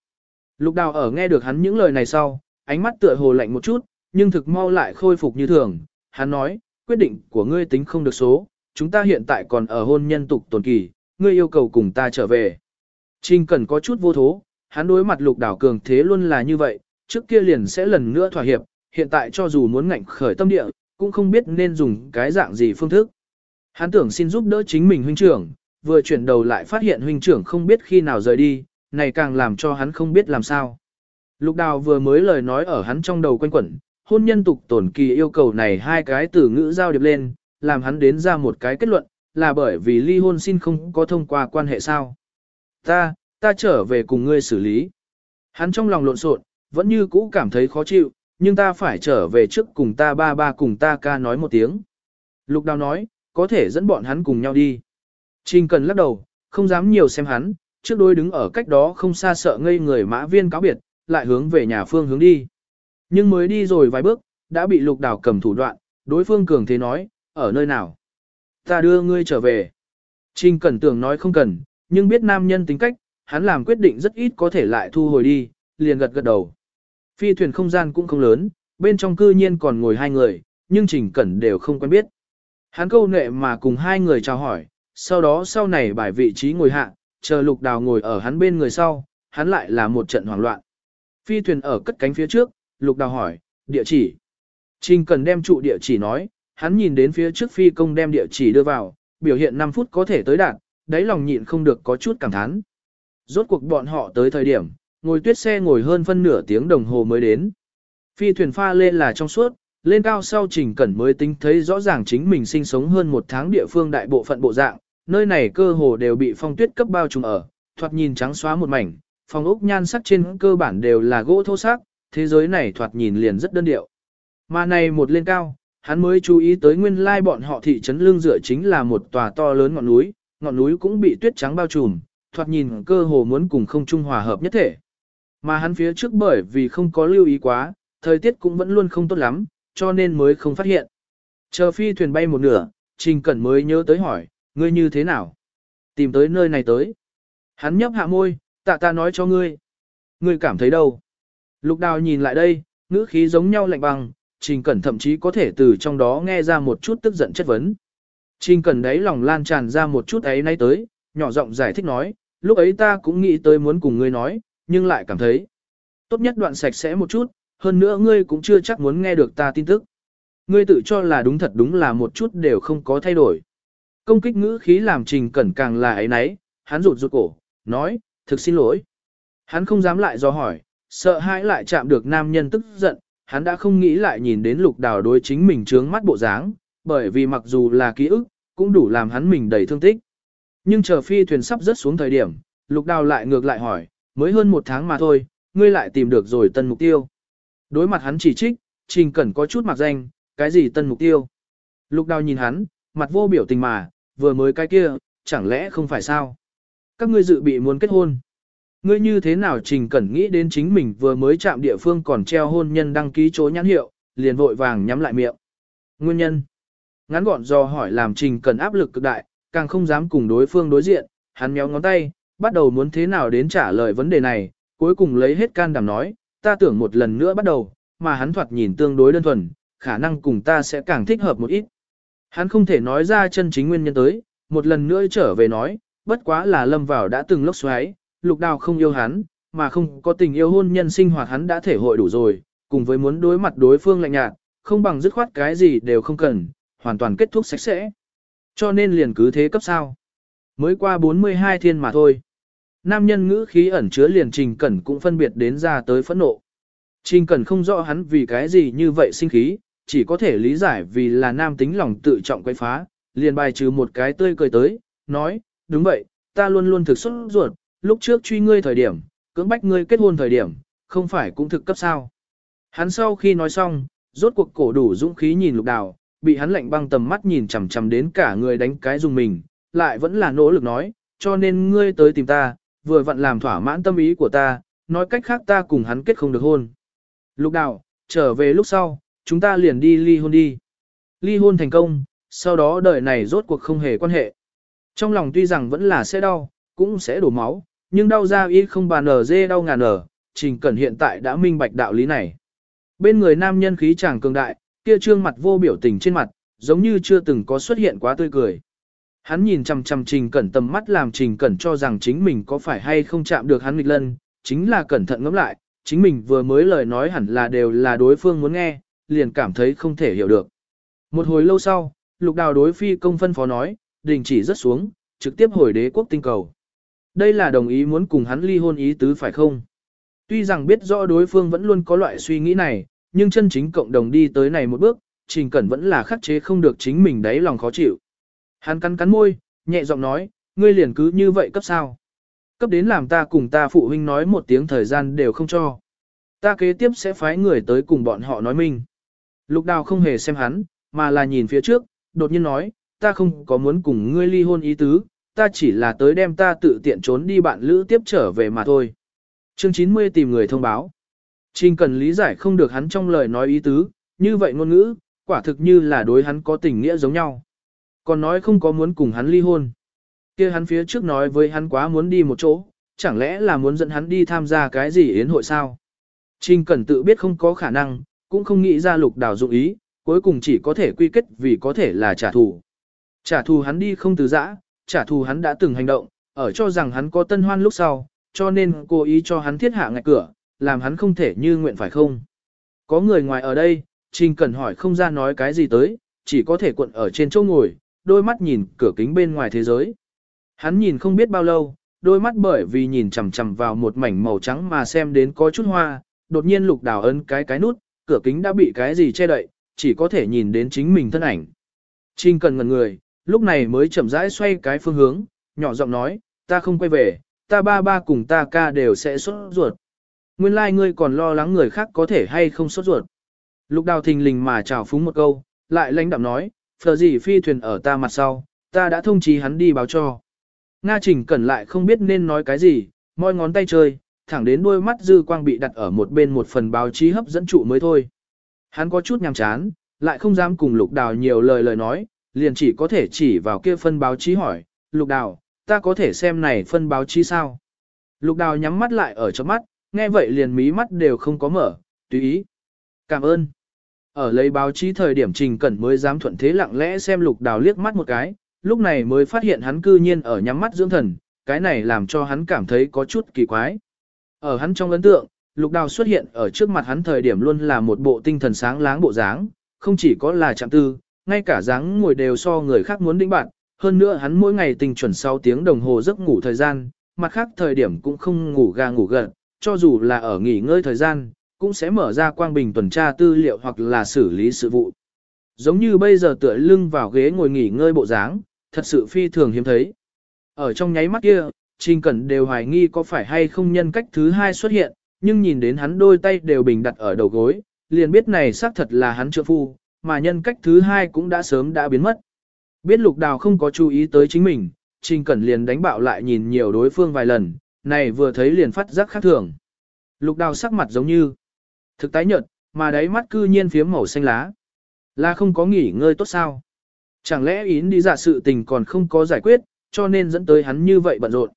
Lục đào ở nghe được hắn những lời này sau, ánh mắt tựa hồ lạnh một chút, nhưng thực mau lại khôi phục như thường. Hắn nói, quyết định của ngươi tính không được số, chúng ta hiện tại còn ở hôn nhân tục tồn kỳ, ngươi yêu cầu cùng ta trở về. Trình cần có chút vô thố, hắn đối mặt lục đảo cường thế luôn là như vậy, trước kia liền sẽ lần nữa thỏa hiệp, hiện tại cho dù muốn ngạnh khởi tâm địa, cũng không biết nên dùng cái dạng gì phương thức. Hắn tưởng xin giúp đỡ chính mình huynh trưởng, vừa chuyển đầu lại phát hiện huynh trưởng không biết khi nào rời đi, này càng làm cho hắn không biết làm sao. Lục đào vừa mới lời nói ở hắn trong đầu quanh quẩn, hôn nhân tục tổn kỳ yêu cầu này hai cái từ ngữ giao điệp lên, làm hắn đến ra một cái kết luận, là bởi vì ly hôn xin không có thông qua quan hệ sao. Ta, ta trở về cùng ngươi xử lý. Hắn trong lòng lộn xộn, vẫn như cũ cảm thấy khó chịu, nhưng ta phải trở về trước cùng ta ba ba cùng ta ca nói một tiếng. Lục đào nói, có thể dẫn bọn hắn cùng nhau đi. Trình cần lắc đầu, không dám nhiều xem hắn, trước đôi đứng ở cách đó không xa sợ ngây người mã viên cáo biệt, lại hướng về nhà phương hướng đi. Nhưng mới đi rồi vài bước, đã bị lục đào cầm thủ đoạn, đối phương cường thế nói, ở nơi nào? Ta đưa ngươi trở về. Trình cẩn tưởng nói không cần, nhưng biết nam nhân tính cách, hắn làm quyết định rất ít có thể lại thu hồi đi, liền gật gật đầu. Phi thuyền không gian cũng không lớn, bên trong cư nhiên còn ngồi hai người, nhưng trình cẩn đều không quen biết. Hắn câu nệ mà cùng hai người chào hỏi, sau đó sau này bài vị trí ngồi hạ, chờ lục đào ngồi ở hắn bên người sau, hắn lại là một trận hoảng loạn. Phi thuyền ở cất cánh phía trước, lục đào hỏi, địa chỉ. Trình cần đem trụ địa chỉ nói, hắn nhìn đến phía trước phi công đem địa chỉ đưa vào, biểu hiện 5 phút có thể tới đạt, đáy lòng nhịn không được có chút cảm thán. Rốt cuộc bọn họ tới thời điểm, ngồi tuyết xe ngồi hơn phân nửa tiếng đồng hồ mới đến. Phi thuyền pha lên là trong suốt, lên cao sau trình cẩn mới tính thấy rõ ràng chính mình sinh sống hơn một tháng địa phương đại bộ phận bộ dạng, nơi này cơ hồ đều bị phong tuyết cấp bao trùm ở, thoạt nhìn trắng xóa một mảnh, phòng ốc nhan sắc trên cơ bản đều là gỗ thô sắc, thế giới này thoạt nhìn liền rất đơn điệu. Mà này một lên cao, hắn mới chú ý tới nguyên lai bọn họ thị trấn lương dựa chính là một tòa to lớn ngọn núi, ngọn núi cũng bị tuyết trắng bao trùm, thoạt nhìn cơ hồ muốn cùng không trung hòa hợp nhất thể. Mà hắn phía trước bởi vì không có lưu ý quá, thời tiết cũng vẫn luôn không tốt lắm, cho nên mới không phát hiện. Chờ phi thuyền bay một nửa, Trình Cẩn mới nhớ tới hỏi, ngươi như thế nào? Tìm tới nơi này tới. Hắn nhấp hạ môi, tạ ta nói cho ngươi. Ngươi cảm thấy đâu? Lục đào nhìn lại đây, ngữ khí giống nhau lạnh băng, Trình Cẩn thậm chí có thể từ trong đó nghe ra một chút tức giận chất vấn. Trình Cẩn đấy lòng lan tràn ra một chút ấy nay tới, nhỏ giọng giải thích nói, lúc ấy ta cũng nghĩ tới muốn cùng ngươi nói, nhưng lại cảm thấy. Tốt nhất đoạn sạch sẽ một chút, hơn nữa ngươi cũng chưa chắc muốn nghe được ta tin tức. Ngươi tự cho là đúng thật đúng là một chút đều không có thay đổi. Công kích ngữ khí làm Trình Cẩn càng là ấy nấy, hắn rụt rụt cổ, nói, thực xin lỗi. Hắn không dám lại do hỏi, sợ hãi lại chạm được nam nhân tức giận, hắn đã không nghĩ lại nhìn đến lục đào đối chính mình trướng mắt bộ dáng, bởi vì mặc dù là ký ức, cũng đủ làm hắn mình đầy thương tích. Nhưng chờ phi thuyền sắp rớt xuống thời điểm, lục đào lại ngược lại hỏi, mới hơn một tháng mà thôi, ngươi lại tìm được rồi tân mục tiêu. Đối mặt hắn chỉ trích, Trình Cẩn có chút mặc danh, cái gì tân mục tiêu. Lục đào nhìn hắn, mặt vô biểu tình mà, vừa mới cái kia, chẳng lẽ không phải sao? Các ngươi dự bị muốn kết hôn. Ngươi như thế nào Trình Cẩn nghĩ đến chính mình vừa mới chạm địa phương còn treo hôn nhân đăng ký chỗ nhãn hiệu, liền vội vàng nhắm lại miệng. Nguyên nhân. Ngắn gọn do hỏi làm Trình Cẩn áp lực cực đại, càng không dám cùng đối phương đối diện, hắn méo ngón tay, bắt đầu muốn thế nào đến trả lời vấn đề này, cuối cùng lấy hết can đảm nói, ta tưởng một lần nữa bắt đầu, mà hắn thoạt nhìn tương đối đơn thuần, khả năng cùng ta sẽ càng thích hợp một ít. Hắn không thể nói ra chân chính nguyên nhân tới, một lần nữa trở về nói, bất quá là lâm vào đã từng lốc xoáy, lục đào không yêu hắn, mà không có tình yêu hôn nhân sinh hoạt hắn đã thể hội đủ rồi, cùng với muốn đối mặt đối phương lạnh nhạt, không bằng dứt khoát cái gì đều không cần, hoàn toàn kết thúc sạch sẽ. Cho nên liền cứ thế cấp sao. Mới qua 42 thiên mà thôi. Nam nhân ngữ khí ẩn chứa liền Trình Cẩn cũng phân biệt đến ra tới phẫn nộ. Trình Cẩn không rõ hắn vì cái gì như vậy sinh khí, chỉ có thể lý giải vì là nam tính lòng tự trọng quay phá, liền bài trừ một cái tươi cười tới, nói, đúng vậy, ta luôn luôn thực xuất ruột, lúc trước truy ngươi thời điểm, cưỡng bách ngươi kết hôn thời điểm, không phải cũng thực cấp sao. Hắn sau khi nói xong, rốt cuộc cổ đủ dũng khí nhìn lục đào, bị hắn lạnh băng tầm mắt nhìn chằm chằm đến cả người đánh cái dùng mình, lại vẫn là nỗ lực nói, cho nên ngươi tới tìm ta, vừa vặn làm thỏa mãn tâm ý của ta, nói cách khác ta cùng hắn kết không được hôn. Lục đạo, trở về lúc sau, chúng ta liền đi ly hôn đi. Ly hôn thành công, sau đó đời này rốt cuộc không hề quan hệ. Trong lòng tuy rằng vẫn là sẽ đau, cũng sẽ đổ máu, nhưng đau ra y không bàn ở dê đau ngàn ở, trình cẩn hiện tại đã minh bạch đạo lý này. Bên người nam nhân khí chàng cường đại, kia trương mặt vô biểu tình trên mặt, giống như chưa từng có xuất hiện quá tươi cười. Hắn nhìn chằm chằm Trình Cẩn tầm mắt làm Trình Cẩn cho rằng chính mình có phải hay không chạm được hắn nghịch lân, chính là cẩn thận ngẫm lại, chính mình vừa mới lời nói hẳn là đều là đối phương muốn nghe, liền cảm thấy không thể hiểu được. Một hồi lâu sau, lục đào đối phi công phân phó nói, đình chỉ rất xuống, trực tiếp hồi đế quốc tinh cầu. Đây là đồng ý muốn cùng hắn ly hôn ý tứ phải không? Tuy rằng biết rõ đối phương vẫn luôn có loại suy nghĩ này, nhưng chân chính cộng đồng đi tới này một bước, Trình Cẩn vẫn là khắc chế không được chính mình đáy lòng khó chịu. Hắn cắn cắn môi, nhẹ giọng nói, ngươi liền cứ như vậy cấp sao? Cấp đến làm ta cùng ta phụ huynh nói một tiếng thời gian đều không cho. Ta kế tiếp sẽ phái người tới cùng bọn họ nói mình. Lục đào không hề xem hắn, mà là nhìn phía trước, đột nhiên nói, ta không có muốn cùng ngươi ly hôn ý tứ, ta chỉ là tới đem ta tự tiện trốn đi bạn lữ tiếp trở về mà thôi. Chương 90 tìm người thông báo. Trình cần lý giải không được hắn trong lời nói ý tứ, như vậy ngôn ngữ, quả thực như là đối hắn có tình nghĩa giống nhau. Còn nói không có muốn cùng hắn ly hôn. kia hắn phía trước nói với hắn quá muốn đi một chỗ, chẳng lẽ là muốn dẫn hắn đi tham gia cái gì yến hội sao? Trình cần tự biết không có khả năng, cũng không nghĩ ra lục đào dụng ý, cuối cùng chỉ có thể quy kết vì có thể là trả thù. Trả thù hắn đi không từ giã, trả thù hắn đã từng hành động, ở cho rằng hắn có tân hoan lúc sau, cho nên cố ý cho hắn thiết hạ ngạch cửa, làm hắn không thể như nguyện phải không. Có người ngoài ở đây, Trình Cẩn hỏi không ra nói cái gì tới, chỉ có thể cuộn ở trên chỗ ngồi, đôi mắt nhìn cửa kính bên ngoài thế giới. Hắn nhìn không biết bao lâu, đôi mắt bởi vì nhìn chằm chằm vào một mảnh màu trắng mà xem đến có chút hoa, đột nhiên lục đào ấn cái cái nút, cửa kính đã bị cái gì che đậy, chỉ có thể nhìn đến chính mình thân ảnh. Trinh cần ngần người, lúc này mới chậm rãi xoay cái phương hướng, nhỏ giọng nói, ta không quay về, ta ba ba cùng ta ca đều sẽ sốt ruột. Nguyên lai like ngươi còn lo lắng người khác có thể hay không sốt ruột. Lục đào thình lình mà chào phúng một câu, lại lãnh đạm nói, phờ gì phi thuyền ở ta mặt sau, ta đã thông chí hắn đi báo cho. Nga Trình Cẩn lại không biết nên nói cái gì, môi ngón tay chơi, thẳng đến đôi mắt dư quang bị đặt ở một bên một phần báo chí hấp dẫn trụ mới thôi. Hắn có chút nhàm chán, lại không dám cùng lục đào nhiều lời lời nói, liền chỉ có thể chỉ vào kia phân báo chí hỏi, lục đào, ta có thể xem này phân báo chí sao? Lục đào nhắm mắt lại ở trong mắt, nghe vậy liền mí mắt đều không có mở, tùy ý. Cảm ơn. Ở lấy báo chí thời điểm Trình Cẩn mới dám thuận thế lặng lẽ xem lục đào liếc mắt một cái, lúc này mới phát hiện hắn cư nhiên ở nhắm mắt dưỡng thần, cái này làm cho hắn cảm thấy có chút kỳ quái. Ở hắn trong ấn tượng, lục đào xuất hiện ở trước mặt hắn thời điểm luôn là một bộ tinh thần sáng láng bộ dáng, không chỉ có là chạm tư, ngay cả dáng ngồi đều so người khác muốn đĩnh bạn, hơn nữa hắn mỗi ngày tình chuẩn 6 tiếng đồng hồ giấc ngủ thời gian, mặt khác thời điểm cũng không ngủ ga ngủ gật, cho dù là ở nghỉ ngơi thời gian, cũng sẽ mở ra quang bình tuần tra tư liệu hoặc là xử lý sự vụ. Giống như bây giờ tựa lưng vào ghế ngồi nghỉ ngơi bộ dáng, thật sự phi thường hiếm thấy. Ở trong nháy mắt kia, Trình Cẩn đều hoài nghi có phải hay không nhân cách thứ hai xuất hiện, nhưng nhìn đến hắn đôi tay đều bình đặt ở đầu gối, liền biết này xác thật là hắn trợ phu, mà nhân cách thứ hai cũng đã sớm đã biến mất. Biết lục đào không có chú ý tới chính mình, Trình Cẩn liền đánh bạo lại nhìn nhiều đối phương vài lần, này vừa thấy liền phát giác khác thường. Lục đào sắc mặt giống như thực tái nhợt, mà đáy mắt cư nhiên phiếm màu xanh lá. Là không có nghỉ ngơi tốt sao? Chẳng lẽ yến đi giả sự tình còn không có giải quyết, cho nên dẫn tới hắn như vậy bận rộn.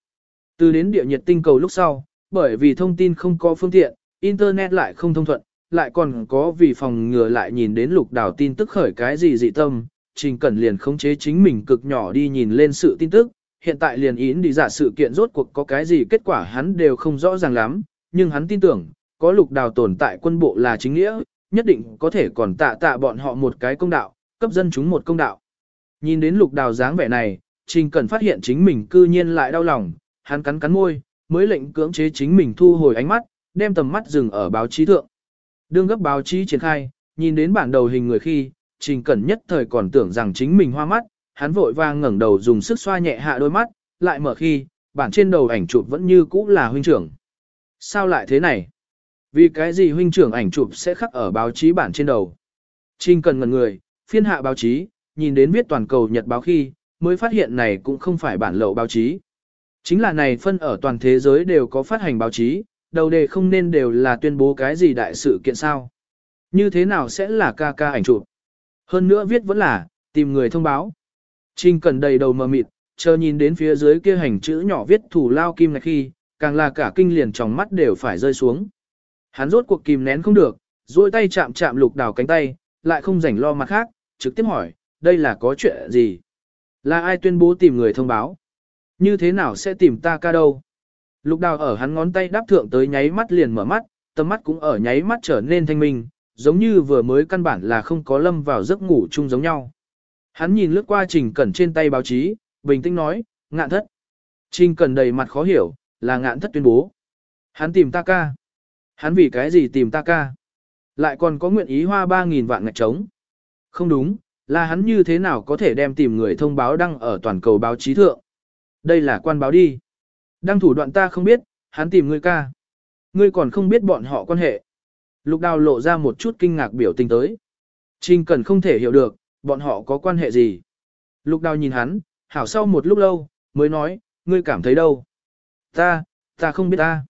Từ đến địa nhiệt tinh cầu lúc sau, bởi vì thông tin không có phương tiện, internet lại không thông thuận, lại còn có vì phòng ngừa lại nhìn đến lục đảo tin tức khởi cái gì dị tâm, Trình Cẩn liền khống chế chính mình cực nhỏ đi nhìn lên sự tin tức, hiện tại liền yến đi giả sự kiện rốt cuộc có cái gì kết quả hắn đều không rõ ràng lắm, nhưng hắn tin tưởng, có lục đào tồn tại quân bộ là chính nghĩa, nhất định có thể còn tạ tạ bọn họ một cái công đạo, cấp dân chúng một công đạo. Nhìn đến lục đào dáng vẻ này, Trình Cẩn phát hiện chính mình cư nhiên lại đau lòng, hắn cắn cắn môi, mới lệnh cưỡng chế chính mình thu hồi ánh mắt, đem tầm mắt dừng ở báo chí thượng. Đương gấp báo chí triển khai, nhìn đến bản đầu hình người khi, Trình Cẩn nhất thời còn tưởng rằng chính mình hoa mắt, hắn vội vàng ngẩng đầu dùng sức xoa nhẹ hạ đôi mắt, lại mở khi, bản trên đầu ảnh chụp vẫn như cũ là huynh trưởng. Sao lại thế này? Vì cái gì huynh trưởng ảnh chụp sẽ khắc ở báo chí bản trên đầu? Trình cần ngẩn người, phiên hạ báo chí, nhìn đến viết toàn cầu nhật báo khi, mới phát hiện này cũng không phải bản lậu báo chí. Chính là này phân ở toàn thế giới đều có phát hành báo chí, đầu đề không nên đều là tuyên bố cái gì đại sự kiện sao. Như thế nào sẽ là ca ca ảnh chụp? Hơn nữa viết vẫn là, tìm người thông báo. Trình cần đầy đầu mờ mịt, chờ nhìn đến phía dưới kia hành chữ nhỏ viết thủ lao kim này khi, càng là cả kinh liền trong mắt đều phải rơi xuống. Hắn rốt cuộc kìm nén không được, duỗi tay chạm chạm lục đào cánh tay, lại không rảnh lo mặt khác, trực tiếp hỏi, đây là có chuyện gì? Là ai tuyên bố tìm người thông báo? Như thế nào sẽ tìm ta ca đâu? Lục đào ở hắn ngón tay đáp thượng tới nháy mắt liền mở mắt, tầm mắt cũng ở nháy mắt trở nên thanh minh, giống như vừa mới căn bản là không có lâm vào giấc ngủ chung giống nhau. Hắn nhìn lướt qua trình cẩn trên tay báo chí, bình tĩnh nói, ngạn thất. Trình cẩn đầy mặt khó hiểu, là ngạn thất tuyên bố. Hắn tìm ta ca. Hắn vì cái gì tìm ta ca? Lại còn có nguyện ý hoa 3.000 vạn ngạch trống. Không đúng, là hắn như thế nào có thể đem tìm người thông báo đăng ở toàn cầu báo chí thượng. Đây là quan báo đi. Đăng thủ đoạn ta không biết, hắn tìm ngươi ca. Ngươi còn không biết bọn họ quan hệ. Lục đào lộ ra một chút kinh ngạc biểu tình tới. Trình cần không thể hiểu được, bọn họ có quan hệ gì. Lục đào nhìn hắn, hảo sau một lúc lâu, mới nói, ngươi cảm thấy đâu? Ta, ta không biết ta.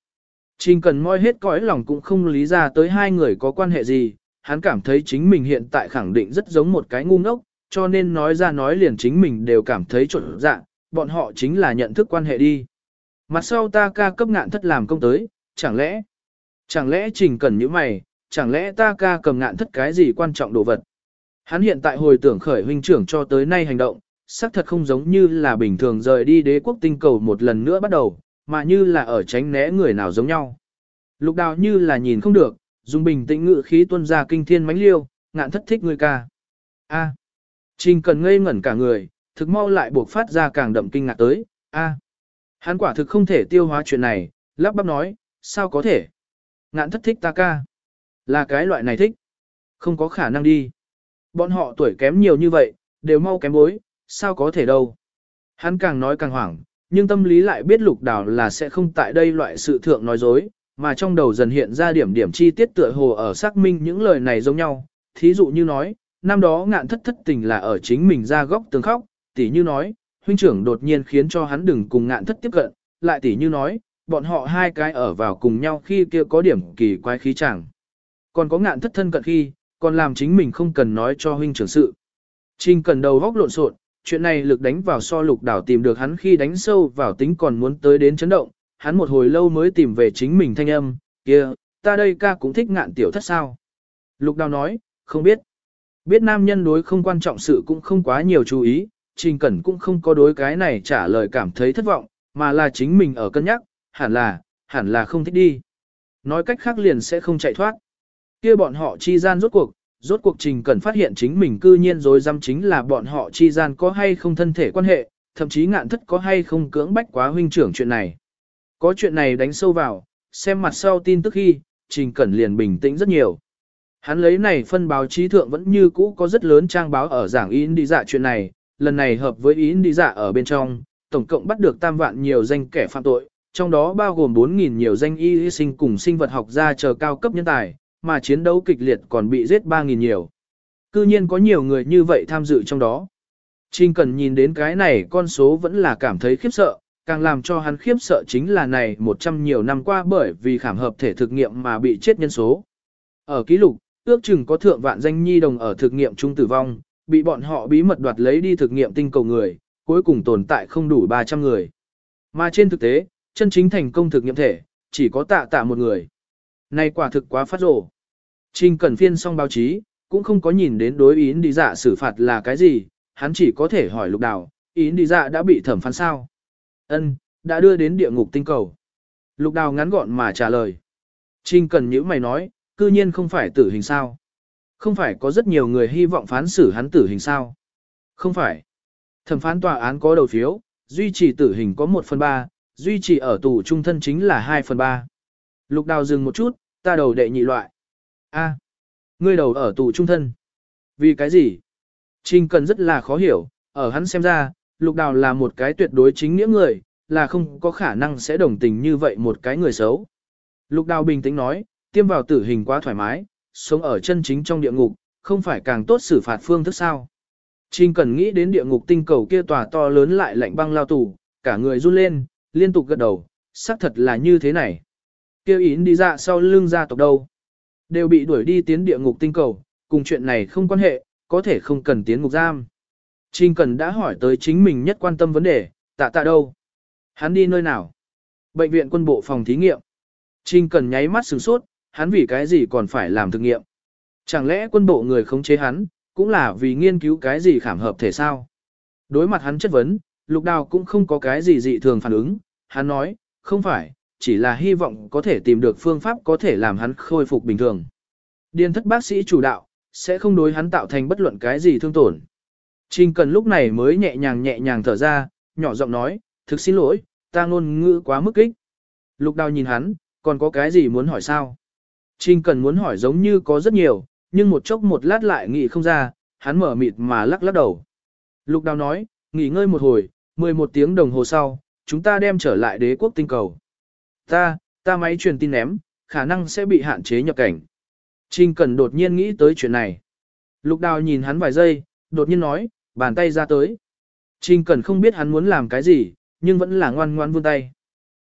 Trình cần moi hết cõi lòng cũng không lý ra tới hai người có quan hệ gì, hắn cảm thấy chính mình hiện tại khẳng định rất giống một cái ngu ngốc, cho nên nói ra nói liền chính mình đều cảm thấy trộn dạng, bọn họ chính là nhận thức quan hệ đi. Mặt sau ta ca cấp ngạn thất làm công tới, chẳng lẽ, chẳng lẽ trình cần những mày, chẳng lẽ ta ca cầm ngạn thất cái gì quan trọng đồ vật. Hắn hiện tại hồi tưởng khởi huynh trưởng cho tới nay hành động, xác thật không giống như là bình thường rời đi đế quốc tinh cầu một lần nữa bắt đầu, mà như là ở tránh né người nào giống nhau. Lục đào như là nhìn không được, dùng bình tĩnh ngự khí tuân ra kinh thiên mãnh liêu, ngạn thất thích người ca. A. Trình cần ngây ngẩn cả người, thực mau lại buộc phát ra càng đậm kinh ngạc tới, A. Hắn quả thực không thể tiêu hóa chuyện này, lắp bắp nói, sao có thể? Ngạn thất thích ta ca. Là cái loại này thích. Không có khả năng đi. Bọn họ tuổi kém nhiều như vậy, đều mau kém bối, sao có thể đâu. Hắn càng nói càng hoảng, nhưng tâm lý lại biết lục đảo là sẽ không tại đây loại sự thượng nói dối, mà trong đầu dần hiện ra điểm điểm chi tiết tựa hồ ở xác minh những lời này giống nhau. Thí dụ như nói, năm đó ngạn thất thất tình là ở chính mình ra góc tường khóc, tỉ như nói, huynh trưởng đột nhiên khiến cho hắn đừng cùng ngạn thất tiếp cận, lại tỉ như nói, bọn họ hai cái ở vào cùng nhau khi kia có điểm kỳ quái khí chẳng. Còn có ngạn thất thân cận khi, còn làm chính mình không cần nói cho huynh trưởng sự. Trình cần đầu góc lộn xộn, chuyện này lực đánh vào so lục đảo tìm được hắn khi đánh sâu vào tính còn muốn tới đến chấn động, hắn một hồi lâu mới tìm về chính mình thanh âm, kia, ta đây ca cũng thích ngạn tiểu thất sao. Lục đào nói, không biết. Biết nam nhân đối không quan trọng sự cũng không quá nhiều chú ý, Trình Cẩn cũng không có đối cái này trả lời cảm thấy thất vọng, mà là chính mình ở cân nhắc, hẳn là, hẳn là không thích đi. Nói cách khác liền sẽ không chạy thoát. kia bọn họ chi gian rốt cuộc, rốt cuộc Trình cần phát hiện chính mình cư nhiên rồi dám chính là bọn họ chi gian có hay không thân thể quan hệ, thậm chí ngạn thất có hay không cưỡng bách quá huynh trưởng chuyện này. Có chuyện này đánh sâu vào, xem mặt sau tin tức khi, Trình Cẩn liền bình tĩnh rất nhiều. Hắn lấy này phân báo chí thượng vẫn như cũ có rất lớn trang báo ở giảng in đi dạ chuyện này, lần này hợp với in đi dạ ở bên trong, tổng cộng bắt được tam vạn nhiều danh kẻ phạm tội, trong đó bao gồm 4.000 nhiều danh y sinh cùng sinh vật học gia chờ cao cấp nhân tài, mà chiến đấu kịch liệt còn bị giết 3.000 nhiều. Cư nhiên có nhiều người như vậy tham dự trong đó. Trình Cần nhìn đến cái này con số vẫn là cảm thấy khiếp sợ, càng làm cho hắn khiếp sợ chính là này một trăm nhiều năm qua bởi vì khảm hợp thể thực nghiệm mà bị chết nhân số. Ở ký lục, ước chừng có thượng vạn danh nhi đồng ở thực nghiệm trung tử vong, bị bọn họ bí mật đoạt lấy đi thực nghiệm tinh cầu người, cuối cùng tồn tại không đủ 300 người. Mà trên thực tế, chân chính thành công thực nghiệm thể, chỉ có tạ tạ một người. Này quả thực quá phát rồ. Trình Cẩn Phiên xong báo chí, cũng không có nhìn đến đối ý đi dạ xử phạt là cái gì, hắn chỉ có thể hỏi lục đào, ý đi dạ đã bị thẩm phán sao. Ân, đã đưa đến địa ngục tinh cầu. Lục đào ngắn gọn mà trả lời. Trình Cẩn nhữ mày nói, cư nhiên không phải tử hình sao. Không phải có rất nhiều người hy vọng phán xử hắn tử hình sao. Không phải. Thẩm phán tòa án có đầu phiếu, duy trì tử hình có 1 phần 3, duy trì ở tù trung thân chính là 2 phần 3. Lục đào dừng một chút, ta đầu đệ nhị loại. A, ngươi đầu ở tù trung thân. Vì cái gì? Trình cần rất là khó hiểu, ở hắn xem ra, lục đào là một cái tuyệt đối chính nghĩa người, là không có khả năng sẽ đồng tình như vậy một cái người xấu. Lục đào bình tĩnh nói, tiêm vào tử hình quá thoải mái, sống ở chân chính trong địa ngục, không phải càng tốt xử phạt phương thức sao. Trình cần nghĩ đến địa ngục tinh cầu kia tòa to lớn lại lạnh băng lao tù, cả người run lên, liên tục gật đầu, xác thật là như thế này. Kêu Yến đi ra sau lưng gia tộc đâu. Đều bị đuổi đi tiến địa ngục tinh cầu, cùng chuyện này không quan hệ, có thể không cần tiến ngục giam. Trình Cần đã hỏi tới chính mình nhất quan tâm vấn đề, tạ tạ đâu? Hắn đi nơi nào? Bệnh viện quân bộ phòng thí nghiệm. Trình Cần nháy mắt sửng sốt, hắn vì cái gì còn phải làm thực nghiệm? Chẳng lẽ quân bộ người khống chế hắn, cũng là vì nghiên cứu cái gì khảm hợp thể sao? Đối mặt hắn chất vấn, Lục Đào cũng không có cái gì dị thường phản ứng, hắn nói, không phải, chỉ là hy vọng có thể tìm được phương pháp có thể làm hắn khôi phục bình thường. Điền thất bác sĩ chủ đạo, sẽ không đối hắn tạo thành bất luận cái gì thương tổn. Trình cần lúc này mới nhẹ nhàng nhẹ nhàng thở ra, nhỏ giọng nói, thực xin lỗi, ta ngôn ngữ quá mức kích. Lục đào nhìn hắn, còn có cái gì muốn hỏi sao? Trình cần muốn hỏi giống như có rất nhiều, nhưng một chốc một lát lại nghĩ không ra, hắn mở mịt mà lắc lắc đầu. Lục đào nói, nghỉ ngơi một hồi, 11 tiếng đồng hồ sau, chúng ta đem trở lại đế quốc tinh cầu. Ta, ta máy truyền tin ném, khả năng sẽ bị hạn chế nhập cảnh. Trình Cẩn đột nhiên nghĩ tới chuyện này. Lục đào nhìn hắn vài giây, đột nhiên nói, bàn tay ra tới. Trình Cẩn không biết hắn muốn làm cái gì, nhưng vẫn là ngoan ngoan vươn tay.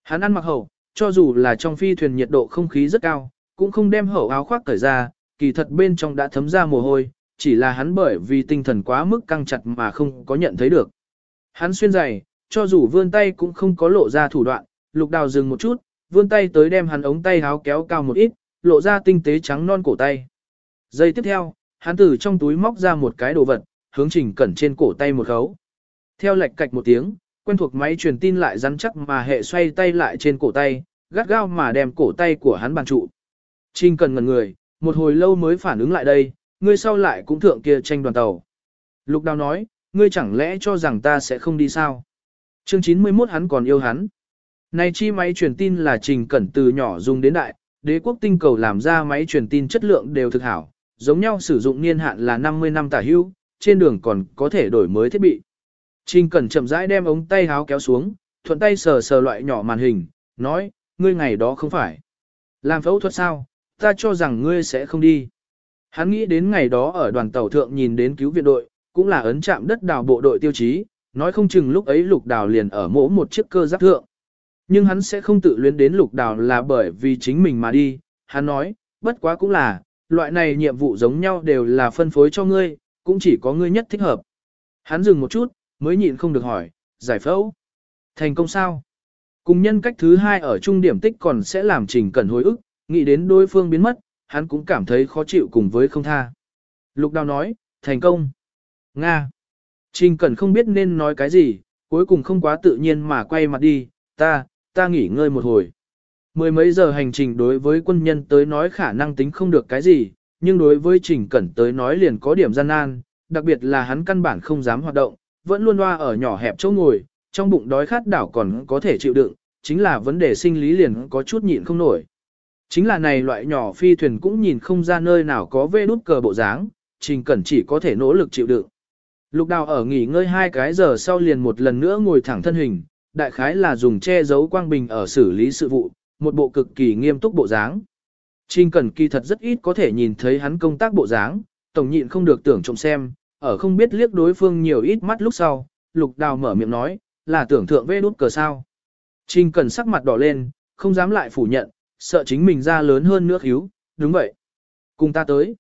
Hắn ăn mặc hậu, cho dù là trong phi thuyền nhiệt độ không khí rất cao, cũng không đem hậu áo khoác cởi ra, kỳ thật bên trong đã thấm ra mồ hôi, chỉ là hắn bởi vì tinh thần quá mức căng chặt mà không có nhận thấy được. Hắn xuyên giày, cho dù vươn tay cũng không có lộ ra thủ đoạn, lục đào dừng một chút, vươn tay tới đem hắn ống tay háo kéo cao một ít, lộ ra tinh tế trắng non cổ tay. Giây tiếp theo, hắn từ trong túi móc ra một cái đồ vật, hướng trình cẩn trên cổ tay một khấu. Theo lệch cạch một tiếng, quen thuộc máy truyền tin lại rắn chắc mà hệ xoay tay lại trên cổ tay, gắt gao mà đem cổ tay của hắn bàn trụ. Trình cần ngần người, một hồi lâu mới phản ứng lại đây, ngươi sau lại cũng thượng kia tranh đoàn tàu. Lục đào nói, ngươi chẳng lẽ cho rằng ta sẽ không đi sao? Chương 91 hắn còn yêu hắn. Này chi máy truyền tin là trình cẩn từ nhỏ dùng đến đại, đế quốc tinh cầu làm ra máy truyền tin chất lượng đều thực hảo, giống nhau sử dụng niên hạn là 50 năm tả hữu, trên đường còn có thể đổi mới thiết bị. Trình cẩn chậm rãi đem ống tay háo kéo xuống, thuận tay sờ sờ loại nhỏ màn hình, nói, ngươi ngày đó không phải. Làm phẫu thuật sao, ta cho rằng ngươi sẽ không đi. Hắn nghĩ đến ngày đó ở đoàn tàu thượng nhìn đến cứu viện đội, cũng là ấn chạm đất đào bộ đội tiêu chí, nói không chừng lúc ấy lục đào liền ở mỗ một chiếc cơ giáp thượng. Nhưng hắn sẽ không tự luyến đến lục đào là bởi vì chính mình mà đi, hắn nói, bất quá cũng là, loại này nhiệm vụ giống nhau đều là phân phối cho ngươi, cũng chỉ có ngươi nhất thích hợp. Hắn dừng một chút, mới nhịn không được hỏi, giải phẫu. Thành công sao? Cùng nhân cách thứ hai ở trung điểm tích còn sẽ làm trình cần hồi ức, nghĩ đến đối phương biến mất, hắn cũng cảm thấy khó chịu cùng với không tha. Lục đào nói, thành công. Nga. Trình Cẩn không biết nên nói cái gì, cuối cùng không quá tự nhiên mà quay mặt đi, ta, ta nghỉ ngơi một hồi. Mười mấy giờ hành trình đối với quân nhân tới nói khả năng tính không được cái gì, nhưng đối với Trình Cẩn tới nói liền có điểm gian nan, đặc biệt là hắn căn bản không dám hoạt động, vẫn luôn loa ở nhỏ hẹp chỗ ngồi, trong bụng đói khát đảo còn có thể chịu đựng, chính là vấn đề sinh lý liền có chút nhịn không nổi. Chính là này loại nhỏ phi thuyền cũng nhìn không ra nơi nào có vê nút cờ bộ dáng, Trình Cẩn chỉ có thể nỗ lực chịu đựng. Lục đào ở nghỉ ngơi hai cái giờ sau liền một lần nữa ngồi thẳng thân hình, đại khái là dùng che giấu quang bình ở xử lý sự vụ, một bộ cực kỳ nghiêm túc bộ dáng. Trình Cẩn kỳ thật rất ít có thể nhìn thấy hắn công tác bộ dáng, tổng nhịn không được tưởng trộm xem, ở không biết liếc đối phương nhiều ít mắt lúc sau, lục đào mở miệng nói, là tưởng thượng vê đút cờ sao. Trình Cẩn sắc mặt đỏ lên, không dám lại phủ nhận, sợ chính mình ra lớn hơn nước hiếu, đúng vậy. Cùng ta tới.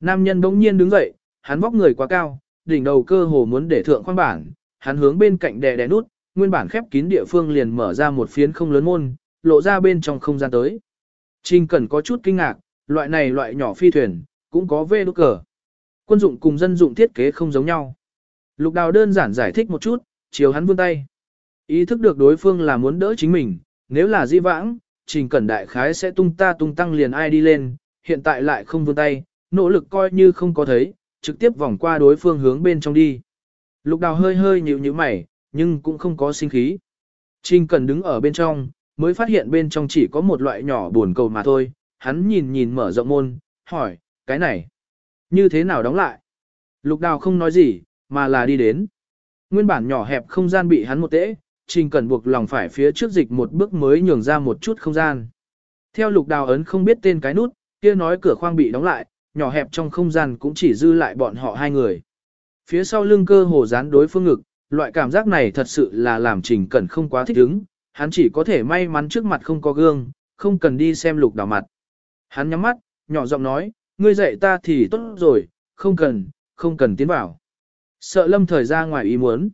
Nam nhân bỗng nhiên đứng dậy, hắn vóc người quá cao, đỉnh đầu cơ hồ muốn để thượng khoan bản, hắn hướng bên cạnh đè đè nút, nguyên bản khép kín địa phương liền mở ra một phiến không lớn môn, lộ ra bên trong không gian tới. Trình Cẩn có chút kinh ngạc, loại này loại nhỏ phi thuyền, cũng có vê đốt cờ. Quân dụng cùng dân dụng thiết kế không giống nhau. Lục đào đơn giản giải thích một chút, chiều hắn vươn tay. Ý thức được đối phương là muốn đỡ chính mình, nếu là di vãng, trình cẩn đại khái sẽ tung ta tung tăng liền ai đi lên, hiện tại lại không vươn tay, nỗ lực coi như không có thấy, trực tiếp vòng qua đối phương hướng bên trong đi. Lục đào hơi hơi nhíu nhíu mày, nhưng cũng không có sinh khí. Trình Cần đứng ở bên trong, mới phát hiện bên trong chỉ có một loại nhỏ buồn cầu mà thôi, hắn nhìn nhìn mở rộng môn, hỏi, cái này, như thế nào đóng lại? Lục đào không nói gì, mà là đi đến. Nguyên bản nhỏ hẹp không gian bị hắn một tễ, Trình Cần buộc lòng phải phía trước dịch một bước mới nhường ra một chút không gian. Theo lục đào ấn không biết tên cái nút, kia nói cửa khoang bị đóng lại, nhỏ hẹp trong không gian cũng chỉ dư lại bọn họ hai người. Phía sau lưng cơ hồ dán đối phương ngực, loại cảm giác này thật sự là làm Trình Cẩn không quá thích ứng, hắn chỉ có thể may mắn trước mặt không có gương, không cần đi xem lục đào mặt. Hắn nhắm mắt, nhỏ giọng nói, ngươi dạy ta thì tốt rồi, không cần, không cần tiến vào. Sợ lâm thời ra ngoài ý muốn.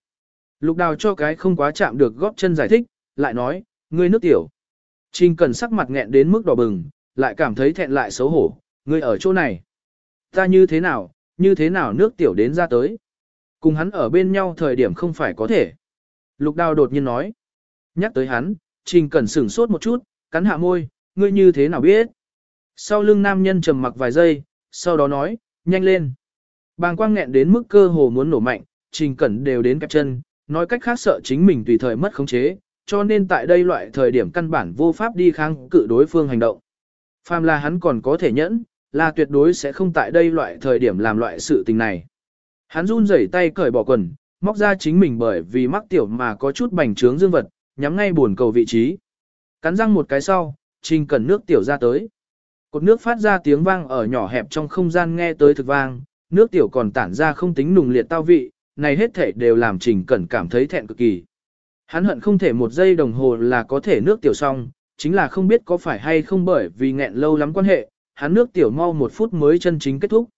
Lục đào cho cái không quá chạm được góp chân giải thích, lại nói, ngươi nước tiểu. Trình cần sắc mặt nghẹn đến mức đỏ bừng, lại cảm thấy thẹn lại xấu hổ, ngươi ở chỗ này. Ta như thế nào, như thế nào nước tiểu đến ra tới. Cùng hắn ở bên nhau thời điểm không phải có thể. Lục đào đột nhiên nói. Nhắc tới hắn, trình Cẩn sửng sốt một chút, cắn hạ môi, ngươi như thế nào biết. Sau lưng nam nhân trầm mặc vài giây, sau đó nói, nhanh lên. Bàng quang nghẹn đến mức cơ hồ muốn nổ mạnh, trình cẩn đều đến kẹp chân, nói cách khác sợ chính mình tùy thời mất khống chế, cho nên tại đây loại thời điểm căn bản vô pháp đi kháng cự đối phương hành động. Phàm là hắn còn có thể nhẫn, là tuyệt đối sẽ không tại đây loại thời điểm làm loại sự tình này. Hắn run rẩy tay cởi bỏ quần, móc ra chính mình bởi vì mắc tiểu mà có chút bành trướng dương vật, nhắm ngay buồn cầu vị trí. Cắn răng một cái sau, trình cần nước tiểu ra tới. Cột nước phát ra tiếng vang ở nhỏ hẹp trong không gian nghe tới thực vang, nước tiểu còn tản ra không tính nùng liệt tao vị, này hết thể đều làm trình cẩn cảm thấy thẹn cực kỳ. Hắn hận không thể một giây đồng hồ là có thể nước tiểu xong, chính là không biết có phải hay không bởi vì nghẹn lâu lắm quan hệ, hắn nước tiểu mau một phút mới chân chính kết thúc.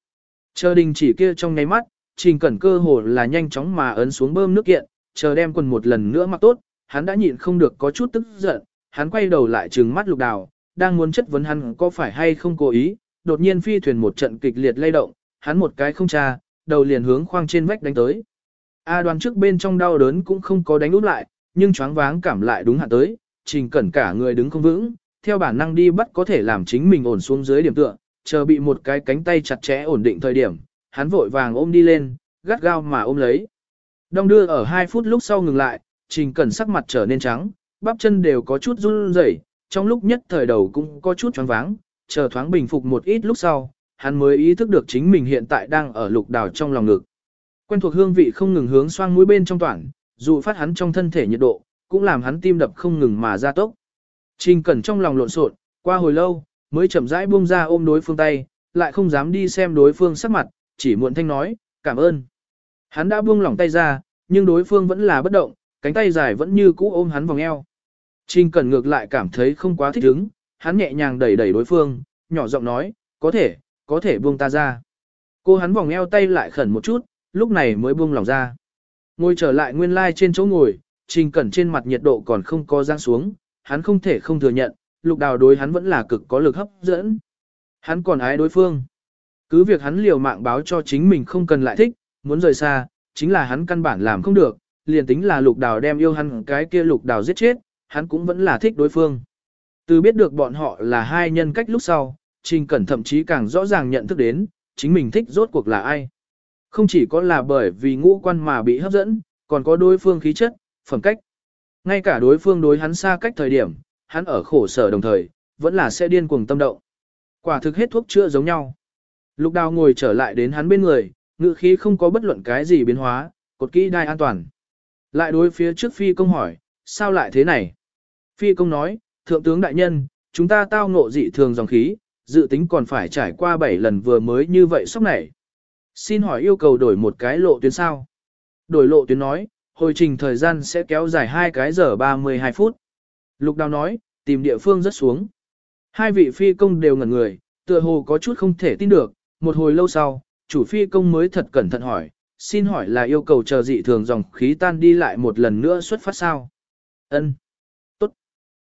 Chờ đình chỉ kia trong nháy mắt, trình cẩn cơ hồ là nhanh chóng mà ấn xuống bơm nước kiện, chờ đem quần một lần nữa mặc tốt, hắn đã nhịn không được có chút tức giận, hắn quay đầu lại trừng mắt lục đào, đang muốn chất vấn hắn có phải hay không cố ý, đột nhiên phi thuyền một trận kịch liệt lay động, hắn một cái không tra, đầu liền hướng khoang trên vách đánh tới. A đoàn trước bên trong đau đớn cũng không có đánh úp lại, nhưng choáng váng cảm lại đúng hạn tới, trình cẩn cả người đứng không vững, theo bản năng đi bắt có thể làm chính mình ổn xuống dưới điểm tựa, chờ bị một cái cánh tay chặt chẽ ổn định thời điểm, hắn vội vàng ôm đi lên, gắt gao mà ôm lấy. Đông đưa ở 2 phút lúc sau ngừng lại, trình cẩn sắc mặt trở nên trắng, bắp chân đều có chút run rẩy, trong lúc nhất thời đầu cũng có chút choáng váng, chờ thoáng bình phục một ít lúc sau, hắn mới ý thức được chính mình hiện tại đang ở lục đào trong lòng ngực. Quen thuộc hương vị không ngừng hướng xoang mũi bên trong toàn, dù phát hắn trong thân thể nhiệt độ, cũng làm hắn tim đập không ngừng mà ra tốc. Trình cẩn trong lòng lộn xộn, qua hồi lâu, mới chậm rãi buông ra ôm đối phương tay, lại không dám đi xem đối phương sắc mặt, chỉ muộn thanh nói, cảm ơn. Hắn đã buông lỏng tay ra, nhưng đối phương vẫn là bất động, cánh tay dài vẫn như cũ ôm hắn vòng eo. Trình cẩn ngược lại cảm thấy không quá thích ứng, hắn nhẹ nhàng đẩy đẩy đối phương, nhỏ giọng nói, có thể, có thể buông ta ra. Cô hắn vòng eo tay lại khẩn một chút, lúc này mới buông lòng ra. Ngồi trở lại nguyên lai trên chỗ ngồi, trình cẩn trên mặt nhiệt độ còn không có giang xuống, hắn không thể không thừa nhận, lục đào đối hắn vẫn là cực có lực hấp dẫn. Hắn còn ái đối phương. Cứ việc hắn liều mạng báo cho chính mình không cần lại thích, muốn rời xa, chính là hắn căn bản làm không được, liền tính là lục đào đem yêu hắn cái kia lục đào giết chết, hắn cũng vẫn là thích đối phương. Từ biết được bọn họ là hai nhân cách lúc sau, Trình Cẩn thậm chí càng rõ ràng nhận thức đến, chính mình thích rốt cuộc là ai. Không chỉ có là bởi vì ngũ quan mà bị hấp dẫn, còn có đối phương khí chất, phẩm cách. Ngay cả đối phương đối hắn xa cách thời điểm, hắn ở khổ sở đồng thời, vẫn là sẽ điên cuồng tâm động. Quả thực hết thuốc chữa giống nhau. Lục đào ngồi trở lại đến hắn bên người, ngự khí không có bất luận cái gì biến hóa, cột kỹ đai an toàn. Lại đối phía trước phi công hỏi, sao lại thế này? Phi công nói, thượng tướng đại nhân, chúng ta tao ngộ dị thường dòng khí, dự tính còn phải trải qua 7 lần vừa mới như vậy sốc này. Xin hỏi yêu cầu đổi một cái lộ tuyến sao? Đổi lộ tuyến nói, hồi trình thời gian sẽ kéo dài 2 cái giờ 32 phút. Lục đào nói, tìm địa phương rất xuống. Hai vị phi công đều ngẩn người, tựa hồ có chút không thể tin được, một hồi lâu sau, chủ phi công mới thật cẩn thận hỏi, xin hỏi là yêu cầu chờ dị thường dòng khí tan đi lại một lần nữa xuất phát sao? Ân. Tốt.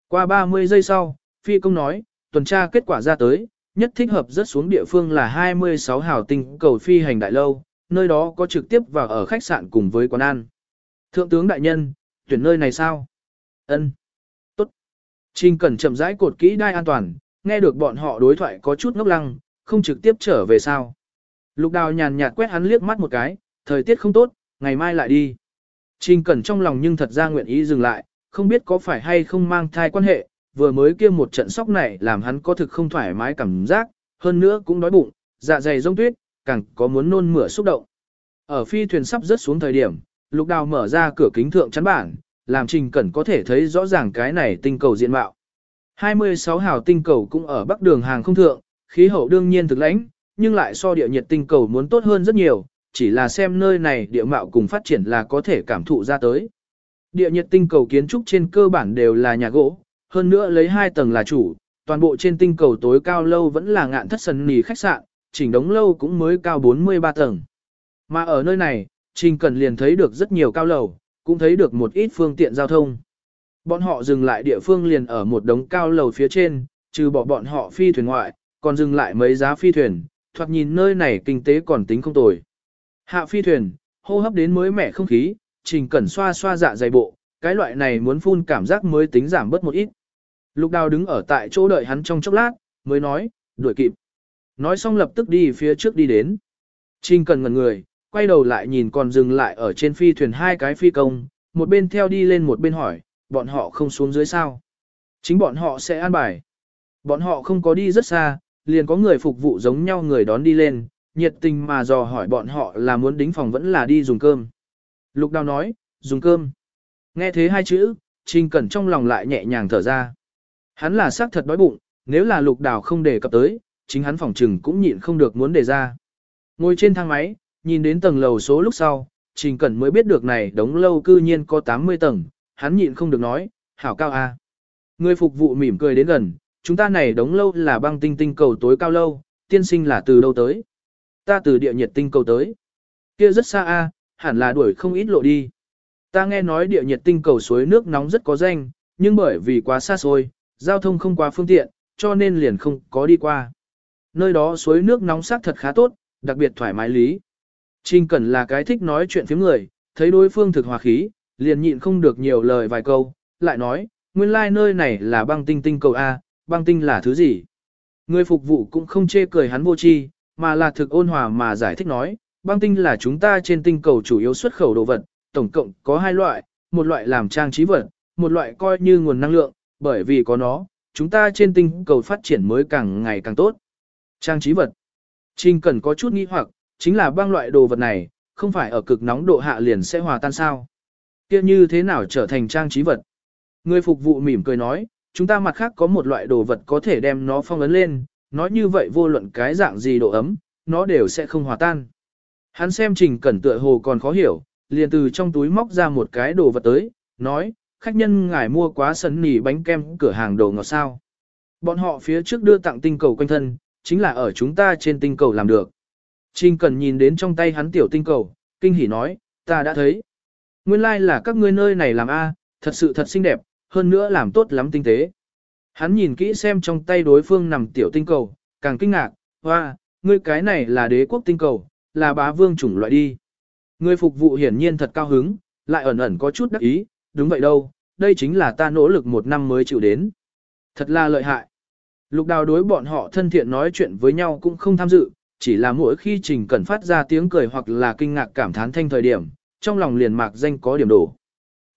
Qua 30 giây sau, phi công nói, tuần tra kết quả ra tới, nhất thích hợp rất xuống địa phương là 26 hào tinh cầu phi hành đại lâu, nơi đó có trực tiếp vào ở khách sạn cùng với quán ăn. Thượng tướng đại nhân, tuyển nơi này sao? Ân. Tốt. Trình Cẩn chậm rãi cột kỹ đai an toàn, nghe được bọn họ đối thoại có chút ngốc lăng, không trực tiếp trở về sao. Lục đào nhàn nhạt quét hắn liếc mắt một cái, thời tiết không tốt, ngày mai lại đi. Trình Cẩn trong lòng nhưng thật ra nguyện ý dừng lại, không biết có phải hay không mang thai quan hệ, vừa mới kia một trận sóc này làm hắn có thực không thoải mái cảm giác, hơn nữa cũng đói bụng, dạ dày rông tuyết, càng có muốn nôn mửa xúc động. Ở phi thuyền sắp rớt xuống thời điểm, lục đào mở ra cửa kính thượng chắn bản, làm trình cẩn có thể thấy rõ ràng cái này tinh cầu diện mạo. 26 hào tinh cầu cũng ở bắc đường hàng không thượng, khí hậu đương nhiên thực lãnh, nhưng lại so địa nhiệt tinh cầu muốn tốt hơn rất nhiều, chỉ là xem nơi này địa mạo cùng phát triển là có thể cảm thụ ra tới. Địa nhiệt tinh cầu kiến trúc trên cơ bản đều là nhà gỗ, hơn nữa lấy hai tầng là chủ, toàn bộ trên tinh cầu tối cao lâu vẫn là ngạn thất sần nì khách sạn, chỉnh đống lâu cũng mới cao 43 tầng. Mà ở nơi này, Trình Cần liền thấy được rất nhiều cao lầu, cũng thấy được một ít phương tiện giao thông. Bọn họ dừng lại địa phương liền ở một đống cao lầu phía trên, trừ bỏ bọn họ phi thuyền ngoại, còn dừng lại mấy giá phi thuyền, thoạt nhìn nơi này kinh tế còn tính không tồi. Hạ phi thuyền, hô hấp đến mới mẻ không khí, Trình Cẩn xoa xoa dạ dày bộ, cái loại này muốn phun cảm giác mới tính giảm bớt một ít. Lục đào đứng ở tại chỗ đợi hắn trong chốc lát, mới nói, đuổi kịp. Nói xong lập tức đi phía trước đi đến. Trình cần ngần người, quay đầu lại nhìn còn dừng lại ở trên phi thuyền hai cái phi công, một bên theo đi lên một bên hỏi, bọn họ không xuống dưới sao. Chính bọn họ sẽ an bài. Bọn họ không có đi rất xa, liền có người phục vụ giống nhau người đón đi lên, nhiệt tình mà dò hỏi bọn họ là muốn đính phòng vẫn là đi dùng cơm. Lục đào nói, dùng cơm. Nghe thế hai chữ, Trình Cẩn trong lòng lại nhẹ nhàng thở ra. Hắn là xác thật đói bụng, nếu là lục đào không đề cập tới, chính hắn phòng trừng cũng nhịn không được muốn đề ra. Ngồi trên thang máy, nhìn đến tầng lầu số lúc sau, Trình Cẩn mới biết được này đống lâu cư nhiên có 80 tầng, hắn nhịn không được nói, hảo cao a. Người phục vụ mỉm cười đến gần, chúng ta này đống lâu là băng tinh tinh cầu tối cao lâu, tiên sinh là từ đâu tới? Ta từ địa nhiệt tinh cầu tới. Kia rất xa a, hẳn là đuổi không ít lộ đi. Ta nghe nói địa nhiệt tinh cầu suối nước nóng rất có danh, nhưng bởi vì quá xa xôi, giao thông không quá phương tiện, cho nên liền không có đi qua. Nơi đó suối nước nóng sắc thật khá tốt, đặc biệt thoải mái lý. Trình Cẩn là cái thích nói chuyện phía người, thấy đối phương thực hòa khí, liền nhịn không được nhiều lời vài câu, lại nói, nguyên lai like nơi này là băng tinh tinh cầu A, băng tinh là thứ gì? Người phục vụ cũng không chê cười hắn vô chi, mà là thực ôn hòa mà giải thích nói, băng tinh là chúng ta trên tinh cầu chủ yếu xuất khẩu đồ vật, tổng cộng có hai loại, một loại làm trang trí vật, một loại coi như nguồn năng lượng, bởi vì có nó, chúng ta trên tinh cầu phát triển mới càng ngày càng tốt. Trang trí vật. Trình cần có chút nghi hoặc, chính là băng loại đồ vật này, không phải ở cực nóng độ hạ liền sẽ hòa tan sao. kia như thế nào trở thành trang trí vật? Người phục vụ mỉm cười nói, chúng ta mặt khác có một loại đồ vật có thể đem nó phong ấn lên, nói như vậy vô luận cái dạng gì độ ấm, nó đều sẽ không hòa tan. Hắn xem trình cẩn tựa hồ còn khó hiểu, liền từ trong túi móc ra một cái đồ vật tới, nói, khách nhân ngài mua quá sấn nỉ bánh kem cửa hàng đồ ngọt sao. Bọn họ phía trước đưa tặng tinh cầu quanh thân, chính là ở chúng ta trên tinh cầu làm được. Trình cần nhìn đến trong tay hắn tiểu tinh cầu, kinh hỉ nói, ta đã thấy. Nguyên lai like là các ngươi nơi này làm A, thật sự thật xinh đẹp, hơn nữa làm tốt lắm tinh tế. Hắn nhìn kỹ xem trong tay đối phương nằm tiểu tinh cầu, càng kinh ngạc, hoa, ngươi cái này là đế quốc tinh cầu, là bá vương chủng loại đi. Người phục vụ hiển nhiên thật cao hứng, lại ẩn ẩn có chút đắc ý, đúng vậy đâu, đây chính là ta nỗ lực một năm mới chịu đến. Thật là lợi hại. Lục đào đối bọn họ thân thiện nói chuyện với nhau cũng không tham dự, chỉ là mỗi khi trình cần phát ra tiếng cười hoặc là kinh ngạc cảm thán thanh thời điểm, trong lòng liền mạc danh có điểm đổ.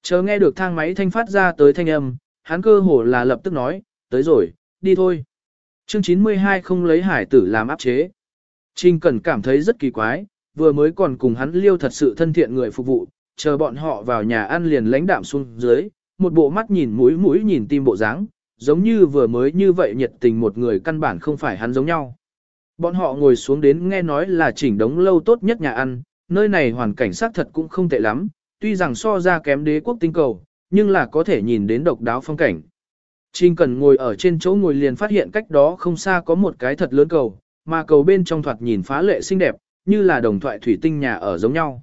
Chờ nghe được thang máy thanh phát ra tới thanh âm, hắn cơ hồ là lập tức nói, tới rồi, đi thôi. Chương 92 không lấy hải tử làm áp chế. Trình Cẩn cảm thấy rất kỳ quái, vừa mới còn cùng hắn liêu thật sự thân thiện người phục vụ, chờ bọn họ vào nhà ăn liền lãnh đạm xuống dưới, một bộ mắt nhìn mũi mũi nhìn tim bộ dáng, giống như vừa mới như vậy nhiệt tình một người căn bản không phải hắn giống nhau. Bọn họ ngồi xuống đến nghe nói là chỉnh đống lâu tốt nhất nhà ăn, nơi này hoàn cảnh xác thật cũng không tệ lắm, tuy rằng so ra kém đế quốc tinh cầu, nhưng là có thể nhìn đến độc đáo phong cảnh. Trình Cần ngồi ở trên chỗ ngồi liền phát hiện cách đó không xa có một cái thật lớn cầu, mà cầu bên trong thoạt nhìn phá lệ xinh đẹp, như là đồng thoại thủy tinh nhà ở giống nhau.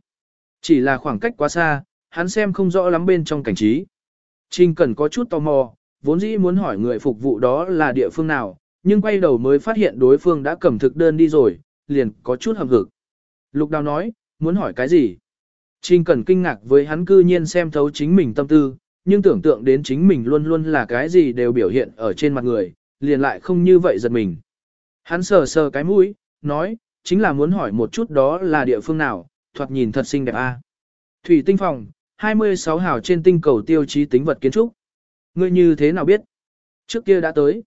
Chỉ là khoảng cách quá xa, hắn xem không rõ lắm bên trong cảnh trí. Trình Cần có chút tò mò, vốn dĩ muốn hỏi người phục vụ đó là địa phương nào, nhưng quay đầu mới phát hiện đối phương đã cầm thực đơn đi rồi, liền có chút hậm hực. Lục Đào nói, muốn hỏi cái gì? Trình Cẩn kinh ngạc với hắn cư nhiên xem thấu chính mình tâm tư, nhưng tưởng tượng đến chính mình luôn luôn là cái gì đều biểu hiện ở trên mặt người, liền lại không như vậy giật mình. Hắn sờ sờ cái mũi, nói, chính là muốn hỏi một chút đó là địa phương nào, thoạt nhìn thật xinh đẹp a. Thủy tinh phòng, 26 hào trên tinh cầu tiêu chí tính vật kiến trúc. Ngươi như thế nào biết? Trước kia đã tới.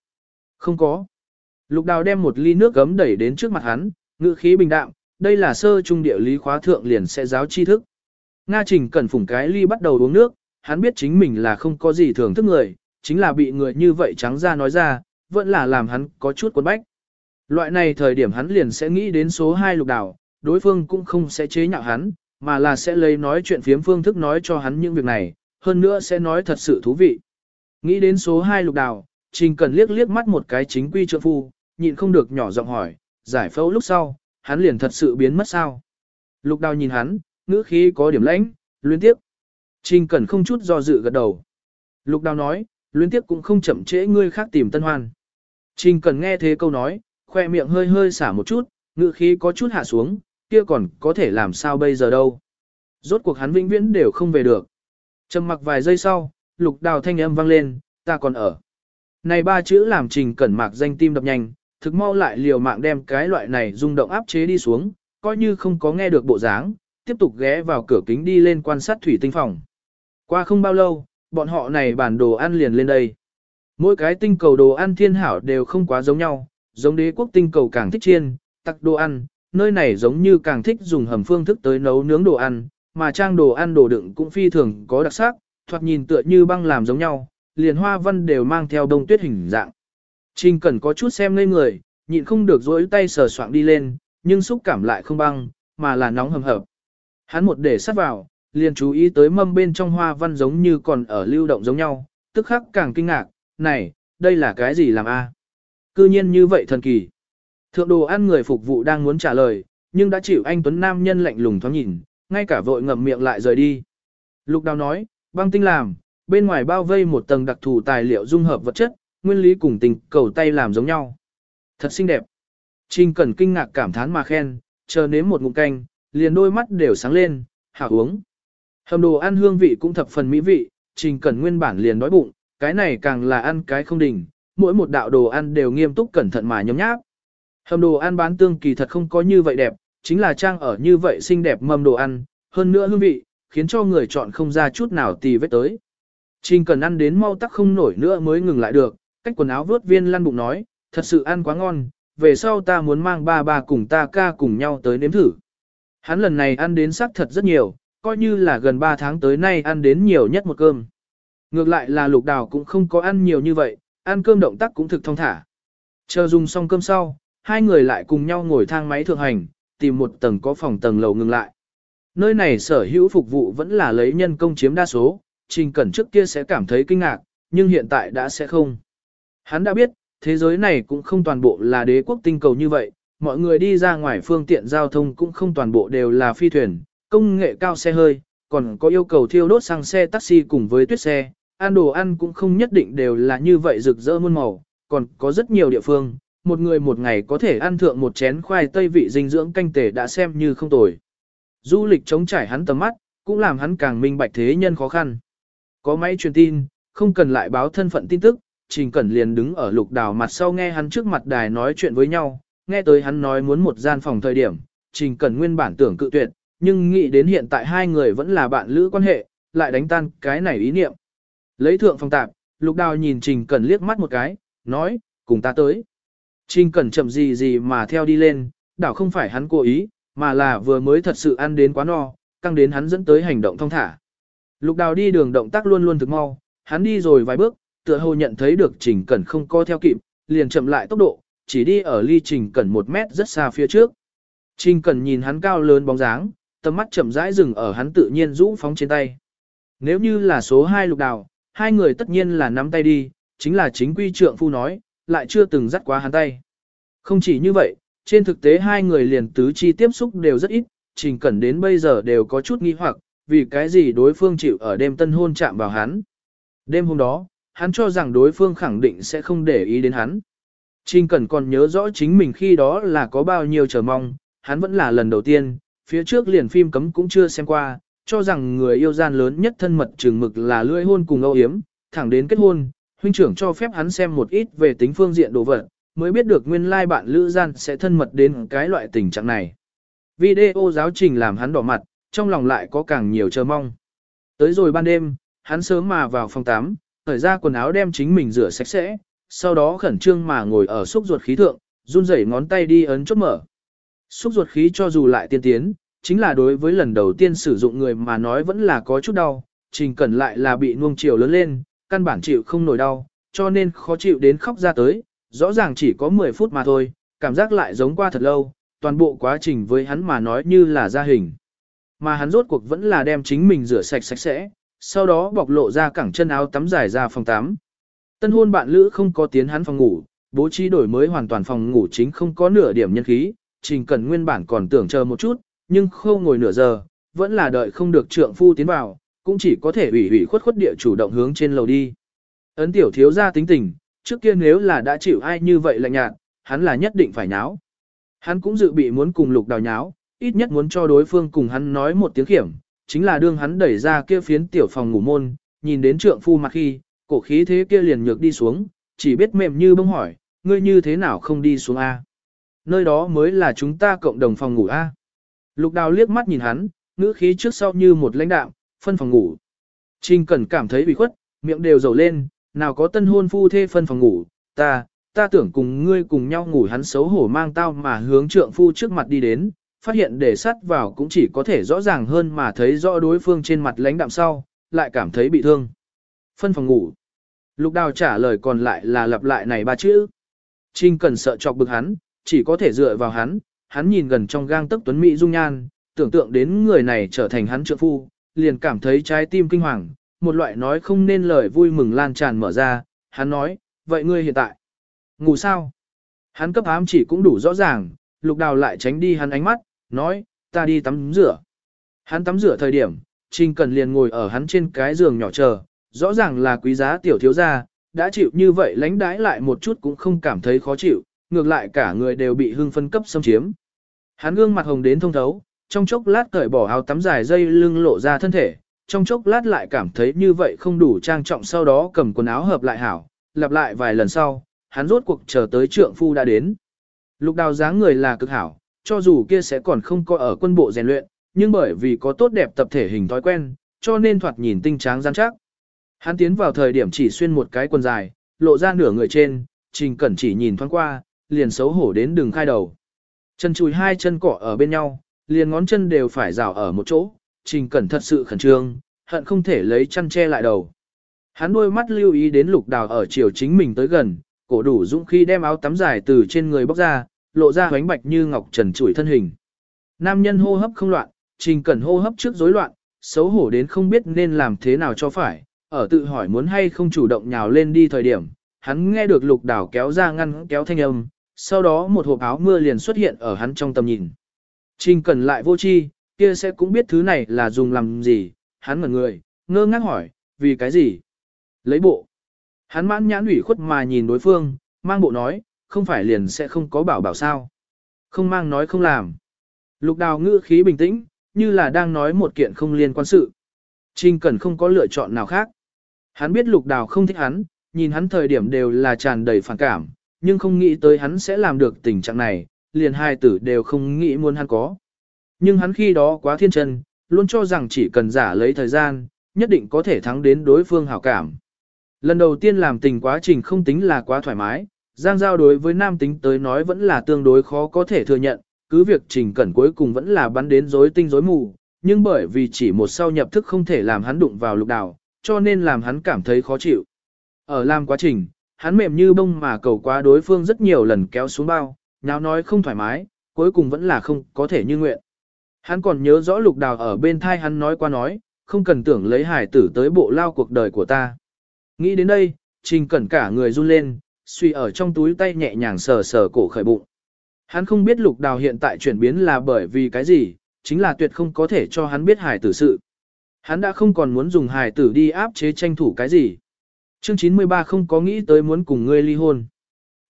Không có. Lục đào đem một ly nước gấm đẩy đến trước mặt hắn, ngữ khí bình đạm, đây là sơ trung địa lý khóa thượng liền sẽ giáo tri thức. Nga Trình cần phủng cái ly bắt đầu uống nước, hắn biết chính mình là không có gì thường thức người, chính là bị người như vậy trắng ra nói ra, vẫn là làm hắn có chút cuốn bách. Loại này thời điểm hắn liền sẽ nghĩ đến số 2 lục đảo, đối phương cũng không sẽ chế nhạo hắn, mà là sẽ lấy nói chuyện phiếm phương thức nói cho hắn những việc này, hơn nữa sẽ nói thật sự thú vị. Nghĩ đến số 2 lục đảo, Trình cần liếc liếc mắt một cái chính quy trượng phu, nhịn không được nhỏ giọng hỏi, giải phẫu lúc sau, hắn liền thật sự biến mất sao. Lục đào nhìn hắn, ngữ khí có điểm lãnh, luyến tiếp. Trình Cẩn không chút do dự gật đầu. Lục đào nói, luyến tiếp cũng không chậm trễ ngươi khác tìm tân hoan. Trình Cẩn nghe thế câu nói, khoe miệng hơi hơi xả một chút, ngữ khí có chút hạ xuống, kia còn có thể làm sao bây giờ đâu. Rốt cuộc hắn vĩnh viễn đều không về được. Trầm mặc vài giây sau, lục đào thanh âm vang lên, ta còn ở. Này ba chữ làm trình cẩn mạc danh tim đập nhanh, thực mau lại liều mạng đem cái loại này rung động áp chế đi xuống, coi như không có nghe được bộ dáng, tiếp tục ghé vào cửa kính đi lên quan sát thủy tinh phòng. Qua không bao lâu, bọn họ này bản đồ ăn liền lên đây. Mỗi cái tinh cầu đồ ăn thiên hảo đều không quá giống nhau, giống đế quốc tinh cầu càng thích chiên, tặc đồ ăn, nơi này giống như càng thích dùng hầm phương thức tới nấu nướng đồ ăn, mà trang đồ ăn đồ đựng cũng phi thường có đặc sắc, thoạt nhìn tựa như băng làm giống nhau, liền hoa văn đều mang theo đông tuyết hình dạng. Trình cần có chút xem ngây người, nhịn không được dối tay sờ soạng đi lên, nhưng xúc cảm lại không băng, mà là nóng hầm hập. Hắn một để sát vào, liền chú ý tới mâm bên trong hoa văn giống như còn ở lưu động giống nhau, tức khắc càng kinh ngạc, này, đây là cái gì làm a? Cư nhiên như vậy thần kỳ. Thượng đồ ăn người phục vụ đang muốn trả lời, nhưng đã chịu anh Tuấn Nam nhân lạnh lùng thoáng nhìn, ngay cả vội ngậm miệng lại rời đi. Lục đào nói, băng tinh làm, bên ngoài bao vây một tầng đặc thù tài liệu dung hợp vật chất, nguyên lý cùng tình cầu tay làm giống nhau. Thật xinh đẹp. Trình Cẩn kinh ngạc cảm thán mà khen, chờ nếm một ngụm canh, liền đôi mắt đều sáng lên, hảo uống. Hầm đồ ăn hương vị cũng thập phần mỹ vị, Trình Cẩn nguyên bản liền đói bụng, cái này càng là ăn cái không đỉnh, mỗi một đạo đồ ăn đều nghiêm túc cẩn thận mà nhấm nháp. Hầm đồ ăn bán tương kỳ thật không có như vậy đẹp, chính là trang ở như vậy xinh đẹp mâm đồ ăn, hơn nữa hương vị, khiến cho người chọn không ra chút nào tì vết tới. Trình cần ăn đến mau tắc không nổi nữa mới ngừng lại được, cách quần áo vớt viên lăn bụng nói, thật sự ăn quá ngon, về sau ta muốn mang ba ba cùng ta ca cùng nhau tới nếm thử. Hắn lần này ăn đến sắc thật rất nhiều, coi như là gần 3 tháng tới nay ăn đến nhiều nhất một cơm. Ngược lại là lục đào cũng không có ăn nhiều như vậy, ăn cơm động tác cũng thực thông thả. Chờ dùng xong cơm sau, hai người lại cùng nhau ngồi thang máy thượng hành, tìm một tầng có phòng tầng lầu ngừng lại. Nơi này sở hữu phục vụ vẫn là lấy nhân công chiếm đa số, Trình Cẩn trước kia sẽ cảm thấy kinh ngạc, nhưng hiện tại đã sẽ không. Hắn đã biết, thế giới này cũng không toàn bộ là đế quốc tinh cầu như vậy, mọi người đi ra ngoài phương tiện giao thông cũng không toàn bộ đều là phi thuyền, công nghệ cao xe hơi, còn có yêu cầu thiêu đốt xăng xe taxi cùng với tuyết xe, ăn đồ ăn cũng không nhất định đều là như vậy rực rỡ muôn màu, còn có rất nhiều địa phương, một người một ngày có thể ăn thượng một chén khoai tây vị dinh dưỡng canh tể đã xem như không tồi. Du lịch chống trải hắn tầm mắt, cũng làm hắn càng minh bạch thế nhân khó khăn. Có máy truyền tin, không cần lại báo thân phận tin tức, Trình Cẩn liền đứng ở lục đảo mặt sau nghe hắn trước mặt đài nói chuyện với nhau, nghe tới hắn nói muốn một gian phòng thời điểm, Trình Cẩn nguyên bản tưởng cự tuyệt, nhưng nghĩ đến hiện tại hai người vẫn là bạn lữ quan hệ, lại đánh tan cái này ý niệm. Lấy thượng phòng tạp, lục đào nhìn Trình Cẩn liếc mắt một cái, nói, cùng ta tới. Trình Cẩn chậm gì gì mà theo đi lên, đảo không phải hắn cố ý, mà là vừa mới thật sự ăn đến quá no, căng đến hắn dẫn tới hành động thông thả. Lục đào đi đường động tác luôn luôn thực mau, hắn đi rồi vài bước, tựa hồ nhận thấy được Trình Cẩn không co theo kịp, liền chậm lại tốc độ, chỉ đi ở ly Trình Cẩn một mét rất xa phía trước. Trình Cẩn nhìn hắn cao lớn bóng dáng, tầm mắt chậm rãi dừng ở hắn tự nhiên rũ phóng trên tay. Nếu như là số 2 lục đào, hai người tất nhiên là nắm tay đi, chính là chính quy trượng phu nói, lại chưa từng dắt quá hắn tay. Không chỉ như vậy, trên thực tế hai người liền tứ chi tiếp xúc đều rất ít, trình cẩn đến bây giờ đều có chút nghi hoặc, vì cái gì đối phương chịu ở đêm tân hôn chạm vào hắn. Đêm hôm đó, hắn cho rằng đối phương khẳng định sẽ không để ý đến hắn. Trình cẩn còn nhớ rõ chính mình khi đó là có bao nhiêu chờ mong, hắn vẫn là lần đầu tiên, phía trước liền phim cấm cũng chưa xem qua, cho rằng người yêu gian lớn nhất thân mật trường mực là lưỡi hôn cùng âu yếm, thẳng đến kết hôn, huynh trưởng cho phép hắn xem một ít về tính phương diện đồ vật, mới biết được nguyên lai bạn lữ gian sẽ thân mật đến cái loại tình trạng này. Video giáo trình làm hắn đỏ mặt, trong lòng lại có càng nhiều chờ mong. Tới rồi ban đêm, hắn sớm mà vào phòng 8, thời ra quần áo đem chính mình rửa sạch sẽ, sau đó khẩn trương mà ngồi ở xúc ruột khí thượng, run rẩy ngón tay đi ấn chốt mở. Xúc ruột khí cho dù lại tiên tiến, chính là đối với lần đầu tiên sử dụng người mà nói vẫn là có chút đau, trình cẩn lại là bị nuông chiều lớn lên, căn bản chịu không nổi đau, cho nên khó chịu đến khóc ra tới, rõ ràng chỉ có 10 phút mà thôi, cảm giác lại giống qua thật lâu, toàn bộ quá trình với hắn mà nói như là gia hình. Mà hắn rốt cuộc vẫn là đem chính mình rửa sạch sạch sẽ, sau đó bộc lộ ra cẳng chân áo tắm dài ra phòng tắm. Tân hôn bạn lữ không có tiến hắn phòng ngủ, bố trí đổi mới hoàn toàn phòng ngủ chính không có nửa điểm nhân khí, trình cần nguyên bản còn tưởng chờ một chút, nhưng không ngồi nửa giờ, vẫn là đợi không được trượng phu tiến vào, cũng chỉ có thể ủy ủy khuất khuất địa chủ động hướng trên lầu đi. Ấn tiểu thiếu ra tính tình, trước kia nếu là đã chịu ai như vậy lạnh nhạt, hắn là nhất định phải nháo. Hắn cũng dự bị muốn cùng lục đào nháo, ít nhất muốn cho đối phương cùng hắn nói một tiếng khiểm, chính là đương hắn đẩy ra kia phiến tiểu phòng ngủ môn, nhìn đến trượng phu mặt khi, cổ khí thế kia liền nhược đi xuống, chỉ biết mềm như bông hỏi, ngươi như thế nào không đi xuống A. Nơi đó mới là chúng ta cộng đồng phòng ngủ A. Lục đào liếc mắt nhìn hắn, ngữ khí trước sau như một lãnh đạo, phân phòng ngủ. Trình Cẩn cảm thấy bị khuất, miệng đều dầu lên, nào có tân hôn phu thê phân phòng ngủ, ta, ta tưởng cùng ngươi cùng nhau ngủ hắn xấu hổ mang tao mà hướng trượng phu trước mặt đi đến, phát hiện để sắt vào cũng chỉ có thể rõ ràng hơn mà thấy rõ đối phương trên mặt lãnh đạm sau, lại cảm thấy bị thương. Phân phòng ngủ. Lục đào trả lời còn lại là lặp lại này ba chữ. Trình Cần sợ chọc bực hắn, chỉ có thể dựa vào hắn, hắn nhìn gần trong gang tấc tuấn mỹ dung nhan, tưởng tượng đến người này trở thành hắn trợ phu, liền cảm thấy trái tim kinh hoàng, một loại nói không nên lời vui mừng lan tràn mở ra, hắn nói, vậy ngươi hiện tại, ngủ sao? Hắn cấp ám chỉ cũng đủ rõ ràng, lục đào lại tránh đi hắn ánh mắt, nói, ta đi tắm rửa. Hắn tắm rửa thời điểm, Trình Cần liền ngồi ở hắn trên cái giường nhỏ chờ, rõ ràng là quý giá tiểu thiếu gia, đã chịu như vậy lãnh đãi lại một chút cũng không cảm thấy khó chịu, ngược lại cả người đều bị hưng phân cấp xâm chiếm. Hắn gương mặt hồng đến thông thấu, trong chốc lát cởi bỏ áo tắm dài dây lưng lộ ra thân thể, trong chốc lát lại cảm thấy như vậy không đủ trang trọng sau đó cầm quần áo hợp lại hảo, lặp lại vài lần sau, hắn rốt cuộc chờ tới trượng phu đã đến. Lục đào dáng người là cực hảo, cho dù kia sẽ còn không có ở quân bộ rèn luyện, nhưng bởi vì có tốt đẹp tập thể hình thói quen, cho nên thoạt nhìn tinh tráng rắn chắc. Hắn tiến vào thời điểm chỉ xuyên một cái quần dài, lộ ra nửa người trên, trình cẩn chỉ nhìn thoáng qua, liền xấu hổ đến đường khai đầu. Chân chùi hai chân cỏ ở bên nhau, liền ngón chân đều phải rào ở một chỗ, trình cẩn thật sự khẩn trương, hận không thể lấy chăn che lại đầu. Hắn đôi mắt lưu ý đến lục đào ở chiều chính mình tới gần, cổ đủ dũng khi đem áo tắm dài từ trên người bóc ra, lộ ra hoánh bạch như ngọc trần trụi thân hình. Nam nhân hô hấp không loạn, trình cẩn hô hấp trước rối loạn, xấu hổ đến không biết nên làm thế nào cho phải, ở tự hỏi muốn hay không chủ động nhào lên đi thời điểm, hắn nghe được lục đảo kéo ra ngăn kéo thanh âm, sau đó một hộp áo mưa liền xuất hiện ở hắn trong tầm nhìn. Trình cần lại vô chi, kia sẽ cũng biết thứ này là dùng làm gì, hắn ngẩn người, ngơ ngác hỏi, vì cái gì? Lấy bộ. Hắn mãn nhãn ủy khuất mà nhìn đối phương, mang bộ nói, không phải liền sẽ không có bảo bảo sao. Không mang nói không làm. Lục đào ngữ khí bình tĩnh, như là đang nói một kiện không liên quan sự. Trình cần không có lựa chọn nào khác. Hắn biết lục đào không thích hắn, nhìn hắn thời điểm đều là tràn đầy phản cảm, nhưng không nghĩ tới hắn sẽ làm được tình trạng này, liền hai tử đều không nghĩ muốn hắn có. Nhưng hắn khi đó quá thiên chân, luôn cho rằng chỉ cần giả lấy thời gian, nhất định có thể thắng đến đối phương hảo cảm. Lần đầu tiên làm tình quá trình không tính là quá thoải mái, Giang Giao đối với nam tính tới nói vẫn là tương đối khó có thể thừa nhận, cứ việc trình cẩn cuối cùng vẫn là bắn đến rối tinh rối mù, nhưng bởi vì chỉ một sau nhập thức không thể làm hắn đụng vào lục đào, cho nên làm hắn cảm thấy khó chịu. Ở làm quá trình, hắn mềm như bông mà cầu quá đối phương rất nhiều lần kéo xuống bao, nào nói không thoải mái, cuối cùng vẫn là không có thể như nguyện. Hắn còn nhớ rõ lục đào ở bên thai hắn nói qua nói, không cần tưởng lấy hải tử tới bộ lao cuộc đời của ta. Nghĩ đến đây, trình cẩn cả người run lên, suy ở trong túi tay nhẹ nhàng sờ sờ cổ khởi bụng. Hắn không biết lục đào hiện tại chuyển biến là bởi vì cái gì, chính là tuyệt không có thể cho hắn biết hải tử sự. Hắn đã không còn muốn dùng hài tử đi áp chế tranh thủ cái gì. Chương 93 không có nghĩ tới muốn cùng ngươi ly hôn.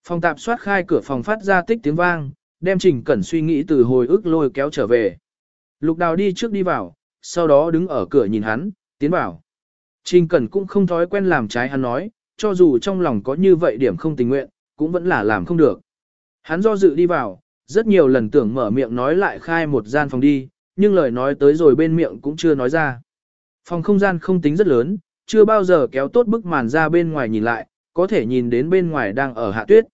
Phòng tạp soát khai cửa phòng phát ra tích tiếng vang, đem Trình Cẩn suy nghĩ từ hồi ức lôi kéo trở về. Lục đào đi trước đi vào, sau đó đứng ở cửa nhìn hắn, tiến vào. Trình Cẩn cũng không thói quen làm trái hắn nói, cho dù trong lòng có như vậy điểm không tình nguyện, cũng vẫn là làm không được. Hắn do dự đi vào, rất nhiều lần tưởng mở miệng nói lại khai một gian phòng đi, nhưng lời nói tới rồi bên miệng cũng chưa nói ra. Phòng không gian không tính rất lớn, chưa bao giờ kéo tốt bức màn ra bên ngoài nhìn lại, có thể nhìn đến bên ngoài đang ở hạ tuyết.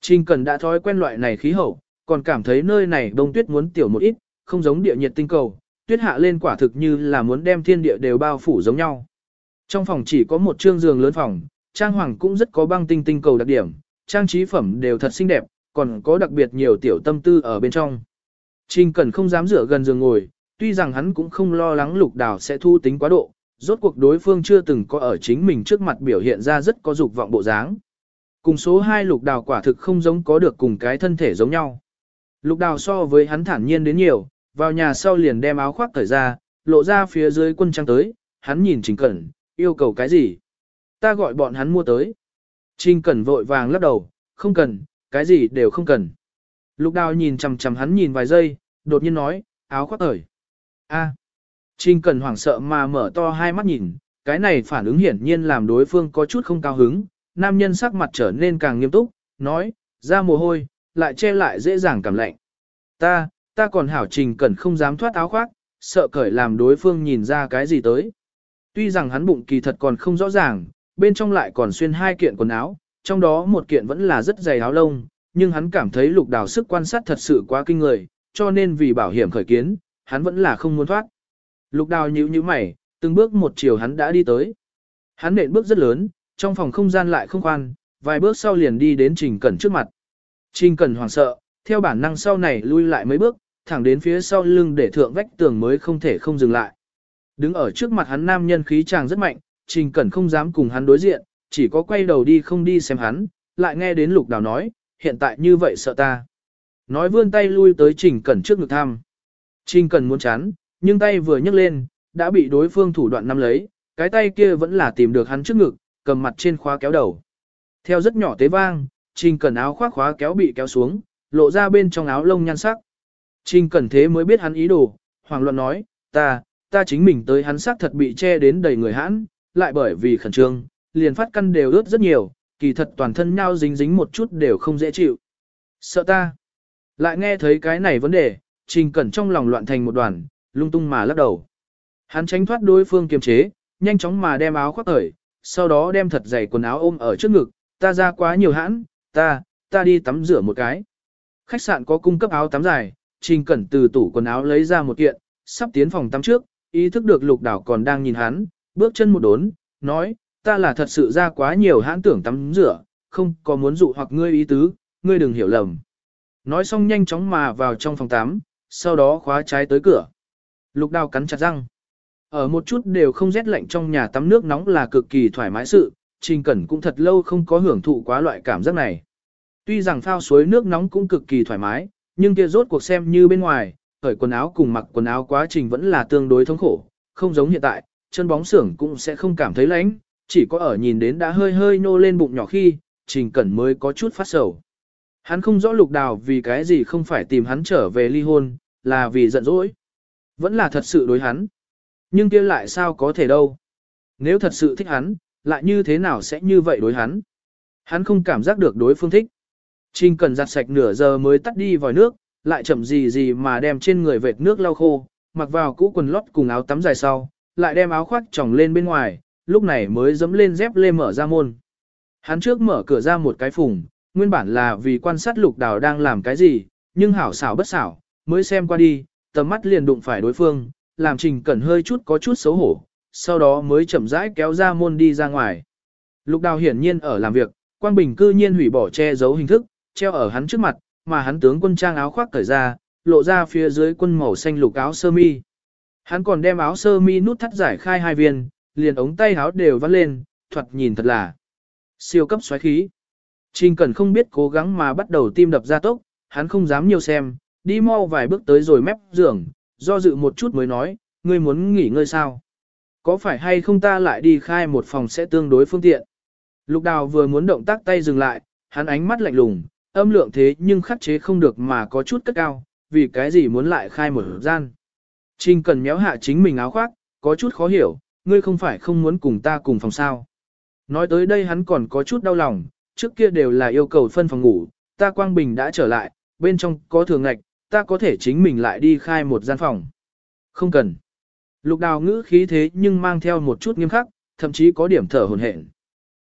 Trình Cần đã thói quen loại này khí hậu, còn cảm thấy nơi này đông tuyết muốn tiểu một ít, không giống địa nhiệt tinh cầu, tuyết hạ lên quả thực như là muốn đem thiên địa đều bao phủ giống nhau. Trong phòng chỉ có một trương giường lớn phòng, trang hoàng cũng rất có băng tinh tinh cầu đặc điểm, trang trí phẩm đều thật xinh đẹp, còn có đặc biệt nhiều tiểu tâm tư ở bên trong. Trình Cần không dám rửa gần giường ngồi, tuy rằng hắn cũng không lo lắng lục đào sẽ thu tính quá độ, rốt cuộc đối phương chưa từng có ở chính mình trước mặt biểu hiện ra rất có dục vọng bộ dáng. Cùng số 2 lục đào quả thực không giống có được cùng cái thân thể giống nhau. Lục đào so với hắn thản nhiên đến nhiều, vào nhà sau liền đem áo khoác cởi ra, lộ ra phía dưới quân trang tới, hắn nhìn Trình Cẩn, yêu cầu cái gì? Ta gọi bọn hắn mua tới. Trình Cẩn vội vàng lắc đầu, không cần, cái gì đều không cần. Lục đào nhìn chằm chằm hắn nhìn vài giây, đột nhiên nói, áo khoác cởi. A. Trình Cần hoảng sợ mà mở to hai mắt nhìn, cái này phản ứng hiển nhiên làm đối phương có chút không cao hứng, nam nhân sắc mặt trở nên càng nghiêm túc, nói, ra mồ hôi, lại che lại dễ dàng cảm lạnh. Ta, ta còn hảo trình cần không dám thoát áo khoác, sợ cởi làm đối phương nhìn ra cái gì tới. Tuy rằng hắn bụng kỳ thật còn không rõ ràng, bên trong lại còn xuyên hai kiện quần áo, trong đó một kiện vẫn là rất dày áo lông, nhưng hắn cảm thấy lục đào sức quan sát thật sự quá kinh người, cho nên vì bảo hiểm khởi kiến, hắn vẫn là không muốn thoát. Lục đào nhíu nhíu mày, từng bước một chiều hắn đã đi tới. Hắn nện bước rất lớn, trong phòng không gian lại không khoan, vài bước sau liền đi đến Trình Cẩn trước mặt. Trình Cẩn hoảng sợ, theo bản năng sau này lui lại mấy bước, thẳng đến phía sau lưng để thượng vách tường mới không thể không dừng lại. Đứng ở trước mặt hắn nam nhân khí chàng rất mạnh, Trình Cẩn không dám cùng hắn đối diện, chỉ có quay đầu đi không đi xem hắn, lại nghe đến Lục Đào nói, hiện tại như vậy sợ ta. Nói vươn tay lui tới Trình Cẩn trước ngực thăm. Trình Cần muốn chán, nhưng tay vừa nhấc lên, đã bị đối phương thủ đoạn nắm lấy, cái tay kia vẫn là tìm được hắn trước ngực, cầm mặt trên khóa kéo đầu. Theo rất nhỏ tế vang, Trình Cần áo khoác khóa kéo bị kéo xuống, lộ ra bên trong áo lông nhan sắc. Trình Cần thế mới biết hắn ý đồ, hoàng luận nói, ta, ta chính mình tới hắn sắc thật bị che đến đầy người hãn, lại bởi vì khẩn trương, liền phát căn đều ướt rất nhiều, kỳ thật toàn thân nhau dính dính một chút đều không dễ chịu. Sợ ta. Lại nghe thấy cái này vấn đề, Trình Cẩn trong lòng loạn thành một đoàn, lung tung mà lắc đầu. Hắn tránh thoát đối phương kiềm chế, nhanh chóng mà đem áo khoác cởi, sau đó đem thật dày quần áo ôm ở trước ngực, ta ra quá nhiều hãn, ta, ta đi tắm rửa một cái. Khách sạn có cung cấp áo tắm dài, Trình Cẩn từ tủ quần áo lấy ra một kiện, sắp tiến phòng tắm trước, ý thức được lục đảo còn đang nhìn hắn, bước chân một đốn, nói, ta là thật sự ra quá nhiều hãn tưởng tắm rửa, không có muốn dụ hoặc ngươi ý tứ, ngươi đừng hiểu lầm. Nói xong nhanh chóng mà vào trong phòng tắm, sau đó khóa trái tới cửa. Lục đào cắn chặt răng. Ở một chút đều không rét lạnh trong nhà tắm nước nóng là cực kỳ thoải mái sự, Trình Cẩn cũng thật lâu không có hưởng thụ quá loại cảm giác này. Tuy rằng phao suối nước nóng cũng cực kỳ thoải mái, nhưng kia rốt cuộc xem như bên ngoài, khởi quần áo cùng mặc quần áo quá trình vẫn là tương đối thống khổ, không giống hiện tại, chân bóng xưởng cũng sẽ không cảm thấy lạnh, chỉ có ở nhìn đến đã hơi hơi nô lên bụng nhỏ khi, Trình Cẩn mới có chút phát sầu. Hắn không rõ lục đào vì cái gì không phải tìm hắn trở về ly hôn, là vì giận dỗi. Vẫn là thật sự đối hắn. Nhưng kia lại sao có thể đâu. Nếu thật sự thích hắn, lại như thế nào sẽ như vậy đối hắn. Hắn không cảm giác được đối phương thích. Trình cần giặt sạch nửa giờ mới tắt đi vòi nước, lại chậm gì gì mà đem trên người vệt nước lau khô, mặc vào cũ quần lót cùng áo tắm dài sau, lại đem áo khoác tròng lên bên ngoài, lúc này mới dấm lên dép lê mở ra môn. Hắn trước mở cửa ra một cái phùng, nguyên bản là vì quan sát lục đào đang làm cái gì, nhưng hảo xảo bất xảo, mới xem qua đi, tầm mắt liền đụng phải đối phương, làm trình cẩn hơi chút có chút xấu hổ, sau đó mới chậm rãi kéo ra môn đi ra ngoài. Lục đào hiển nhiên ở làm việc, Quang Bình cư nhiên hủy bỏ che giấu hình thức, treo ở hắn trước mặt, mà hắn tướng quân trang áo khoác cởi ra, lộ ra phía dưới quân màu xanh lục áo sơ mi. Hắn còn đem áo sơ mi nút thắt giải khai hai viên, liền ống tay áo đều vắt lên, thuật nhìn thật là siêu cấp xoáy khí. Trình Cẩn không biết cố gắng mà bắt đầu tim đập ra tốc, hắn không dám nhiều xem, đi mau vài bước tới rồi mép giường, do dự một chút mới nói, ngươi muốn nghỉ ngơi sao? Có phải hay không ta lại đi khai một phòng sẽ tương đối phương tiện? Lục đào vừa muốn động tác tay dừng lại, hắn ánh mắt lạnh lùng, âm lượng thế nhưng khắc chế không được mà có chút cất cao, vì cái gì muốn lại khai một gian. Trình cần méo hạ chính mình áo khoác, có chút khó hiểu, ngươi không phải không muốn cùng ta cùng phòng sao. Nói tới đây hắn còn có chút đau lòng, trước kia đều là yêu cầu phân phòng ngủ, ta quang bình đã trở lại, bên trong có thường ngạch, ta có thể chính mình lại đi khai một gian phòng. Không cần. Lục đào ngữ khí thế nhưng mang theo một chút nghiêm khắc, thậm chí có điểm thở hồn hển.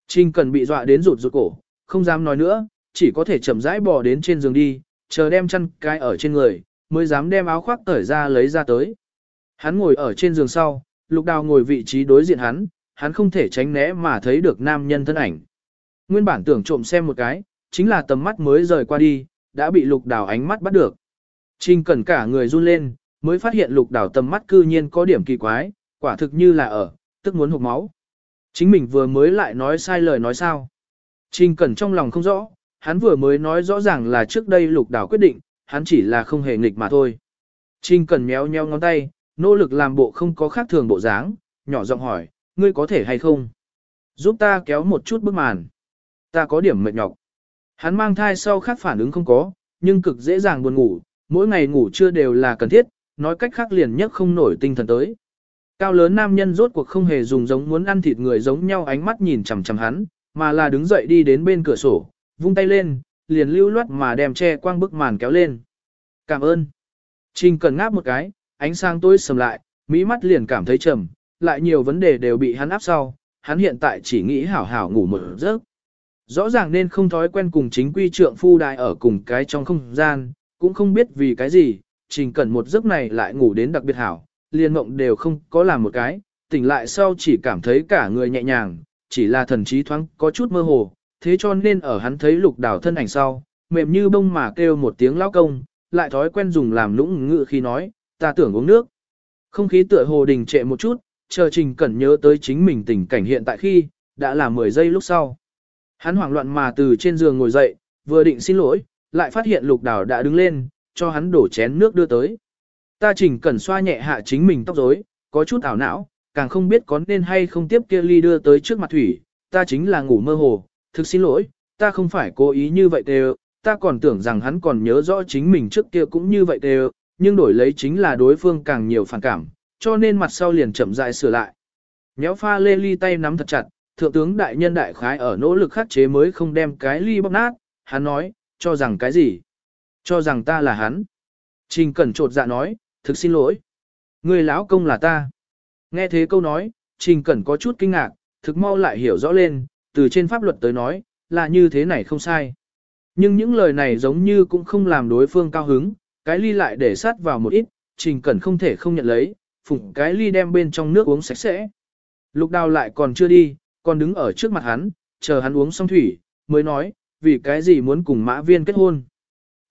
Trình cần bị dọa đến rụt rụt cổ, không dám nói nữa, chỉ có thể chậm rãi bò đến trên giường đi, chờ đem chăn cái ở trên người, mới dám đem áo khoác cởi ra lấy ra tới. Hắn ngồi ở trên giường sau, lục đào ngồi vị trí đối diện hắn, hắn không thể tránh né mà thấy được nam nhân thân ảnh. Nguyên bản tưởng trộm xem một cái, chính là tầm mắt mới rời qua đi, đã bị lục đào ánh mắt bắt được. Trình cẩn cả người run lên, mới phát hiện lục đào tầm mắt cư nhiên có điểm kỳ quái, quả thực như là ở, tức muốn hụt máu. Chính mình vừa mới lại nói sai lời nói sao. Trình cẩn trong lòng không rõ, hắn vừa mới nói rõ ràng là trước đây lục đào quyết định, hắn chỉ là không hề nghịch mà thôi. Trình cẩn méo nheo ngón tay, nỗ lực làm bộ không có khác thường bộ dáng, nhỏ giọng hỏi, ngươi có thể hay không? Giúp ta kéo một chút bức màn. Ta có điểm mệt nhọc. Hắn mang thai sau khác phản ứng không có, nhưng cực dễ dàng buồn ngủ, mỗi ngày ngủ trưa đều là cần thiết, nói cách khác liền nhất không nổi tinh thần tới. Cao lớn nam nhân rốt cuộc không hề dùng giống muốn ăn thịt người giống nhau ánh mắt nhìn chằm chằm hắn, mà là đứng dậy đi đến bên cửa sổ, vung tay lên, liền lưu loát mà đem che quang bức màn kéo lên. Cảm ơn. Trình cần ngáp một cái, ánh sáng tối sầm lại, mỹ mắt liền cảm thấy trầm, lại nhiều vấn đề đều bị hắn áp sau, hắn hiện tại chỉ nghĩ hảo hảo ngủ một giấc. Rõ ràng nên không thói quen cùng chính quy trượng phu đại ở cùng cái trong không gian, cũng không biết vì cái gì, trình cần một giấc này lại ngủ đến đặc biệt hảo, liền mộng đều không có làm một cái, tỉnh lại sau chỉ cảm thấy cả người nhẹ nhàng, chỉ là thần trí thoáng có chút mơ hồ, thế cho nên ở hắn thấy lục đảo thân ảnh sau, mềm như bông mà kêu một tiếng lao công, lại thói quen dùng làm lũng ngự khi nói, ta tưởng uống nước. Không khí tựa hồ đình trệ một chút, chờ trình cẩn nhớ tới chính mình tình cảnh hiện tại khi, đã là 10 giây lúc sau. Hắn hoảng loạn mà từ trên giường ngồi dậy, vừa định xin lỗi, lại phát hiện lục đào đã đứng lên, cho hắn đổ chén nước đưa tới. Ta chỉnh cẩn xoa nhẹ hạ chính mình tóc rối, có chút ảo não, càng không biết có nên hay không tiếp kia ly đưa tới trước mặt thủy, ta chính là ngủ mơ hồ, thực xin lỗi, ta không phải cố ý như vậy đều, ta còn tưởng rằng hắn còn nhớ rõ chính mình trước kia cũng như vậy đều, nhưng đổi lấy chính là đối phương càng nhiều phản cảm, cho nên mặt sau liền chậm rãi sửa lại. Nhéo pha lê ly tay nắm thật chặt, thượng tướng đại nhân đại khái ở nỗ lực khắc chế mới không đem cái ly bóc nát, hắn nói, cho rằng cái gì? Cho rằng ta là hắn. Trình Cẩn trột dạ nói, thực xin lỗi. Người lão công là ta. Nghe thế câu nói, Trình Cẩn có chút kinh ngạc, thực mau lại hiểu rõ lên, từ trên pháp luật tới nói, là như thế này không sai. Nhưng những lời này giống như cũng không làm đối phương cao hứng, cái ly lại để sát vào một ít, Trình Cẩn không thể không nhận lấy, phụng cái ly đem bên trong nước uống sạch sẽ. Lục đào lại còn chưa đi, còn đứng ở trước mặt hắn, chờ hắn uống xong thủy, mới nói, vì cái gì muốn cùng mã viên kết hôn.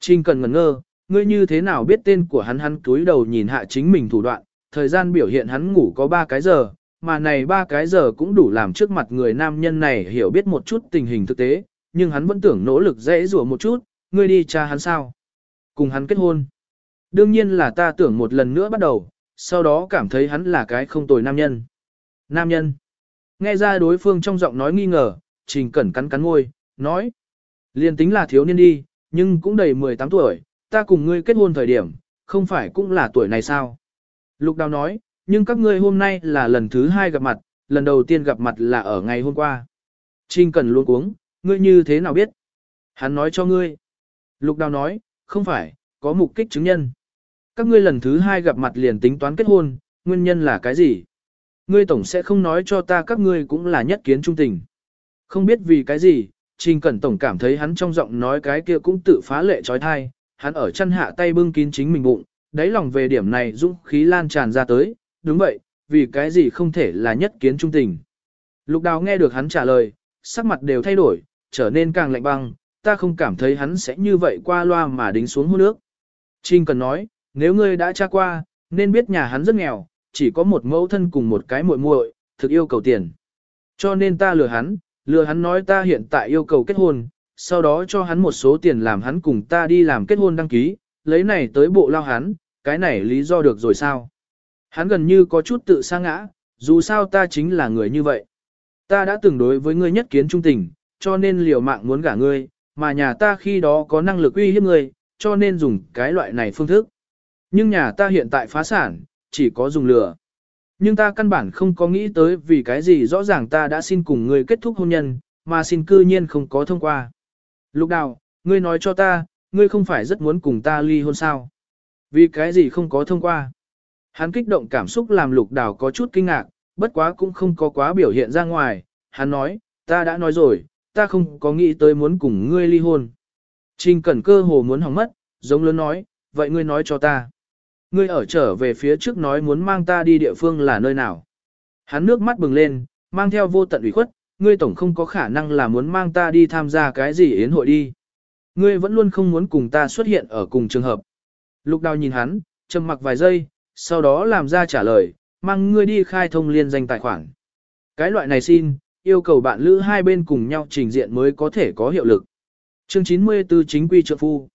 Trình cần ngẩn ngơ, ngươi như thế nào biết tên của hắn hắn túi đầu nhìn hạ chính mình thủ đoạn, thời gian biểu hiện hắn ngủ có 3 cái giờ, mà này 3 cái giờ cũng đủ làm trước mặt người nam nhân này hiểu biết một chút tình hình thực tế, nhưng hắn vẫn tưởng nỗ lực dễ dùa một chút, ngươi đi cha hắn sao? Cùng hắn kết hôn. Đương nhiên là ta tưởng một lần nữa bắt đầu, sau đó cảm thấy hắn là cái không tồi nam nhân. Nam nhân. Nghe ra đối phương trong giọng nói nghi ngờ, trình cẩn cắn cắn ngôi, nói. Liên tính là thiếu niên đi, nhưng cũng đầy 18 tuổi, ta cùng ngươi kết hôn thời điểm, không phải cũng là tuổi này sao? Lục đào nói, nhưng các ngươi hôm nay là lần thứ hai gặp mặt, lần đầu tiên gặp mặt là ở ngày hôm qua. Trình Cẩn luôn uống, ngươi như thế nào biết? Hắn nói cho ngươi. Lục đào nói, không phải, có mục kích chứng nhân. Các ngươi lần thứ hai gặp mặt liền tính toán kết hôn, nguyên nhân là cái gì? Ngươi tổng sẽ không nói cho ta các ngươi cũng là nhất kiến trung tình. Không biết vì cái gì, Trình Cẩn Tổng cảm thấy hắn trong giọng nói cái kia cũng tự phá lệ trói thai, hắn ở chân hạ tay bưng kín chính mình bụng, đáy lòng về điểm này dũng khí lan tràn ra tới, đúng vậy, vì cái gì không thể là nhất kiến trung tình. Lục đào nghe được hắn trả lời, sắc mặt đều thay đổi, trở nên càng lạnh băng, ta không cảm thấy hắn sẽ như vậy qua loa mà đính xuống hôn nước. Trình cần nói, nếu ngươi đã tra qua, nên biết nhà hắn rất nghèo, chỉ có một mẫu thân cùng một cái muội muội, thực yêu cầu tiền. Cho nên ta lừa hắn, lừa hắn nói ta hiện tại yêu cầu kết hôn, sau đó cho hắn một số tiền làm hắn cùng ta đi làm kết hôn đăng ký, lấy này tới bộ lao hắn, cái này lý do được rồi sao? Hắn gần như có chút tự sa ngã, dù sao ta chính là người như vậy. Ta đã từng đối với ngươi nhất kiến trung tình, cho nên liều mạng muốn gả ngươi, mà nhà ta khi đó có năng lực uy hiếp ngươi, cho nên dùng cái loại này phương thức. Nhưng nhà ta hiện tại phá sản, chỉ có dùng lửa. Nhưng ta căn bản không có nghĩ tới vì cái gì rõ ràng ta đã xin cùng ngươi kết thúc hôn nhân, mà xin cư nhiên không có thông qua. Lục đào, ngươi nói cho ta, ngươi không phải rất muốn cùng ta ly hôn sao? Vì cái gì không có thông qua? Hắn kích động cảm xúc làm lục đào có chút kinh ngạc, bất quá cũng không có quá biểu hiện ra ngoài. Hắn nói, ta đã nói rồi, ta không có nghĩ tới muốn cùng ngươi ly hôn. Trình cẩn cơ hồ muốn hỏng mất, giống lớn nói, vậy ngươi nói cho ta. Ngươi ở trở về phía trước nói muốn mang ta đi địa phương là nơi nào. Hắn nước mắt bừng lên, mang theo vô tận ủy khuất, ngươi tổng không có khả năng là muốn mang ta đi tham gia cái gì yến hội đi. Ngươi vẫn luôn không muốn cùng ta xuất hiện ở cùng trường hợp. Lục đào nhìn hắn, trầm mặc vài giây, sau đó làm ra trả lời, mang ngươi đi khai thông liên danh tài khoản. Cái loại này xin, yêu cầu bạn lữ hai bên cùng nhau trình diện mới có thể có hiệu lực. Chương 94 chính quy trợ phu.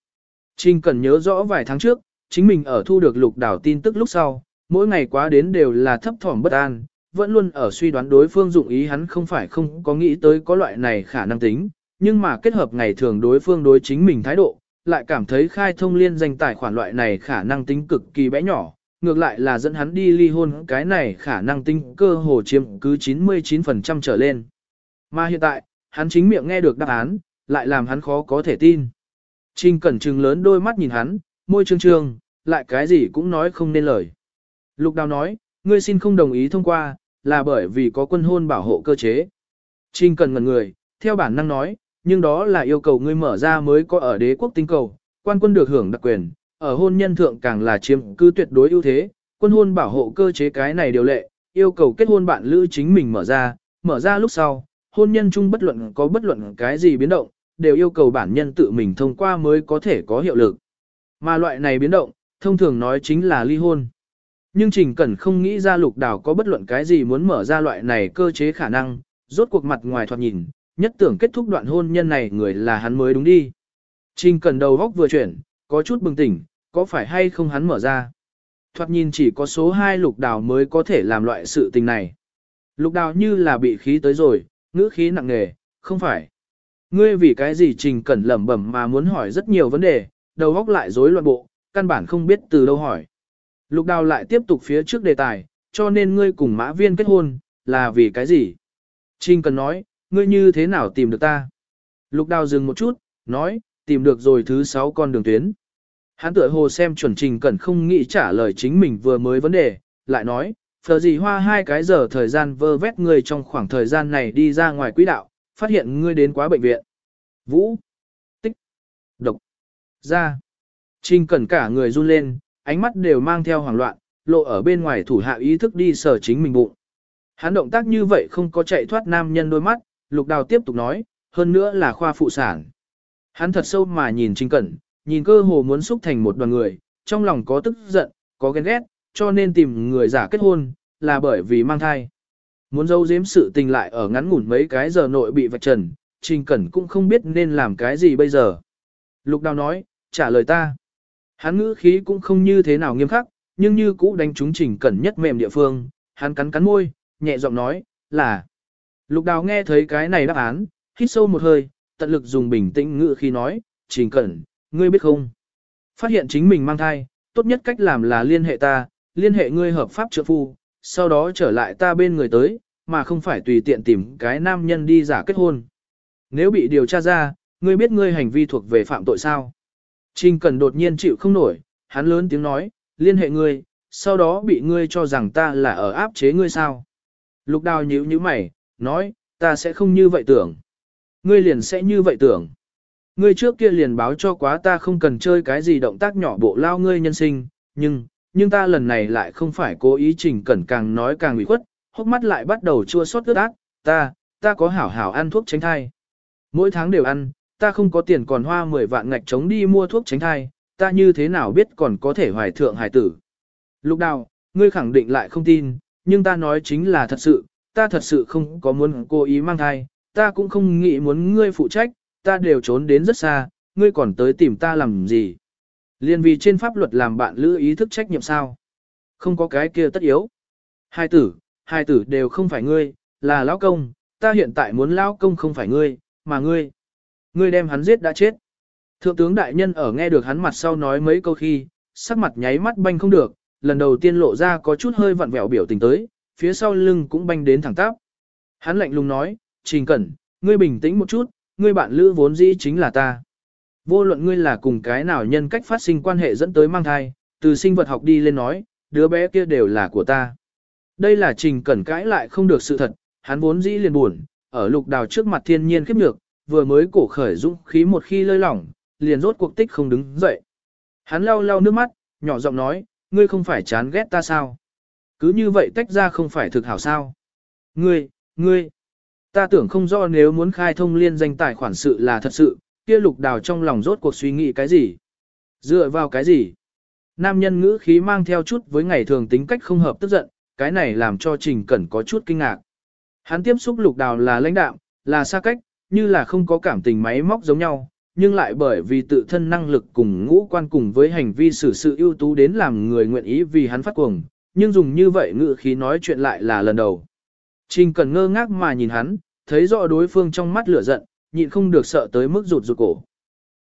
Trình cần nhớ rõ vài tháng trước, chính mình ở thu được lục đảo tin tức lúc sau, mỗi ngày quá đến đều là thấp thỏm bất an, vẫn luôn ở suy đoán đối phương dụng ý hắn không phải không có nghĩ tới có loại này khả năng tính, nhưng mà kết hợp ngày thường đối phương đối chính mình thái độ, lại cảm thấy khai thông liên danh tài khoản loại này khả năng tính cực kỳ bé nhỏ, ngược lại là dẫn hắn đi ly hôn cái này khả năng tính cơ hồ chiếm cứ 99% trở lên. Mà hiện tại, hắn chính miệng nghe được đáp án, lại làm hắn khó có thể tin. Trình cẩn trừng lớn đôi mắt nhìn hắn, môi trương trương, lại cái gì cũng nói không nên lời. Lục đào nói, ngươi xin không đồng ý thông qua, là bởi vì có quân hôn bảo hộ cơ chế. Trình cần ngần người, theo bản năng nói, nhưng đó là yêu cầu ngươi mở ra mới có ở đế quốc tinh cầu, quan quân được hưởng đặc quyền, ở hôn nhân thượng càng là chiếm cứ tuyệt đối ưu thế, quân hôn bảo hộ cơ chế cái này điều lệ, yêu cầu kết hôn bạn lữ chính mình mở ra, mở ra lúc sau, hôn nhân chung bất luận có bất luận cái gì biến động, đều yêu cầu bản nhân tự mình thông qua mới có thể có hiệu lực. Mà loại này biến động, thông thường nói chính là ly hôn. Nhưng Trình Cẩn không nghĩ ra lục đảo có bất luận cái gì muốn mở ra loại này cơ chế khả năng, rốt cuộc mặt ngoài thoạt nhìn, nhất tưởng kết thúc đoạn hôn nhân này người là hắn mới đúng đi. Trình Cẩn đầu góc vừa chuyển, có chút bừng tỉnh, có phải hay không hắn mở ra. Thoạt nhìn chỉ có số 2 lục đào mới có thể làm loại sự tình này. Lục đào như là bị khí tới rồi, ngữ khí nặng nề, không phải. Ngươi vì cái gì trình cẩn lẩm bẩm mà muốn hỏi rất nhiều vấn đề, đầu góc lại rối loạn bộ, căn bản không biết từ đâu hỏi. Lục đào lại tiếp tục phía trước đề tài, cho nên ngươi cùng mã viên kết hôn, là vì cái gì? Trình cần nói, ngươi như thế nào tìm được ta? Lục đào dừng một chút, nói, tìm được rồi thứ sáu con đường tuyến. Hắn tựa hồ xem chuẩn trình cần không nghĩ trả lời chính mình vừa mới vấn đề, lại nói, phờ gì hoa hai cái giờ thời gian vơ vét ngươi trong khoảng thời gian này đi ra ngoài quỹ đạo, phát hiện ngươi đến quá bệnh viện. Vũ, tích, độc, ra. Trình cẩn cả người run lên, ánh mắt đều mang theo hoảng loạn, lộ ở bên ngoài thủ hạ ý thức đi sở chính mình bụng. Hắn động tác như vậy không có chạy thoát nam nhân đôi mắt, lục đào tiếp tục nói, hơn nữa là khoa phụ sản. Hắn thật sâu mà nhìn Trình Cẩn, nhìn cơ hồ muốn xúc thành một đoàn người, trong lòng có tức giận, có ghen ghét, cho nên tìm người giả kết hôn, là bởi vì mang thai. Muốn giấu giếm sự tình lại ở ngắn ngủn mấy cái giờ nội bị vạch trần, Trình Cẩn cũng không biết nên làm cái gì bây giờ. Lục Đào nói, trả lời ta. Hắn ngữ khí cũng không như thế nào nghiêm khắc, nhưng như cũ đánh trúng Trình Cẩn nhất mềm địa phương, hắn cắn cắn môi, nhẹ giọng nói, là. Lục Đào nghe thấy cái này đáp án, hít sâu một hơi, tận lực dùng bình tĩnh ngữ khí nói, Trình Cẩn, ngươi biết không? Phát hiện chính mình mang thai, tốt nhất cách làm là liên hệ ta, liên hệ ngươi hợp pháp trợ phu, sau đó trở lại ta bên người tới, mà không phải tùy tiện tìm cái nam nhân đi giả kết hôn. Nếu bị điều tra ra, ngươi biết ngươi hành vi thuộc về phạm tội sao? Trình Cần đột nhiên chịu không nổi, hắn lớn tiếng nói, liên hệ ngươi, sau đó bị ngươi cho rằng ta là ở áp chế ngươi sao? Lục đào nhíu nhíu mày, nói, ta sẽ không như vậy tưởng. Ngươi liền sẽ như vậy tưởng. Ngươi trước kia liền báo cho quá ta không cần chơi cái gì động tác nhỏ bộ lao ngươi nhân sinh, nhưng, nhưng ta lần này lại không phải cố ý trình cẩn càng nói càng ủy khuất, hốc mắt lại bắt đầu chua xót ướt át, ta, ta có hảo hảo ăn thuốc tránh thai. Mỗi tháng đều ăn, ta không có tiền còn hoa 10 vạn ngạch chống đi mua thuốc tránh thai, ta như thế nào biết còn có thể hoài thượng hài tử. Lúc đào, ngươi khẳng định lại không tin, nhưng ta nói chính là thật sự, ta thật sự không có muốn cố ý mang thai, ta cũng không nghĩ muốn ngươi phụ trách, ta đều trốn đến rất xa, ngươi còn tới tìm ta làm gì? Liên vì trên pháp luật làm bạn lữ ý thức trách nhiệm sao? Không có cái kia tất yếu. Hai tử, hai tử đều không phải ngươi, là lão công, ta hiện tại muốn lão công không phải ngươi, mà ngươi. Ngươi đem hắn giết đã chết. Thượng tướng đại nhân ở nghe được hắn mặt sau nói mấy câu khi, sắc mặt nháy mắt banh không được, lần đầu tiên lộ ra có chút hơi vặn vẹo biểu tình tới, phía sau lưng cũng banh đến thẳng tắp. Hắn lạnh lùng nói, Trình Cẩn, ngươi bình tĩnh một chút, ngươi bạn lữ vốn dĩ chính là ta. Vô luận ngươi là cùng cái nào nhân cách phát sinh quan hệ dẫn tới mang thai, từ sinh vật học đi lên nói, đứa bé kia đều là của ta. Đây là trình cẩn cãi lại không được sự thật, hắn vốn dĩ liền buồn, ở lục đào trước mặt thiên nhiên khiếp nhược, vừa mới cổ khởi dũng khí một khi lơi lỏng, liền rốt cuộc tích không đứng dậy. Hắn lau lau nước mắt, nhỏ giọng nói, ngươi không phải chán ghét ta sao? Cứ như vậy tách ra không phải thực hảo sao? Ngươi, ngươi, Ta tưởng không rõ nếu muốn khai thông liên danh tài khoản sự là thật sự, kia lục đào trong lòng rốt cuộc suy nghĩ cái gì? Dựa vào cái gì? Nam nhân ngữ khí mang theo chút với ngày thường tính cách không hợp tức giận, cái này làm cho Trình Cẩn có chút kinh ngạc. Hắn tiếp xúc lục đào là lãnh đạo, là xa cách, như là không có cảm tình máy móc giống nhau, nhưng lại bởi vì tự thân năng lực cùng ngũ quan cùng với hành vi xử sự ưu tú đến làm người nguyện ý vì hắn phát cuồng, nhưng dùng như vậy ngữ khí nói chuyện lại là lần đầu. Trình cần ngơ ngác mà nhìn hắn, thấy rõ đối phương trong mắt lửa giận, nhịn không được sợ tới mức rụt rụt cổ.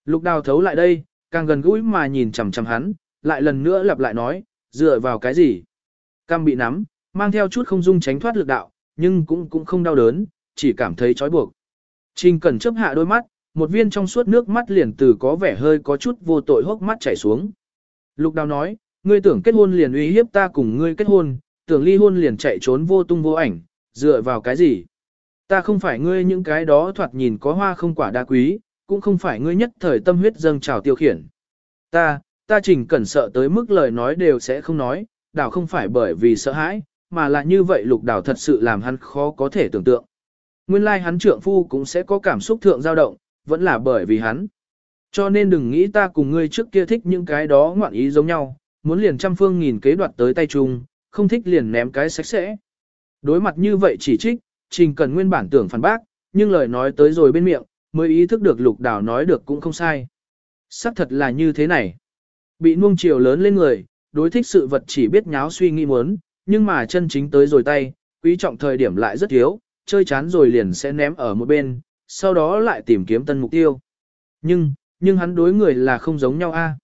Lục đào thấu lại đây, càng gần gũi mà nhìn chằm chằm hắn, lại lần nữa lặp lại nói, dựa vào cái gì? Cam bị nắm, mang theo chút không dung tránh thoát lực đạo, nhưng cũng cũng không đau đớn, chỉ cảm thấy chói buộc. Trình Cẩn chấp hạ đôi mắt, một viên trong suốt nước mắt liền từ có vẻ hơi có chút vô tội hốc mắt chảy xuống. Lục đào nói, ngươi tưởng kết hôn liền uy hiếp ta cùng ngươi kết hôn, tưởng ly hôn liền chạy trốn vô tung vô ảnh, dựa vào cái gì? Ta không phải ngươi những cái đó thoạt nhìn có hoa không quả đa quý, cũng không phải ngươi nhất thời tâm huyết dâng trào tiêu khiển. Ta, ta trình cẩn sợ tới mức lời nói đều sẽ không nói, đảo không phải bởi vì sợ hãi, mà là như vậy lục đảo thật sự làm hắn khó có thể tưởng tượng. Nguyên lai like hắn trượng phu cũng sẽ có cảm xúc thượng dao động, vẫn là bởi vì hắn. Cho nên đừng nghĩ ta cùng ngươi trước kia thích những cái đó ngoạn ý giống nhau, muốn liền trăm phương nghìn kế đoạt tới tay chung, không thích liền ném cái sạch sẽ. Đối mặt như vậy chỉ trích, Trình Cần nguyên bản tưởng phản bác, nhưng lời nói tới rồi bên miệng, mới ý thức được lục đảo nói được cũng không sai. Sắc thật là như thế này. Bị nuông chiều lớn lên người, đối thích sự vật chỉ biết nháo suy nghĩ muốn, nhưng mà chân chính tới rồi tay, quý trọng thời điểm lại rất thiếu, chơi chán rồi liền sẽ ném ở một bên, sau đó lại tìm kiếm tân mục tiêu. Nhưng, nhưng hắn đối người là không giống nhau a.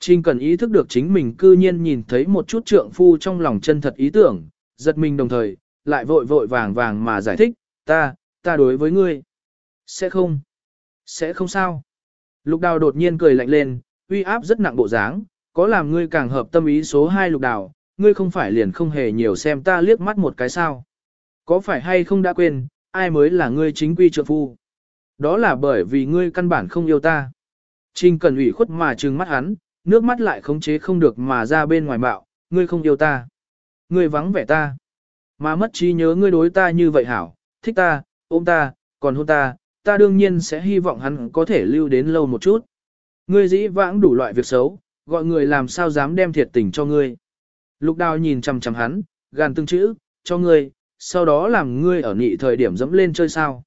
Trình cần ý thức được chính mình cư nhiên nhìn thấy một chút trượng phu trong lòng chân thật ý tưởng, giật mình đồng thời, lại vội vội vàng vàng mà giải thích, ta, ta đối với ngươi. Sẽ không. Sẽ không sao. Lục đào đột nhiên cười lạnh lên, uy áp rất nặng bộ dáng, có làm ngươi càng hợp tâm ý số 2 lục đào, ngươi không phải liền không hề nhiều xem ta liếc mắt một cái sao. Có phải hay không đã quên, ai mới là ngươi chính quy trượng phu. Đó là bởi vì ngươi căn bản không yêu ta. Trình cần ủy khuất mà trừng mắt hắn, nước mắt lại khống chế không được mà ra bên ngoài bạo, ngươi không yêu ta. Ngươi vắng vẻ ta. Mà mất trí nhớ ngươi đối ta như vậy hảo, thích ta, ôm ta, còn hôn ta, ta đương nhiên sẽ hy vọng hắn có thể lưu đến lâu một chút. Ngươi dĩ vãng đủ loại việc xấu, gọi người làm sao dám đem thiệt tình cho ngươi. Lục đào nhìn chằm chằm hắn, gàn từng chữ, cho ngươi, sau đó làm ngươi ở nị thời điểm dẫm lên chơi sao.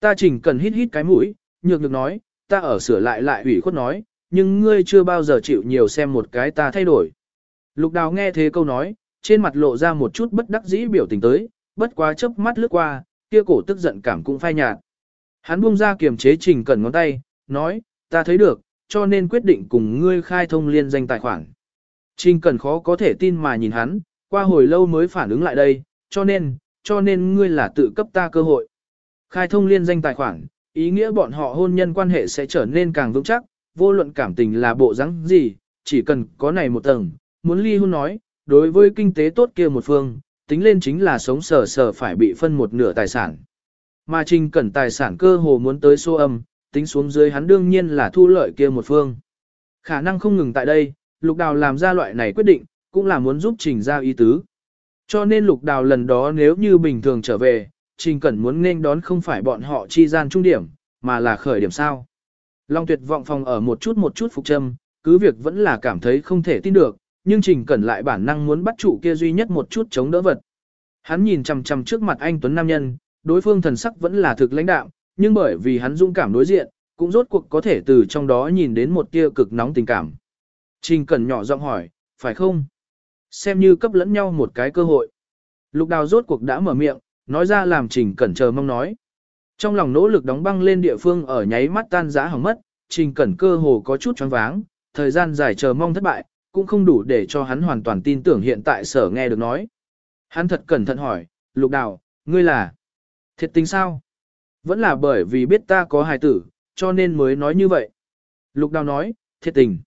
Ta chỉnh cần hít hít cái mũi, nhược được nói, ta ở sửa lại lại ủy khuất nói, nhưng ngươi chưa bao giờ chịu nhiều xem một cái ta thay đổi. Lục đào nghe thế câu nói, trên mặt lộ ra một chút bất đắc dĩ biểu tình tới, bất quá chớp mắt lướt qua, kia cổ tức giận cảm cũng phai nhạt. Hắn buông ra kiềm chế trình cần ngón tay, nói, ta thấy được, cho nên quyết định cùng ngươi khai thông liên danh tài khoản. Trình cần khó có thể tin mà nhìn hắn, qua hồi lâu mới phản ứng lại đây, cho nên, cho nên ngươi là tự cấp ta cơ hội. Khai thông liên danh tài khoản, ý nghĩa bọn họ hôn nhân quan hệ sẽ trở nên càng vững chắc, vô luận cảm tình là bộ rắn gì, chỉ cần có này một tầng, muốn ly hôn nói, đối với kinh tế tốt kia một phương, tính lên chính là sống sờ sờ phải bị phân một nửa tài sản. Mà trình cẩn tài sản cơ hồ muốn tới số âm, tính xuống dưới hắn đương nhiên là thu lợi kia một phương. Khả năng không ngừng tại đây, lục đào làm ra loại này quyết định, cũng là muốn giúp trình ra ý tứ. Cho nên lục đào lần đó nếu như bình thường trở về, trình cẩn muốn nên đón không phải bọn họ chi gian trung điểm, mà là khởi điểm sao. Long tuyệt vọng phòng ở một chút một chút phục châm, cứ việc vẫn là cảm thấy không thể tin được, nhưng Trình Cẩn lại bản năng muốn bắt trụ kia duy nhất một chút chống đỡ vật. Hắn nhìn chằm chằm trước mặt anh Tuấn Nam Nhân, đối phương thần sắc vẫn là thực lãnh đạo, nhưng bởi vì hắn dũng cảm đối diện, cũng rốt cuộc có thể từ trong đó nhìn đến một tia cực nóng tình cảm. Trình Cẩn nhỏ giọng hỏi, phải không? Xem như cấp lẫn nhau một cái cơ hội. Lục đào rốt cuộc đã mở miệng, nói ra làm Trình Cẩn chờ mong nói. Trong lòng nỗ lực đóng băng lên địa phương ở nháy mắt tan rã hỏng mất, Trình Cẩn cơ hồ có chút choáng váng, thời gian dài chờ mong thất bại, cũng không đủ để cho hắn hoàn toàn tin tưởng hiện tại sở nghe được nói. Hắn thật cẩn thận hỏi, lục đào, ngươi là thiệt tình sao? Vẫn là bởi vì biết ta có hài tử, cho nên mới nói như vậy. Lục đào nói, thiệt tình.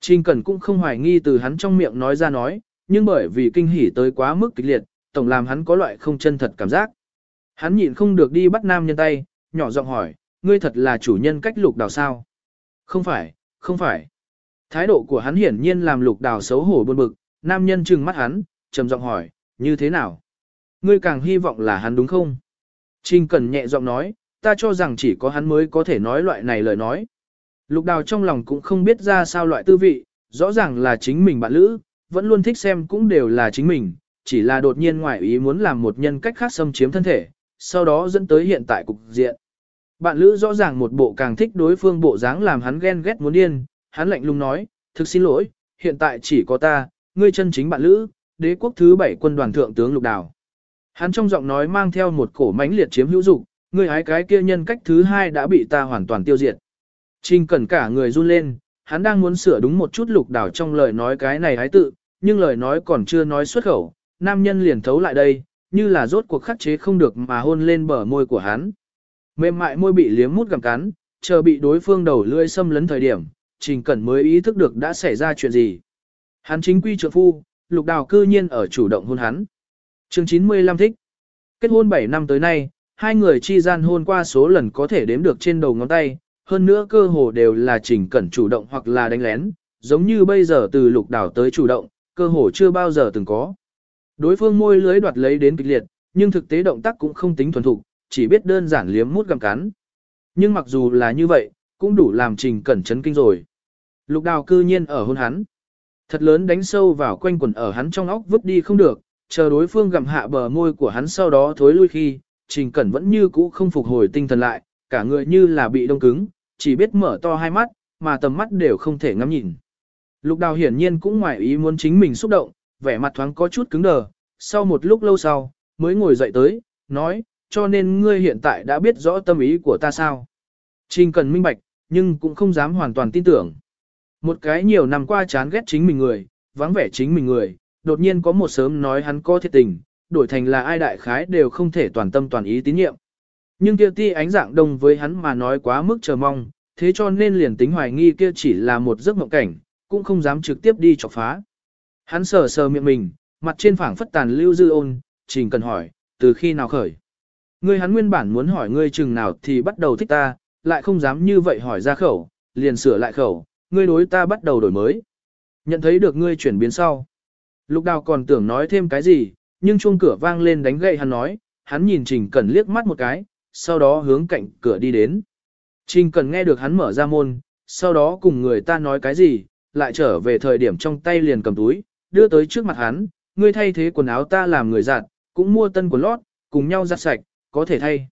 Trình Cẩn cũng không hoài nghi từ hắn trong miệng nói ra nói, nhưng bởi vì kinh hỉ tới quá mức kịch liệt, tổng làm hắn có loại không chân thật cảm giác. Hắn nhịn không được đi bắt nam nhân tay, nhỏ giọng hỏi, ngươi thật là chủ nhân cách lục đào sao? Không phải, không phải. Thái độ của hắn hiển nhiên làm lục đào xấu hổ buồn bực, nam nhân trừng mắt hắn, trầm giọng hỏi, như thế nào? Ngươi càng hy vọng là hắn đúng không? Trình Cần nhẹ giọng nói, ta cho rằng chỉ có hắn mới có thể nói loại này lời nói. Lục đào trong lòng cũng không biết ra sao loại tư vị, rõ ràng là chính mình bạn lữ, vẫn luôn thích xem cũng đều là chính mình, chỉ là đột nhiên ngoại ý muốn làm một nhân cách khác xâm chiếm thân thể, sau đó dẫn tới hiện tại cục diện. Bạn lữ rõ ràng một bộ càng thích đối phương bộ dáng làm hắn ghen ghét muốn điên, hắn lạnh lùng nói, thực xin lỗi, hiện tại chỉ có ta, ngươi chân chính bạn lữ, đế quốc thứ bảy quân đoàn thượng tướng lục đào. Hắn trong giọng nói mang theo một cổ mãnh liệt chiếm hữu dục, ngươi hái cái kia nhân cách thứ hai đã bị ta hoàn toàn tiêu diệt. Trình cẩn cả người run lên, hắn đang muốn sửa đúng một chút lục đảo trong lời nói cái này hái tự, nhưng lời nói còn chưa nói xuất khẩu, nam nhân liền thấu lại đây, như là rốt cuộc khắc chế không được mà hôn lên bờ môi của hắn. Mềm mại môi bị liếm mút gặm cắn, chờ bị đối phương đầu lưỡi xâm lấn thời điểm, Trình Cẩn mới ý thức được đã xảy ra chuyện gì. Hắn chính quy trượng phu, lục đào cư nhiên ở chủ động hôn hắn. chương 95 thích. Kết hôn 7 năm tới nay, hai người chi gian hôn qua số lần có thể đếm được trên đầu ngón tay, hơn nữa cơ hồ đều là trình cẩn chủ động hoặc là đánh lén, giống như bây giờ từ lục đảo tới chủ động, cơ hồ chưa bao giờ từng có. Đối phương môi lưới đoạt lấy đến kịch liệt, nhưng thực tế động tác cũng không tính thuần thục, chỉ biết đơn giản liếm mút gặm cắn. Nhưng mặc dù là như vậy, cũng đủ làm trình cẩn chấn kinh rồi. Lục đào cư nhiên ở hôn hắn. Thật lớn đánh sâu vào quanh quần ở hắn trong óc vứt đi không được, chờ đối phương gặm hạ bờ môi của hắn sau đó thối lui khi, trình cẩn vẫn như cũ không phục hồi tinh thần lại, cả người như là bị đông cứng, chỉ biết mở to hai mắt, mà tầm mắt đều không thể ngắm nhìn. Lục đào hiển nhiên cũng ngoài ý muốn chính mình xúc động, vẻ mặt thoáng có chút cứng đờ, sau một lúc lâu sau, mới ngồi dậy tới, nói, cho nên ngươi hiện tại đã biết rõ tâm ý của ta sao. Trình cần minh bạch, nhưng cũng không dám hoàn toàn tin tưởng. Một cái nhiều năm qua chán ghét chính mình người, vắng vẻ chính mình người, đột nhiên có một sớm nói hắn có thiệt tình, đổi thành là ai đại khái đều không thể toàn tâm toàn ý tín nhiệm. Nhưng kia ti ánh dạng đông với hắn mà nói quá mức chờ mong, thế cho nên liền tính hoài nghi kia chỉ là một giấc mộng cảnh, cũng không dám trực tiếp đi chọc phá. Hắn sờ sờ miệng mình, mặt trên phảng phất tàn lưu dư ôn, trình cần hỏi, từ khi nào khởi. Ngươi hắn nguyên bản muốn hỏi ngươi chừng nào thì bắt đầu thích ta, lại không dám như vậy hỏi ra khẩu, liền sửa lại khẩu, ngươi đối ta bắt đầu đổi mới. Nhận thấy được ngươi chuyển biến sau. Lục đào còn tưởng nói thêm cái gì, nhưng chuông cửa vang lên đánh gậy hắn nói, hắn nhìn Trình Cẩn liếc mắt một cái, sau đó hướng cạnh cửa đi đến. Trình Cẩn nghe được hắn mở ra môn, sau đó cùng người ta nói cái gì, lại trở về thời điểm trong tay liền cầm túi, đưa tới trước mặt hắn, ngươi thay thế quần áo ta làm người giặt, cũng mua tân quần lót, cùng nhau giặt sạch, có thể thay.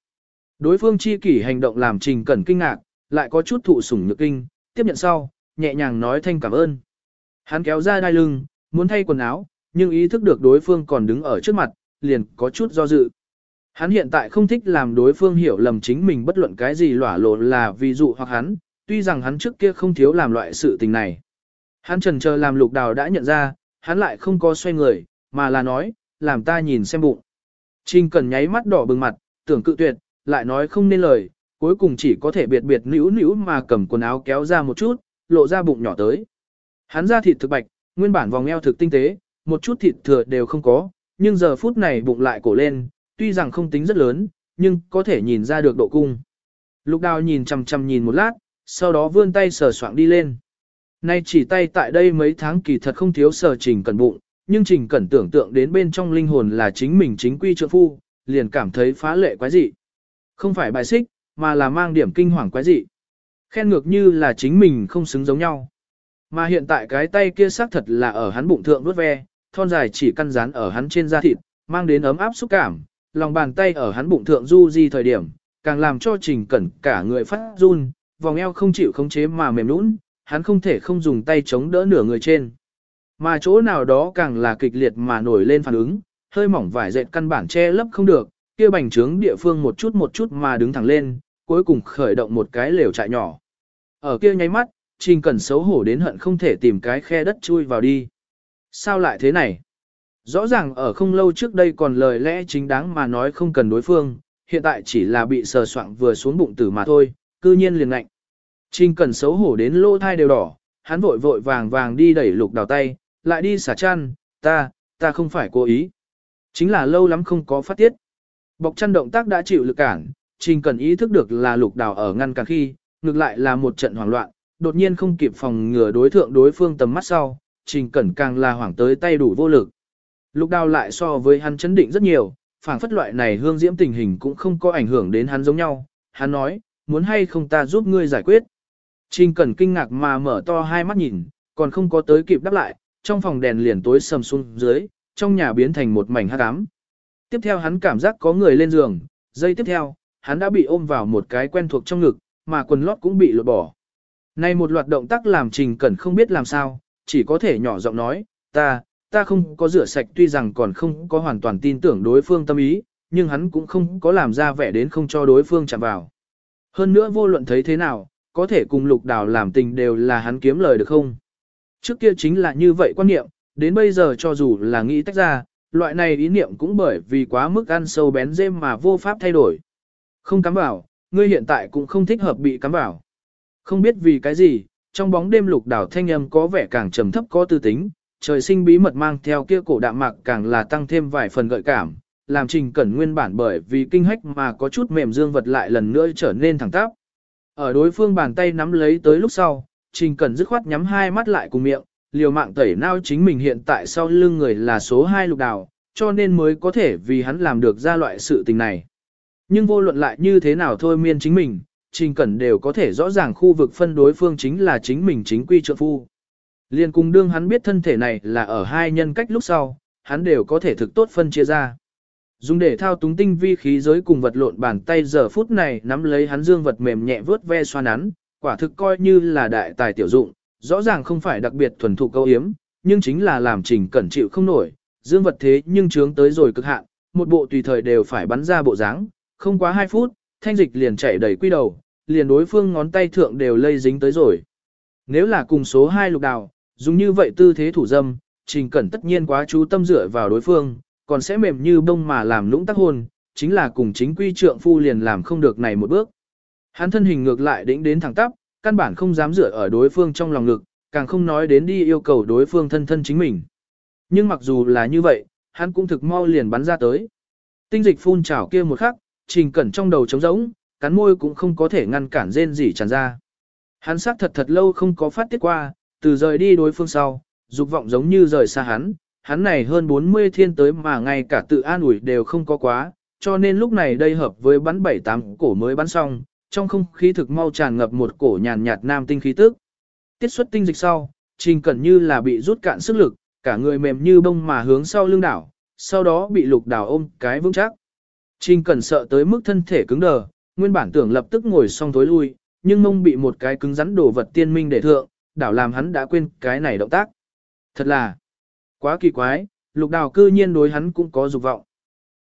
Đối phương chi kỷ hành động làm Trình Cẩn kinh ngạc, lại có chút thụ sủng nhược kinh, tiếp nhận sau, nhẹ nhàng nói thanh cảm ơn. Hắn kéo ra đai lưng, muốn thay quần áo, nhưng ý thức được đối phương còn đứng ở trước mặt, liền có chút do dự. Hắn hiện tại không thích làm đối phương hiểu lầm chính mình bất luận cái gì lỏa lộ là ví dụ hoặc hắn, tuy rằng hắn trước kia không thiếu làm loại sự tình này. Hắn trần chờ làm lục đào đã nhận ra, hắn lại không có xoay người, mà là nói, làm ta nhìn xem bụng. Trình cần nháy mắt đỏ bừng mặt, tưởng cự tuyệt, lại nói không nên lời, cuối cùng chỉ có thể biệt biệt nữ nữ mà cầm quần áo kéo ra một chút, lộ ra bụng nhỏ tới. Hắn ra thịt thực bạch, nguyên bản vòng eo thực tinh tế, một chút thịt thừa đều không có, nhưng giờ phút này bụng lại cổ lên, tuy rằng không tính rất lớn, nhưng có thể nhìn ra được độ cung. Lục đào nhìn chằm chằm nhìn một lát, sau đó vươn tay sờ soạng đi lên. Nay chỉ tay tại đây mấy tháng kỳ thật không thiếu sở trình cẩn bụng, nhưng trình cẩn tưởng tượng đến bên trong linh hồn là chính mình chính quy trượng phu, liền cảm thấy phá lệ quái dị. Không phải bài xích, mà là mang điểm kinh hoàng quái dị. Khen ngược như là chính mình không xứng giống nhau. Mà hiện tại cái tay kia xác thật là ở hắn bụng thượng đuốt ve, thon dài chỉ căn rán ở hắn trên da thịt, mang đến ấm áp xúc cảm, lòng bàn tay ở hắn bụng thượng du di thời điểm, càng làm cho trình cẩn cả người phát run, vòng eo không chịu khống chế mà mềm nũng, hắn không thể không dùng tay chống đỡ nửa người trên. Mà chỗ nào đó càng là kịch liệt mà nổi lên phản ứng, hơi mỏng vải dệt căn bản che lấp không được, kia bành trướng địa phương một chút một chút mà đứng thẳng lên, cuối cùng khởi động một cái lều trại nhỏ. Ở kia nháy mắt, Trình Cẩn xấu hổ đến hận không thể tìm cái khe đất chui vào đi. Sao lại thế này? Rõ ràng ở không lâu trước đây còn lời lẽ chính đáng mà nói không cần đối phương, hiện tại chỉ là bị sờ soạng vừa xuống bụng tử mà thôi, cư nhiên liền lạnh. Trình Cẩn xấu hổ đến lỗ thai đều đỏ, hắn vội vội vàng vàng đi đẩy lục đào tay, lại đi xả chăn, ta, ta không phải cố ý. Chính là lâu lắm không có phát tiết. Bọc chăn động tác đã chịu lực cản, Trình Cẩn ý thức được là lục đào ở ngăn cản khi, ngược lại là một trận hoảng loạn, đột nhiên không kịp phòng ngừa đối thượng đối phương tầm mắt sau, Trình Cẩn càng là hoảng tới tay đủ vô lực. Lục đào lại so với hắn chấn định rất nhiều, phảng phất loại này hương diễm tình hình cũng không có ảnh hưởng đến hắn giống nhau. Hắn nói, muốn hay không ta giúp ngươi giải quyết. Trình Cẩn kinh ngạc mà mở to hai mắt nhìn, còn không có tới kịp đáp lại, trong phòng đèn liền tối sầm xuống dưới, trong nhà biến thành một mảnh hắc ám. Tiếp theo hắn cảm giác có người lên giường, giây tiếp theo, hắn đã bị ôm vào một cái quen thuộc trong ngực, mà quần lót cũng bị lột bỏ. Này một loạt động tác làm Trình Cẩn không biết làm sao, chỉ có thể nhỏ giọng nói, ta, ta không có rửa sạch tuy rằng còn không có hoàn toàn tin tưởng đối phương tâm ý, nhưng hắn cũng không có làm ra vẻ đến không cho đối phương chạm vào. Hơn nữa vô luận thấy thế nào, có thể cùng lục đào làm tình đều là hắn kiếm lời được không? Trước kia chính là như vậy quan niệm, đến bây giờ cho dù là nghĩ tách ra, loại này ý niệm cũng bởi vì quá mức ăn sâu bén dê mà vô pháp thay đổi. Không cắm vào, ngươi hiện tại cũng không thích hợp bị cắm vào. Không biết vì cái gì, trong bóng đêm lục đảo thanh âm có vẻ càng trầm thấp có tư tính, trời sinh bí mật mang theo kia cổ đạm mạc càng là tăng thêm vài phần gợi cảm, làm Trình Cẩn nguyên bản bởi vì kinh hách mà có chút mềm dương vật lại lần nữa trở nên thẳng tắp. Ở đối phương bàn tay nắm lấy tới lúc sau, Trình Cẩn dứt khoát nhắm hai mắt lại cùng miệng, liều mạng tẩy nao chính mình hiện tại sau lưng người là số 2 lục đào, cho nên mới có thể vì hắn làm được ra loại sự tình này. Nhưng vô luận lại như thế nào thôi miên chính mình, Trình Cẩn đều có thể rõ ràng khu vực phân đối phương chính là chính mình chính quy trợ phu. Liên cùng đương hắn biết thân thể này là ở hai nhân cách lúc sau, hắn đều có thể thực tốt phân chia ra. Dùng để thao túng tinh vi khí giới cùng vật lộn bàn tay giờ phút này nắm lấy hắn dương vật mềm nhẹ vớt ve xoa nắn, quả thực coi như là đại tài tiểu dụng, rõ ràng không phải đặc biệt thuần thụ câu hiếm, nhưng chính là làm trình cẩn chịu không nổi, dương vật thế nhưng trướng tới rồi cực hạn, một bộ tùy thời đều phải bắn ra bộ dáng, không quá 2 phút, thanh dịch liền chảy đầy quy đầu, liền đối phương ngón tay thượng đều lây dính tới rồi. Nếu là cùng số 2 lục đào, dùng như vậy tư thế thủ dâm, trình cẩn tất nhiên quá chú tâm dựa vào đối phương, còn sẽ mềm như bông mà làm lũng tắc hôn, chính là cùng chính quy trượng phu liền làm không được này một bước. Hắn thân hình ngược lại đĩnh đến thẳng tắp, căn bản không dám dựa ở đối phương trong lòng ngực, càng không nói đến đi yêu cầu đối phương thân thân chính mình. Nhưng mặc dù là như vậy, hắn cũng thực mau liền bắn ra tới. Tinh dịch phun trào kia một khắc, trình cẩn trong đầu trống rỗng, cắn môi cũng không có thể ngăn cản rên gì tràn ra. Hắn xác thật thật lâu không có phát tiết qua, từ rời đi đối phương sau, dục vọng giống như rời xa hắn, hắn này hơn 40 thiên tới mà ngay cả tự an ủi đều không có quá, cho nên lúc này đây hợp với bắn 7-8 cổ mới bắn xong, trong không khí thực mau tràn ngập một cổ nhàn nhạt nam tinh khí tức. Tiết xuất tinh dịch sau, trình cẩn như là bị rút cạn sức lực, cả người mềm như bông mà hướng sau lưng đảo, sau đó bị lục đảo ôm cái vững chắc. Trình cẩn sợ tới mức thân thể cứng đờ, nguyên bản tưởng lập tức ngồi xong tối lui, nhưng mông bị một cái cứng rắn đổ vật tiên minh để thượng, đảo làm hắn đã quên cái này động tác. Thật là quá kỳ quái, lục đào cư nhiên đối hắn cũng có dục vọng.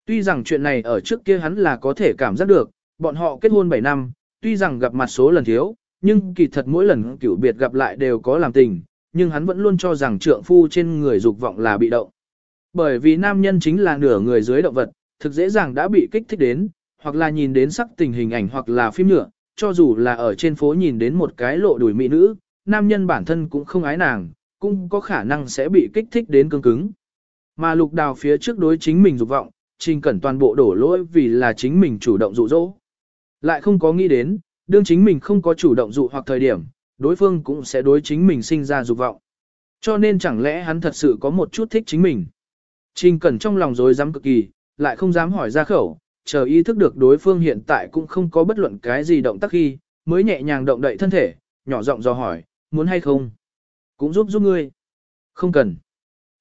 Tuy rằng chuyện này ở trước kia hắn là có thể cảm giác được, bọn họ kết hôn 7 năm, tuy rằng gặp mặt số lần thiếu, nhưng kỳ thật mỗi lần cửu biệt gặp lại đều có làm tình, nhưng hắn vẫn luôn cho rằng trượng phu trên người dục vọng là bị động. Bởi vì nam nhân chính là nửa người dưới động vật, thực dễ dàng đã bị kích thích đến, hoặc là nhìn đến sắc tình hình ảnh hoặc là phim nhựa, cho dù là ở trên phố nhìn đến một cái lộ đùi mỹ nữ, nam nhân bản thân cũng không ái nàng, cũng có khả năng sẽ bị kích thích đến cứng cứng. Mà lục đào phía trước đối chính mình dục vọng, trình cẩn toàn bộ đổ lỗi vì là chính mình chủ động dụ dỗ. Lại không có nghĩ đến, đương chính mình không có chủ động dụ hoặc thời điểm, đối phương cũng sẽ đối chính mình sinh ra dục vọng. Cho nên chẳng lẽ hắn thật sự có một chút thích chính mình. Trình cẩn trong lòng dối dám cực kỳ, lại không dám hỏi ra khẩu, chờ ý thức được đối phương hiện tại cũng không có bất luận cái gì động tác khi, mới nhẹ nhàng động đậy thân thể, nhỏ giọng do hỏi, muốn hay không? Cũng giúp giúp ngươi. Không cần.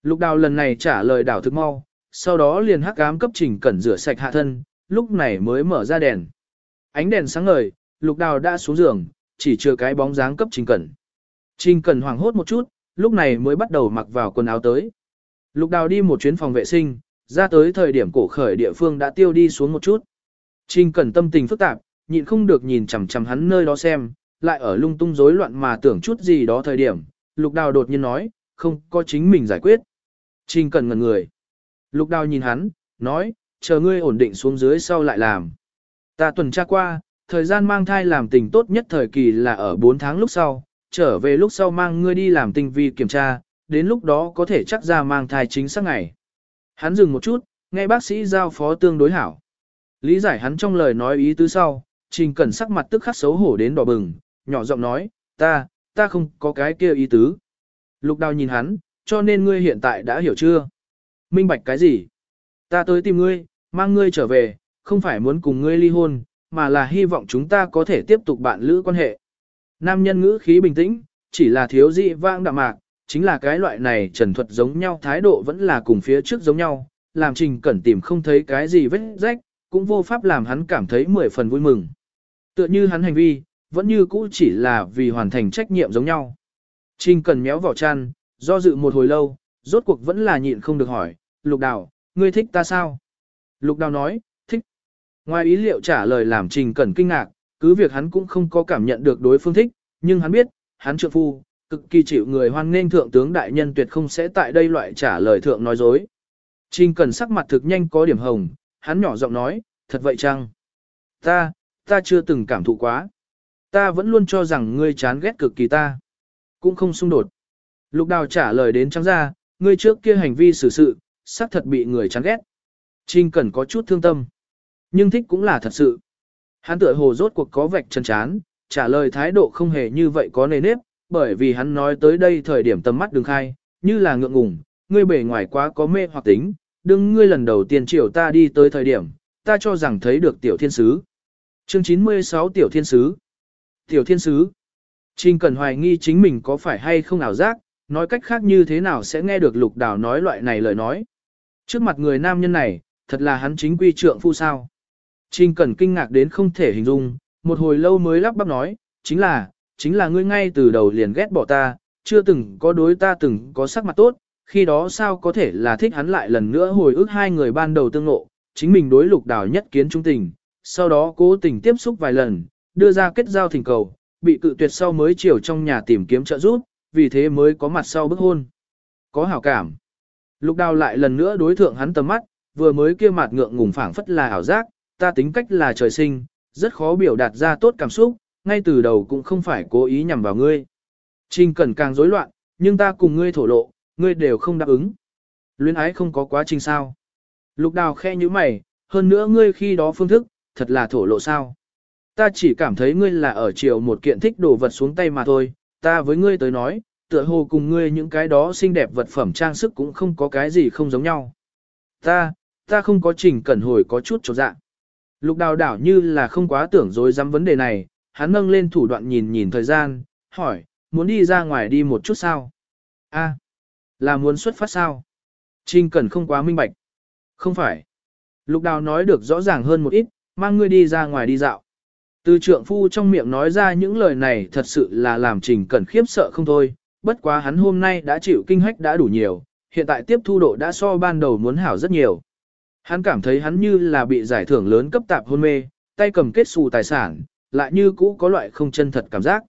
Lục đào lần này trả lời đảo thực mau, sau đó liền hắc ám cấp trình cẩn rửa sạch hạ thân, lúc này mới mở ra đèn. Ánh đèn sáng ngời, lục đào đã xuống giường, chỉ chưa cái bóng dáng cấp trình cẩn. Trình cẩn hoảng hốt một chút, lúc này mới bắt đầu mặc vào quần áo tới. Lục đào đi một chuyến phòng vệ sinh, ra tới thời điểm cổ khởi địa phương đã tiêu đi xuống một chút. Trình cẩn tâm tình phức tạp, nhịn không được nhìn chằm chằm hắn nơi đó xem, lại ở lung tung rối loạn mà tưởng chút gì đó thời điểm, lục đào đột nhiên nói, không có chính mình giải quyết. Trình cần ngần người. Lục đào nhìn hắn, nói, chờ ngươi ổn định xuống dưới sau lại làm. Ta tuần tra qua, thời gian mang thai làm tình tốt nhất thời kỳ là ở 4 tháng lúc sau, trở về lúc sau mang ngươi đi làm tình vi kiểm tra, đến lúc đó có thể chắc ra mang thai chính xác ngày. Hắn dừng một chút, nghe bác sĩ giao phó tương đối hảo. Lý giải hắn trong lời nói ý tứ sau, trình cẩn sắc mặt tức khắc xấu hổ đến đỏ bừng, nhỏ giọng nói, ta, ta không có cái kia ý tứ. Lục đào nhìn hắn, cho nên ngươi hiện tại đã hiểu chưa? Minh bạch cái gì? Ta tới tìm ngươi, mang ngươi trở về, không phải muốn cùng ngươi ly hôn, mà là hy vọng chúng ta có thể tiếp tục bạn lữ quan hệ. Nam nhân ngữ khí bình tĩnh, chỉ là thiếu dị vang đạm mạc, chính là cái loại này trần thuật giống nhau thái độ vẫn là cùng phía trước giống nhau, làm trình cẩn tìm không thấy cái gì vết rách, cũng vô pháp làm hắn cảm thấy mười phần vui mừng. Tựa như hắn hành vi, vẫn như cũ chỉ là vì hoàn thành trách nhiệm giống nhau. Trình cần méo vào chăn, do dự một hồi lâu, rốt cuộc vẫn là nhịn không được hỏi, lục đào, ngươi thích ta sao? Lục đào nói, thích. Ngoài ý liệu trả lời làm trình cần kinh ngạc, cứ việc hắn cũng không có cảm nhận được đối phương thích, nhưng hắn biết, hắn trượng phu, cực kỳ chịu người hoan nghênh thượng tướng đại nhân tuyệt không sẽ tại đây loại trả lời thượng nói dối. Trình cần sắc mặt thực nhanh có điểm hồng, hắn nhỏ giọng nói, thật vậy chăng? Ta, ta chưa từng cảm thụ quá. Ta vẫn luôn cho rằng ngươi chán ghét cực kỳ ta. Cũng không xung đột. Lục đào trả lời đến trắng ra, ngươi trước kia hành vi xử sự, xác thật bị người chán ghét. Trinh Cẩn có chút thương tâm, nhưng thích cũng là thật sự. Hắn tựa hồ rốt cuộc có vạch chân chán, trả lời thái độ không hề như vậy có nề nếp, bởi vì hắn nói tới đây thời điểm tầm mắt đường khai, như là ngượng ngùng, ngươi bề ngoài quá có mê hoặc tính, đừng ngươi lần đầu tiên chiều ta đi tới thời điểm, ta cho rằng thấy được tiểu thiên sứ. Chương 96 Tiểu Thiên Sứ Tiểu Thiên Sứ Trình Cẩn hoài nghi chính mình có phải hay không ảo giác, nói cách khác như thế nào sẽ nghe được lục đào nói loại này lời nói. Trước mặt người nam nhân này, thật là hắn chính quy trượng phu sao. Trình Cẩn kinh ngạc đến không thể hình dung, một hồi lâu mới lắp bắp nói, chính là, chính là ngươi ngay từ đầu liền ghét bỏ ta, chưa từng có đối ta từng có sắc mặt tốt, khi đó sao có thể là thích hắn lại lần nữa hồi ức hai người ban đầu tương ngộ, chính mình đối lục đào nhất kiến trung tình, sau đó cố tình tiếp xúc vài lần, đưa ra kết giao thỉnh cầu, bị cự tuyệt sau mới chiều trong nhà tìm kiếm trợ giúp, vì thế mới có mặt sau bức hôn. Có hảo cảm. Lục đào lại lần nữa đối thượng hắn tầm mắt, vừa mới kia mặt ngượng ngùng phảng phất là ảo giác, ta tính cách là trời sinh, rất khó biểu đạt ra tốt cảm xúc, ngay từ đầu cũng không phải cố ý nhằm vào ngươi. Trình cần càng rối loạn, nhưng ta cùng ngươi thổ lộ, ngươi đều không đáp ứng. Luyến ái không có quá trình sao. Lục đào khe như mày, hơn nữa ngươi khi đó phương thức, thật là thổ lộ sao. Ta chỉ cảm thấy ngươi là ở chiều một kiện thích đồ vật xuống tay mà thôi, ta với ngươi tới nói, tựa hồ cùng ngươi những cái đó xinh đẹp vật phẩm trang sức cũng không có cái gì không giống nhau. Ta, ta không có trình cẩn hồi có chút chỗ dạ. Lục đào đảo như là không quá tưởng dối dám vấn đề này, hắn nâng lên thủ đoạn nhìn nhìn thời gian, hỏi, muốn đi ra ngoài đi một chút sao? A, là muốn xuất phát sao? Trình cẩn không quá minh bạch. Không phải. Lục đào nói được rõ ràng hơn một ít, mang ngươi đi ra ngoài đi dạo. Từ trượng phu trong miệng nói ra những lời này thật sự là làm trình cẩn khiếp sợ không thôi, bất quá hắn hôm nay đã chịu kinh hách đã đủ nhiều, hiện tại tiếp thu độ đã so ban đầu muốn hảo rất nhiều. Hắn cảm thấy hắn như là bị giải thưởng lớn cấp tạp hôn mê, tay cầm kết xù tài sản, lại như cũ có loại không chân thật cảm giác.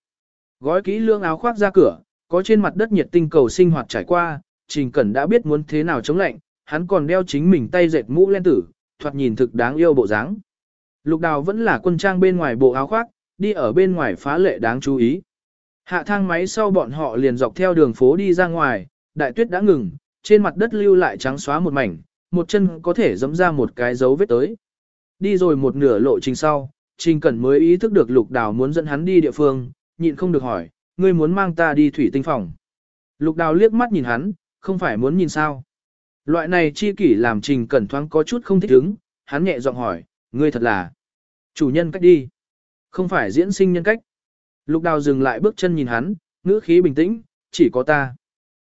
Gói kỹ lương áo khoác ra cửa, có trên mặt đất nhiệt tinh cầu sinh hoạt trải qua, Trình Cẩn đã biết muốn thế nào chống lạnh, hắn còn đeo chính mình tay dệt mũ len tử, thoạt nhìn thực đáng yêu bộ dáng. Lục đào vẫn là quân trang bên ngoài bộ áo khoác, đi ở bên ngoài phá lệ đáng chú ý. Hạ thang máy sau bọn họ liền dọc theo đường phố đi ra ngoài, đại tuyết đã ngừng, trên mặt đất lưu lại trắng xóa một mảnh, một chân có thể dẫm ra một cái dấu vết tới. Đi rồi một nửa lộ trình sau, Trình Cẩn mới ý thức được lục đào muốn dẫn hắn đi địa phương, nhịn không được hỏi, ngươi muốn mang ta đi thủy tinh phòng. Lục đào liếc mắt nhìn hắn, không phải muốn nhìn sao. Loại này chi kỷ làm Trình Cẩn thoáng có chút không thích ứng, hắn nhẹ giọng hỏi, ngươi thật là chủ nhân cách đi. Không phải diễn sinh nhân cách. Lục đào dừng lại bước chân nhìn hắn, ngữ khí bình tĩnh, chỉ có ta.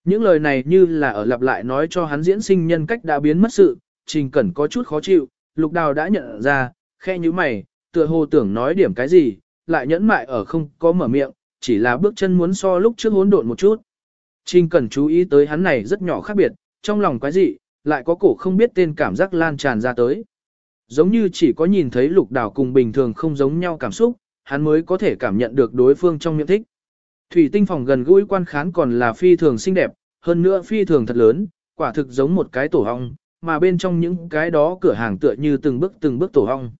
Những lời này như là ở lặp lại nói cho hắn diễn sinh nhân cách đã biến mất sự, trình cẩn có chút khó chịu, lục đào đã nhận ra, khe như mày, tựa hồ tưởng nói điểm cái gì, lại nhẫn mại ở không có mở miệng, chỉ là bước chân muốn so lúc trước hỗn độn một chút. Trình cẩn chú ý tới hắn này rất nhỏ khác biệt, trong lòng quái dị, lại có cổ không biết tên cảm giác lan tràn ra tới. Giống như chỉ có nhìn thấy lục đảo cùng bình thường không giống nhau cảm xúc, hắn mới có thể cảm nhận được đối phương trong miệng thích. Thủy tinh phòng gần gũi quan khán còn là phi thường xinh đẹp, hơn nữa phi thường thật lớn, quả thực giống một cái tổ hong, mà bên trong những cái đó cửa hàng tựa như từng bước từng bước tổ hong.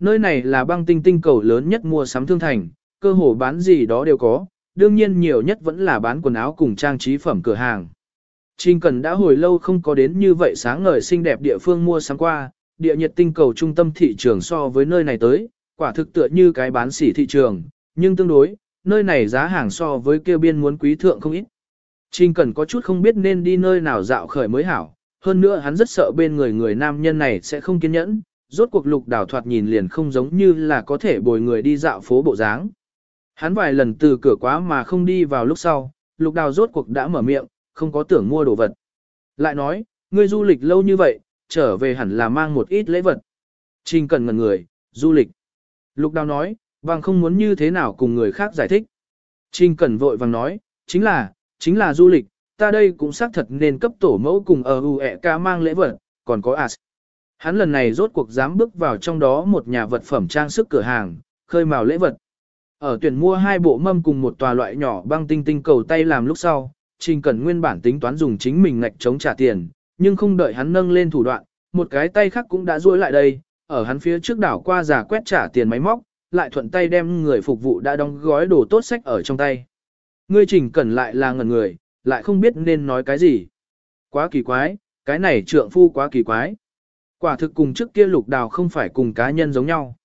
Nơi này là băng tinh tinh cầu lớn nhất mua sắm thương thành, cơ hồ bán gì đó đều có, đương nhiên nhiều nhất vẫn là bán quần áo cùng trang trí phẩm cửa hàng. Trình Cần đã hồi lâu không có đến như vậy sáng ngời xinh đẹp địa phương mua sắm qua, địa nhiệt tinh cầu trung tâm thị trường so với nơi này tới, quả thực tựa như cái bán sỉ thị trường, nhưng tương đối, nơi này giá hàng so với kêu biên muốn quý thượng không ít. Trình Cẩn có chút không biết nên đi nơi nào dạo khởi mới hảo, hơn nữa hắn rất sợ bên người người nam nhân này sẽ không kiên nhẫn, rốt cuộc lục đảo thoạt nhìn liền không giống như là có thể bồi người đi dạo phố bộ dáng. Hắn vài lần từ cửa quá mà không đi vào lúc sau, lục đào rốt cuộc đã mở miệng, không có tưởng mua đồ vật. Lại nói, ngươi du lịch lâu như vậy, trở về hẳn là mang một ít lễ vật. Trình cần ngần người, du lịch. Lục đào nói, vàng không muốn như thế nào cùng người khác giải thích. Trình cần vội vàng nói, chính là, chính là du lịch, ta đây cũng xác thật nên cấp tổ mẫu cùng ở ẹ ca mang lễ vật, còn có as. Hắn lần này rốt cuộc dám bước vào trong đó một nhà vật phẩm trang sức cửa hàng, khơi mào lễ vật. Ở tuyển mua hai bộ mâm cùng một tòa loại nhỏ băng tinh tinh cầu tay làm lúc sau, Trình Cẩn nguyên bản tính toán dùng chính mình ngạch chống trả tiền, nhưng không đợi hắn nâng lên thủ đoạn, một cái tay khác cũng đã duỗi lại đây, ở hắn phía trước đảo qua giả quét trả tiền máy móc, lại thuận tay đem người phục vụ đã đóng gói đồ tốt sách ở trong tay. Ngươi Trình Cẩn lại là ngẩn người, lại không biết nên nói cái gì. Quá kỳ quái, cái này trượng phu quá kỳ quái. Quả thực cùng trước kia lục đào không phải cùng cá nhân giống nhau.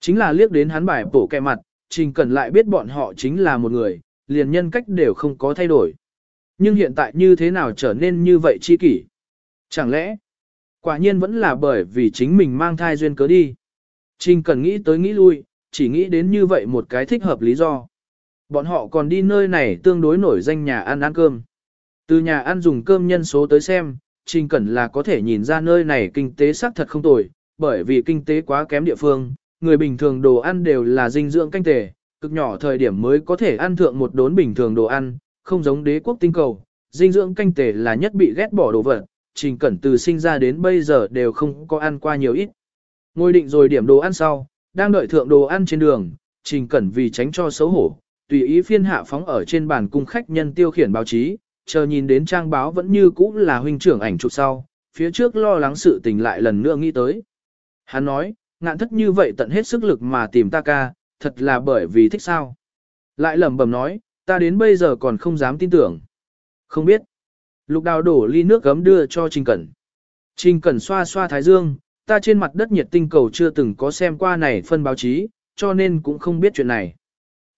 Chính là liếc đến hắn bài bổ kẹ mặt, Trình Cẩn lại biết bọn họ chính là một người, liền nhân cách đều không có thay đổi. Nhưng hiện tại như thế nào trở nên như vậy chi kỷ? Chẳng lẽ, quả nhiên vẫn là bởi vì chính mình mang thai duyên cớ đi. Trình cần nghĩ tới nghĩ lui, chỉ nghĩ đến như vậy một cái thích hợp lý do. Bọn họ còn đi nơi này tương đối nổi danh nhà ăn ăn cơm. Từ nhà ăn dùng cơm nhân số tới xem, Trình Cẩn là có thể nhìn ra nơi này kinh tế xác thật không tồi, bởi vì kinh tế quá kém địa phương, người bình thường đồ ăn đều là dinh dưỡng canh tề, cực nhỏ thời điểm mới có thể ăn thượng một đốn bình thường đồ ăn, không giống đế quốc tinh cầu, dinh dưỡng canh tề là nhất bị ghét bỏ đồ vật, Trình Cẩn từ sinh ra đến bây giờ đều không có ăn qua nhiều ít. Ngồi định rồi điểm đồ ăn sau, đang đợi thượng đồ ăn trên đường, Trình Cẩn vì tránh cho xấu hổ, tùy ý phiên hạ phóng ở trên bàn cung khách nhân tiêu khiển báo chí, chờ nhìn đến trang báo vẫn như cũ là huynh trưởng ảnh chụp sau, phía trước lo lắng sự tình lại lần nữa nghĩ tới. Hắn nói, ngạn thất như vậy tận hết sức lực mà tìm ta ca, thật là bởi vì thích sao. Lại lẩm bẩm nói, ta đến bây giờ còn không dám tin tưởng. Không biết. Lục đào đổ ly nước gấm đưa cho Trình Cẩn. Trình Cẩn xoa xoa thái dương, ta trên mặt đất nhiệt tinh cầu chưa từng có xem qua này phân báo chí, cho nên cũng không biết chuyện này.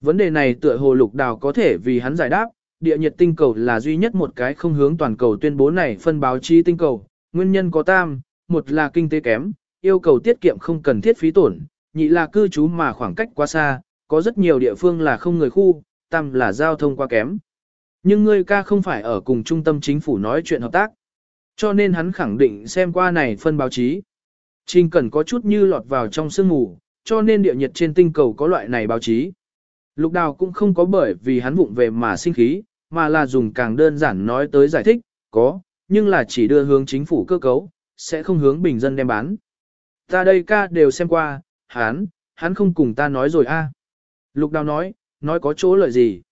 Vấn đề này tựa hồ lục đào có thể vì hắn giải đáp, địa nhiệt tinh cầu là duy nhất một cái không hướng toàn cầu tuyên bố này phân báo chí tinh cầu, nguyên nhân có tam, một là kinh tế kém, yêu cầu tiết kiệm không cần thiết phí tổn, nhị là cư trú mà khoảng cách quá xa, có rất nhiều địa phương là không người khu, tam là giao thông quá kém. Nhưng ngươi ca không phải ở cùng trung tâm chính phủ nói chuyện hợp tác, cho nên hắn khẳng định xem qua này phân báo chí. Trình cần có chút như lọt vào trong sương mù, cho nên địa nhiệt trên tinh cầu có loại này báo chí. Lục đào cũng không có bởi vì hắn vụng về mà sinh khí, mà là dùng càng đơn giản nói tới giải thích, có, nhưng là chỉ đưa hướng chính phủ cơ cấu, sẽ không hướng bình dân đem bán. Ta đây ca đều xem qua, hắn, hắn không cùng ta nói rồi a. Lục đào nói, nói có chỗ lợi gì.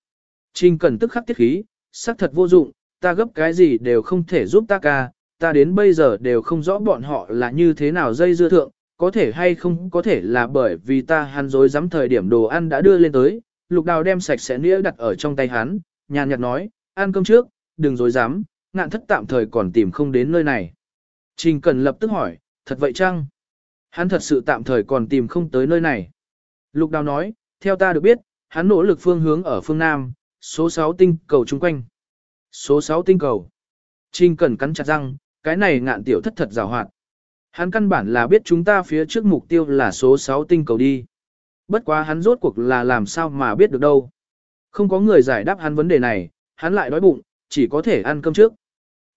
Trình cần tức khắc tiết khí, xác thật vô dụng, ta gấp cái gì đều không thể giúp ta ca, ta đến bây giờ đều không rõ bọn họ là như thế nào dây dưa thượng, có thể hay không có thể là bởi vì ta hắn dối dám thời điểm đồ ăn đã đưa lên tới, lục đào đem sạch sẽ nĩa đặt ở trong tay hắn, nhàn nhạt nói, ăn cơm trước, đừng dối dám, ngạn thất tạm thời còn tìm không đến nơi này. Trình cần lập tức hỏi, thật vậy chăng? Hắn thật sự tạm thời còn tìm không tới nơi này. Lục đào nói, theo ta được biết, hắn nỗ lực phương hướng ở phương Nam, số 6 tinh cầu chung quanh. Số 6 tinh cầu. Trình cần cắn chặt răng, cái này ngạn tiểu thất thật rào hoạt. Hắn căn bản là biết chúng ta phía trước mục tiêu là số 6 tinh cầu đi. Bất quá hắn rốt cuộc là làm sao mà biết được đâu. Không có người giải đáp hắn vấn đề này, hắn lại đói bụng, chỉ có thể ăn cơm trước.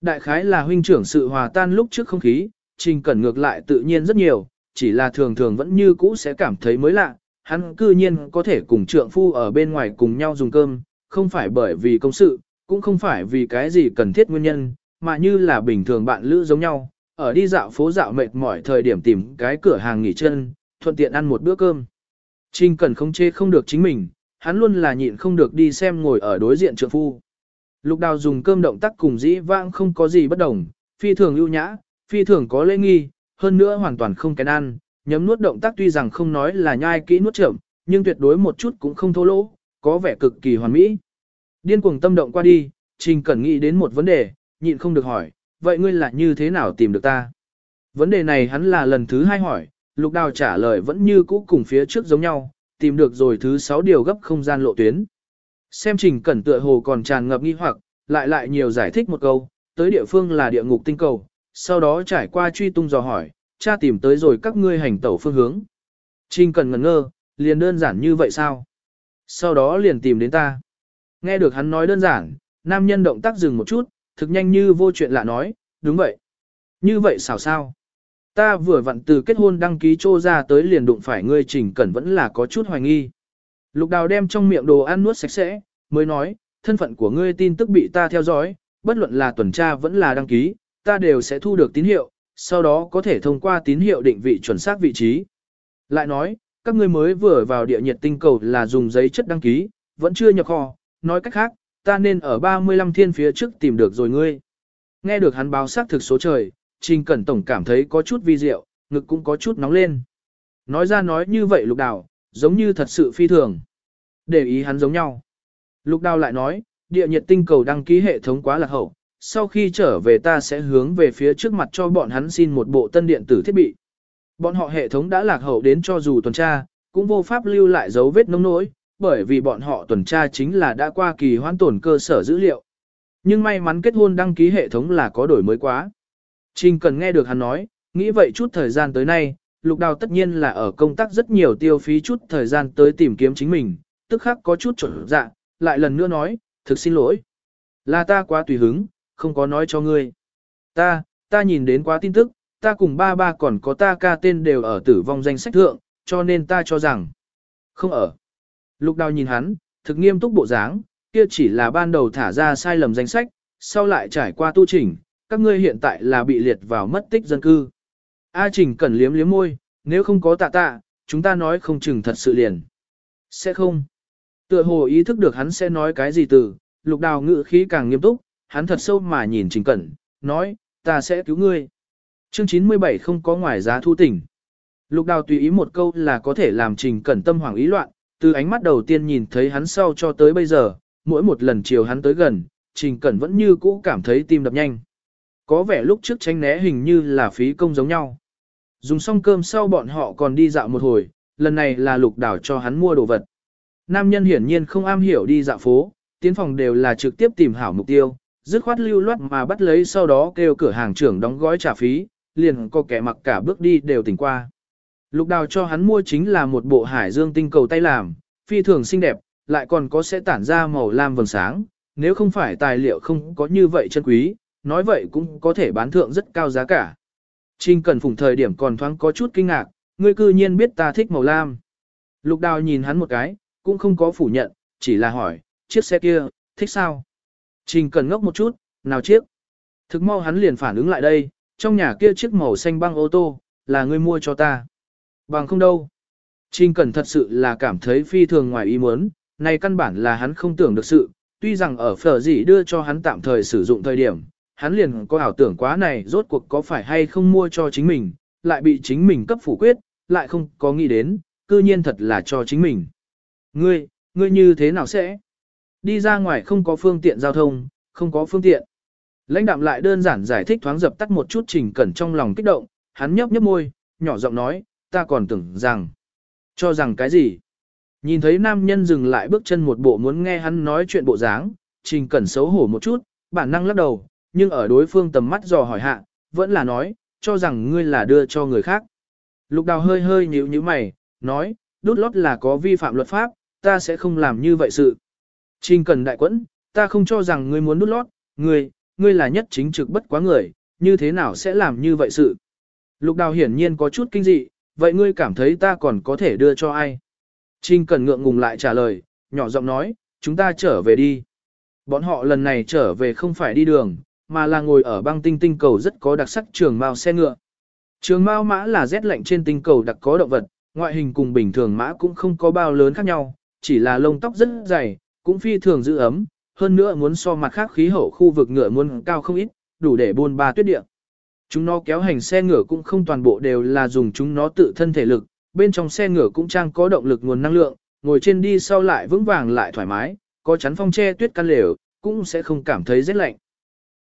Đại khái là huynh trưởng sự hòa tan lúc trước không khí, trình cẩn ngược lại tự nhiên rất nhiều, chỉ là thường thường vẫn như cũ sẽ cảm thấy mới lạ. Hắn cư nhiên có thể cùng trượng phu ở bên ngoài cùng nhau dùng cơm, không phải bởi vì công sự, cũng không phải vì cái gì cần thiết nguyên nhân, mà như là bình thường bạn lữ giống nhau, ở đi dạo phố dạo mệt mỏi thời điểm tìm cái cửa hàng nghỉ chân, thuận tiện ăn một bữa cơm. Trình Cần không chê không được chính mình, hắn luôn là nhịn không được đi xem ngồi ở đối diện trượng phu. Lục đào dùng cơm động tác cùng dĩ vãng không có gì bất đồng, phi thường ưu nhã, phi thường có lễ nghi, hơn nữa hoàn toàn không kén ăn, nhấm nuốt động tác tuy rằng không nói là nhai kỹ nuốt chậm, nhưng tuyệt đối một chút cũng không thô lỗ, có vẻ cực kỳ hoàn mỹ. Điên cuồng tâm động qua đi, Trình Cẩn nghĩ đến một vấn đề, nhịn không được hỏi, vậy ngươi là như thế nào tìm được ta? Vấn đề này hắn là lần thứ hai hỏi, lục đào trả lời vẫn như cũ cùng phía trước giống nhau, tìm được rồi thứ sáu điều gấp không gian lộ tuyến. Xem trình cẩn tựa hồ còn tràn ngập nghi hoặc, lại lại nhiều giải thích một câu, tới địa phương là địa ngục tinh cầu, sau đó trải qua truy tung dò hỏi, cha tìm tới rồi các ngươi hành tẩu phương hướng. Trình cẩn ngẩn ngơ, liền đơn giản như vậy sao? Sau đó liền tìm đến ta. Nghe được hắn nói đơn giản, nam nhân động tác dừng một chút, thực nhanh như vô chuyện lạ nói, đúng vậy. Như vậy sao sao? Ta vừa vặn từ kết hôn đăng ký trô ra tới liền đụng phải ngươi trình cẩn vẫn là có chút hoài nghi. Lục đào đem trong miệng đồ ăn nuốt sạch sẽ, mới nói, thân phận của ngươi tin tức bị ta theo dõi, bất luận là tuần tra vẫn là đăng ký, ta đều sẽ thu được tín hiệu, sau đó có thể thông qua tín hiệu định vị chuẩn xác vị trí. Lại nói, các ngươi mới vừa vào địa nhiệt tinh cầu là dùng giấy chất đăng ký, vẫn chưa nhập kho, nói cách khác, ta nên ở 35 thiên phía trước tìm được rồi ngươi. Nghe được hắn báo xác thực số trời, Trình Cẩn Tổng cảm thấy có chút vi diệu, ngực cũng có chút nóng lên. Nói ra nói như vậy lục đào, giống như thật sự phi thường. Để ý hắn giống nhau. Lục đào lại nói, địa nhiệt tinh cầu đăng ký hệ thống quá lạc hậu, sau khi trở về ta sẽ hướng về phía trước mặt cho bọn hắn xin một bộ tân điện tử thiết bị. Bọn họ hệ thống đã lạc hậu đến cho dù tuần tra, cũng vô pháp lưu lại dấu vết nông nỗi, bởi vì bọn họ tuần tra chính là đã qua kỳ hoãn tổn cơ sở dữ liệu. Nhưng may mắn kết hôn đăng ký hệ thống là có đổi mới quá. Trình cần nghe được hắn nói, nghĩ vậy chút thời gian tới nay, lục đào tất nhiên là ở công tác rất nhiều tiêu phí chút thời gian tới tìm kiếm chính mình, tức khắc có chút chuẩn dạ, lại lần nữa nói, thực xin lỗi. Là ta quá tùy hứng, không có nói cho ngươi. Ta, ta nhìn đến quá tin tức, ta cùng ba ba còn có ta ca tên đều ở tử vong danh sách thượng, cho nên ta cho rằng, không ở. Lục đào nhìn hắn, thực nghiêm túc bộ dáng, kia chỉ là ban đầu thả ra sai lầm danh sách, sau lại trải qua tu chỉnh, các ngươi hiện tại là bị liệt vào mất tích dân cư. A Trình cần liếm liếm môi, nếu không có tạ tạ, chúng ta nói không chừng thật sự liền. Sẽ không. Tựa hồ ý thức được hắn sẽ nói cái gì từ, lục đào ngự khí càng nghiêm túc, hắn thật sâu mà nhìn Trình Cẩn, nói, ta sẽ cứu ngươi. Chương 97 không có ngoài giá thu tỉnh. Lục đào tùy ý một câu là có thể làm Trình Cẩn tâm hoảng ý loạn, từ ánh mắt đầu tiên nhìn thấy hắn sau cho tới bây giờ, mỗi một lần chiều hắn tới gần, Trình Cẩn vẫn như cũ cảm thấy tim đập nhanh. Có vẻ lúc trước tránh né hình như là phí công giống nhau. Dùng xong cơm sau bọn họ còn đi dạo một hồi, lần này là lục đảo cho hắn mua đồ vật. Nam nhân hiển nhiên không am hiểu đi dạo phố, tiến phòng đều là trực tiếp tìm hảo mục tiêu, dứt khoát lưu loát mà bắt lấy sau đó kêu cửa hàng trưởng đóng gói trả phí, liền có kẻ mặc cả bước đi đều tỉnh qua. Lục đào cho hắn mua chính là một bộ hải dương tinh cầu tay làm, phi thường xinh đẹp, lại còn có sẽ tản ra màu lam vầng sáng, nếu không phải tài liệu không có như vậy chân quý, nói vậy cũng có thể bán thượng rất cao giá cả. Trình Cần Phùng thời điểm còn thoáng có chút kinh ngạc, ngươi cư nhiên biết ta thích màu lam. Lục đào nhìn hắn một cái, cũng không có phủ nhận, chỉ là hỏi, chiếc xe kia, thích sao? Trình Cần ngốc một chút, nào chiếc? Thực mau hắn liền phản ứng lại đây, trong nhà kia chiếc màu xanh băng ô tô, là ngươi mua cho ta. Bằng không đâu. Trình Cẩn thật sự là cảm thấy phi thường ngoài ý muốn, này căn bản là hắn không tưởng được sự, tuy rằng ở phở gì đưa cho hắn tạm thời sử dụng thời điểm, hắn liền có ảo tưởng quá này rốt cuộc có phải hay không mua cho chính mình, lại bị chính mình cấp phủ quyết, lại không có nghĩ đến, cư nhiên thật là cho chính mình. Ngươi, ngươi như thế nào sẽ? Đi ra ngoài không có phương tiện giao thông, không có phương tiện. Lãnh đạm lại đơn giản giải thích thoáng dập tắt một chút trình cẩn trong lòng kích động, hắn nhấp nhấp môi, nhỏ giọng nói, ta còn tưởng rằng, cho rằng cái gì? Nhìn thấy nam nhân dừng lại bước chân một bộ muốn nghe hắn nói chuyện bộ dáng, trình cẩn xấu hổ một chút, bản năng lắc đầu, nhưng ở đối phương tầm mắt dò hỏi hạ, vẫn là nói, cho rằng ngươi là đưa cho người khác. Lục đào hơi hơi nhíu nhíu mày, nói, đút lót là có vi phạm luật pháp, ta sẽ không làm như vậy sự. Trình cần đại quẫn, ta không cho rằng ngươi muốn đút lót, ngươi, ngươi là nhất chính trực bất quá người, như thế nào sẽ làm như vậy sự. Lục đào hiển nhiên có chút kinh dị, vậy ngươi cảm thấy ta còn có thể đưa cho ai? Trình cần ngượng ngùng lại trả lời, nhỏ giọng nói, chúng ta trở về đi. Bọn họ lần này trở về không phải đi đường, mà là ngồi ở băng tinh tinh cầu rất có đặc sắc trường mao xe ngựa. Trường mao mã là rét lạnh trên tinh cầu đặc có động vật, ngoại hình cùng bình thường mã cũng không có bao lớn khác nhau, chỉ là lông tóc rất dày, cũng phi thường giữ ấm, hơn nữa muốn so mặt khác khí hậu khu vực ngựa muốn cao không ít, đủ để buôn ba tuyết địa. Chúng nó kéo hành xe ngựa cũng không toàn bộ đều là dùng chúng nó tự thân thể lực, bên trong xe ngựa cũng trang có động lực nguồn năng lượng, ngồi trên đi sau lại vững vàng lại thoải mái, có chắn phong che tuyết căn lều, cũng sẽ không cảm thấy rét lạnh.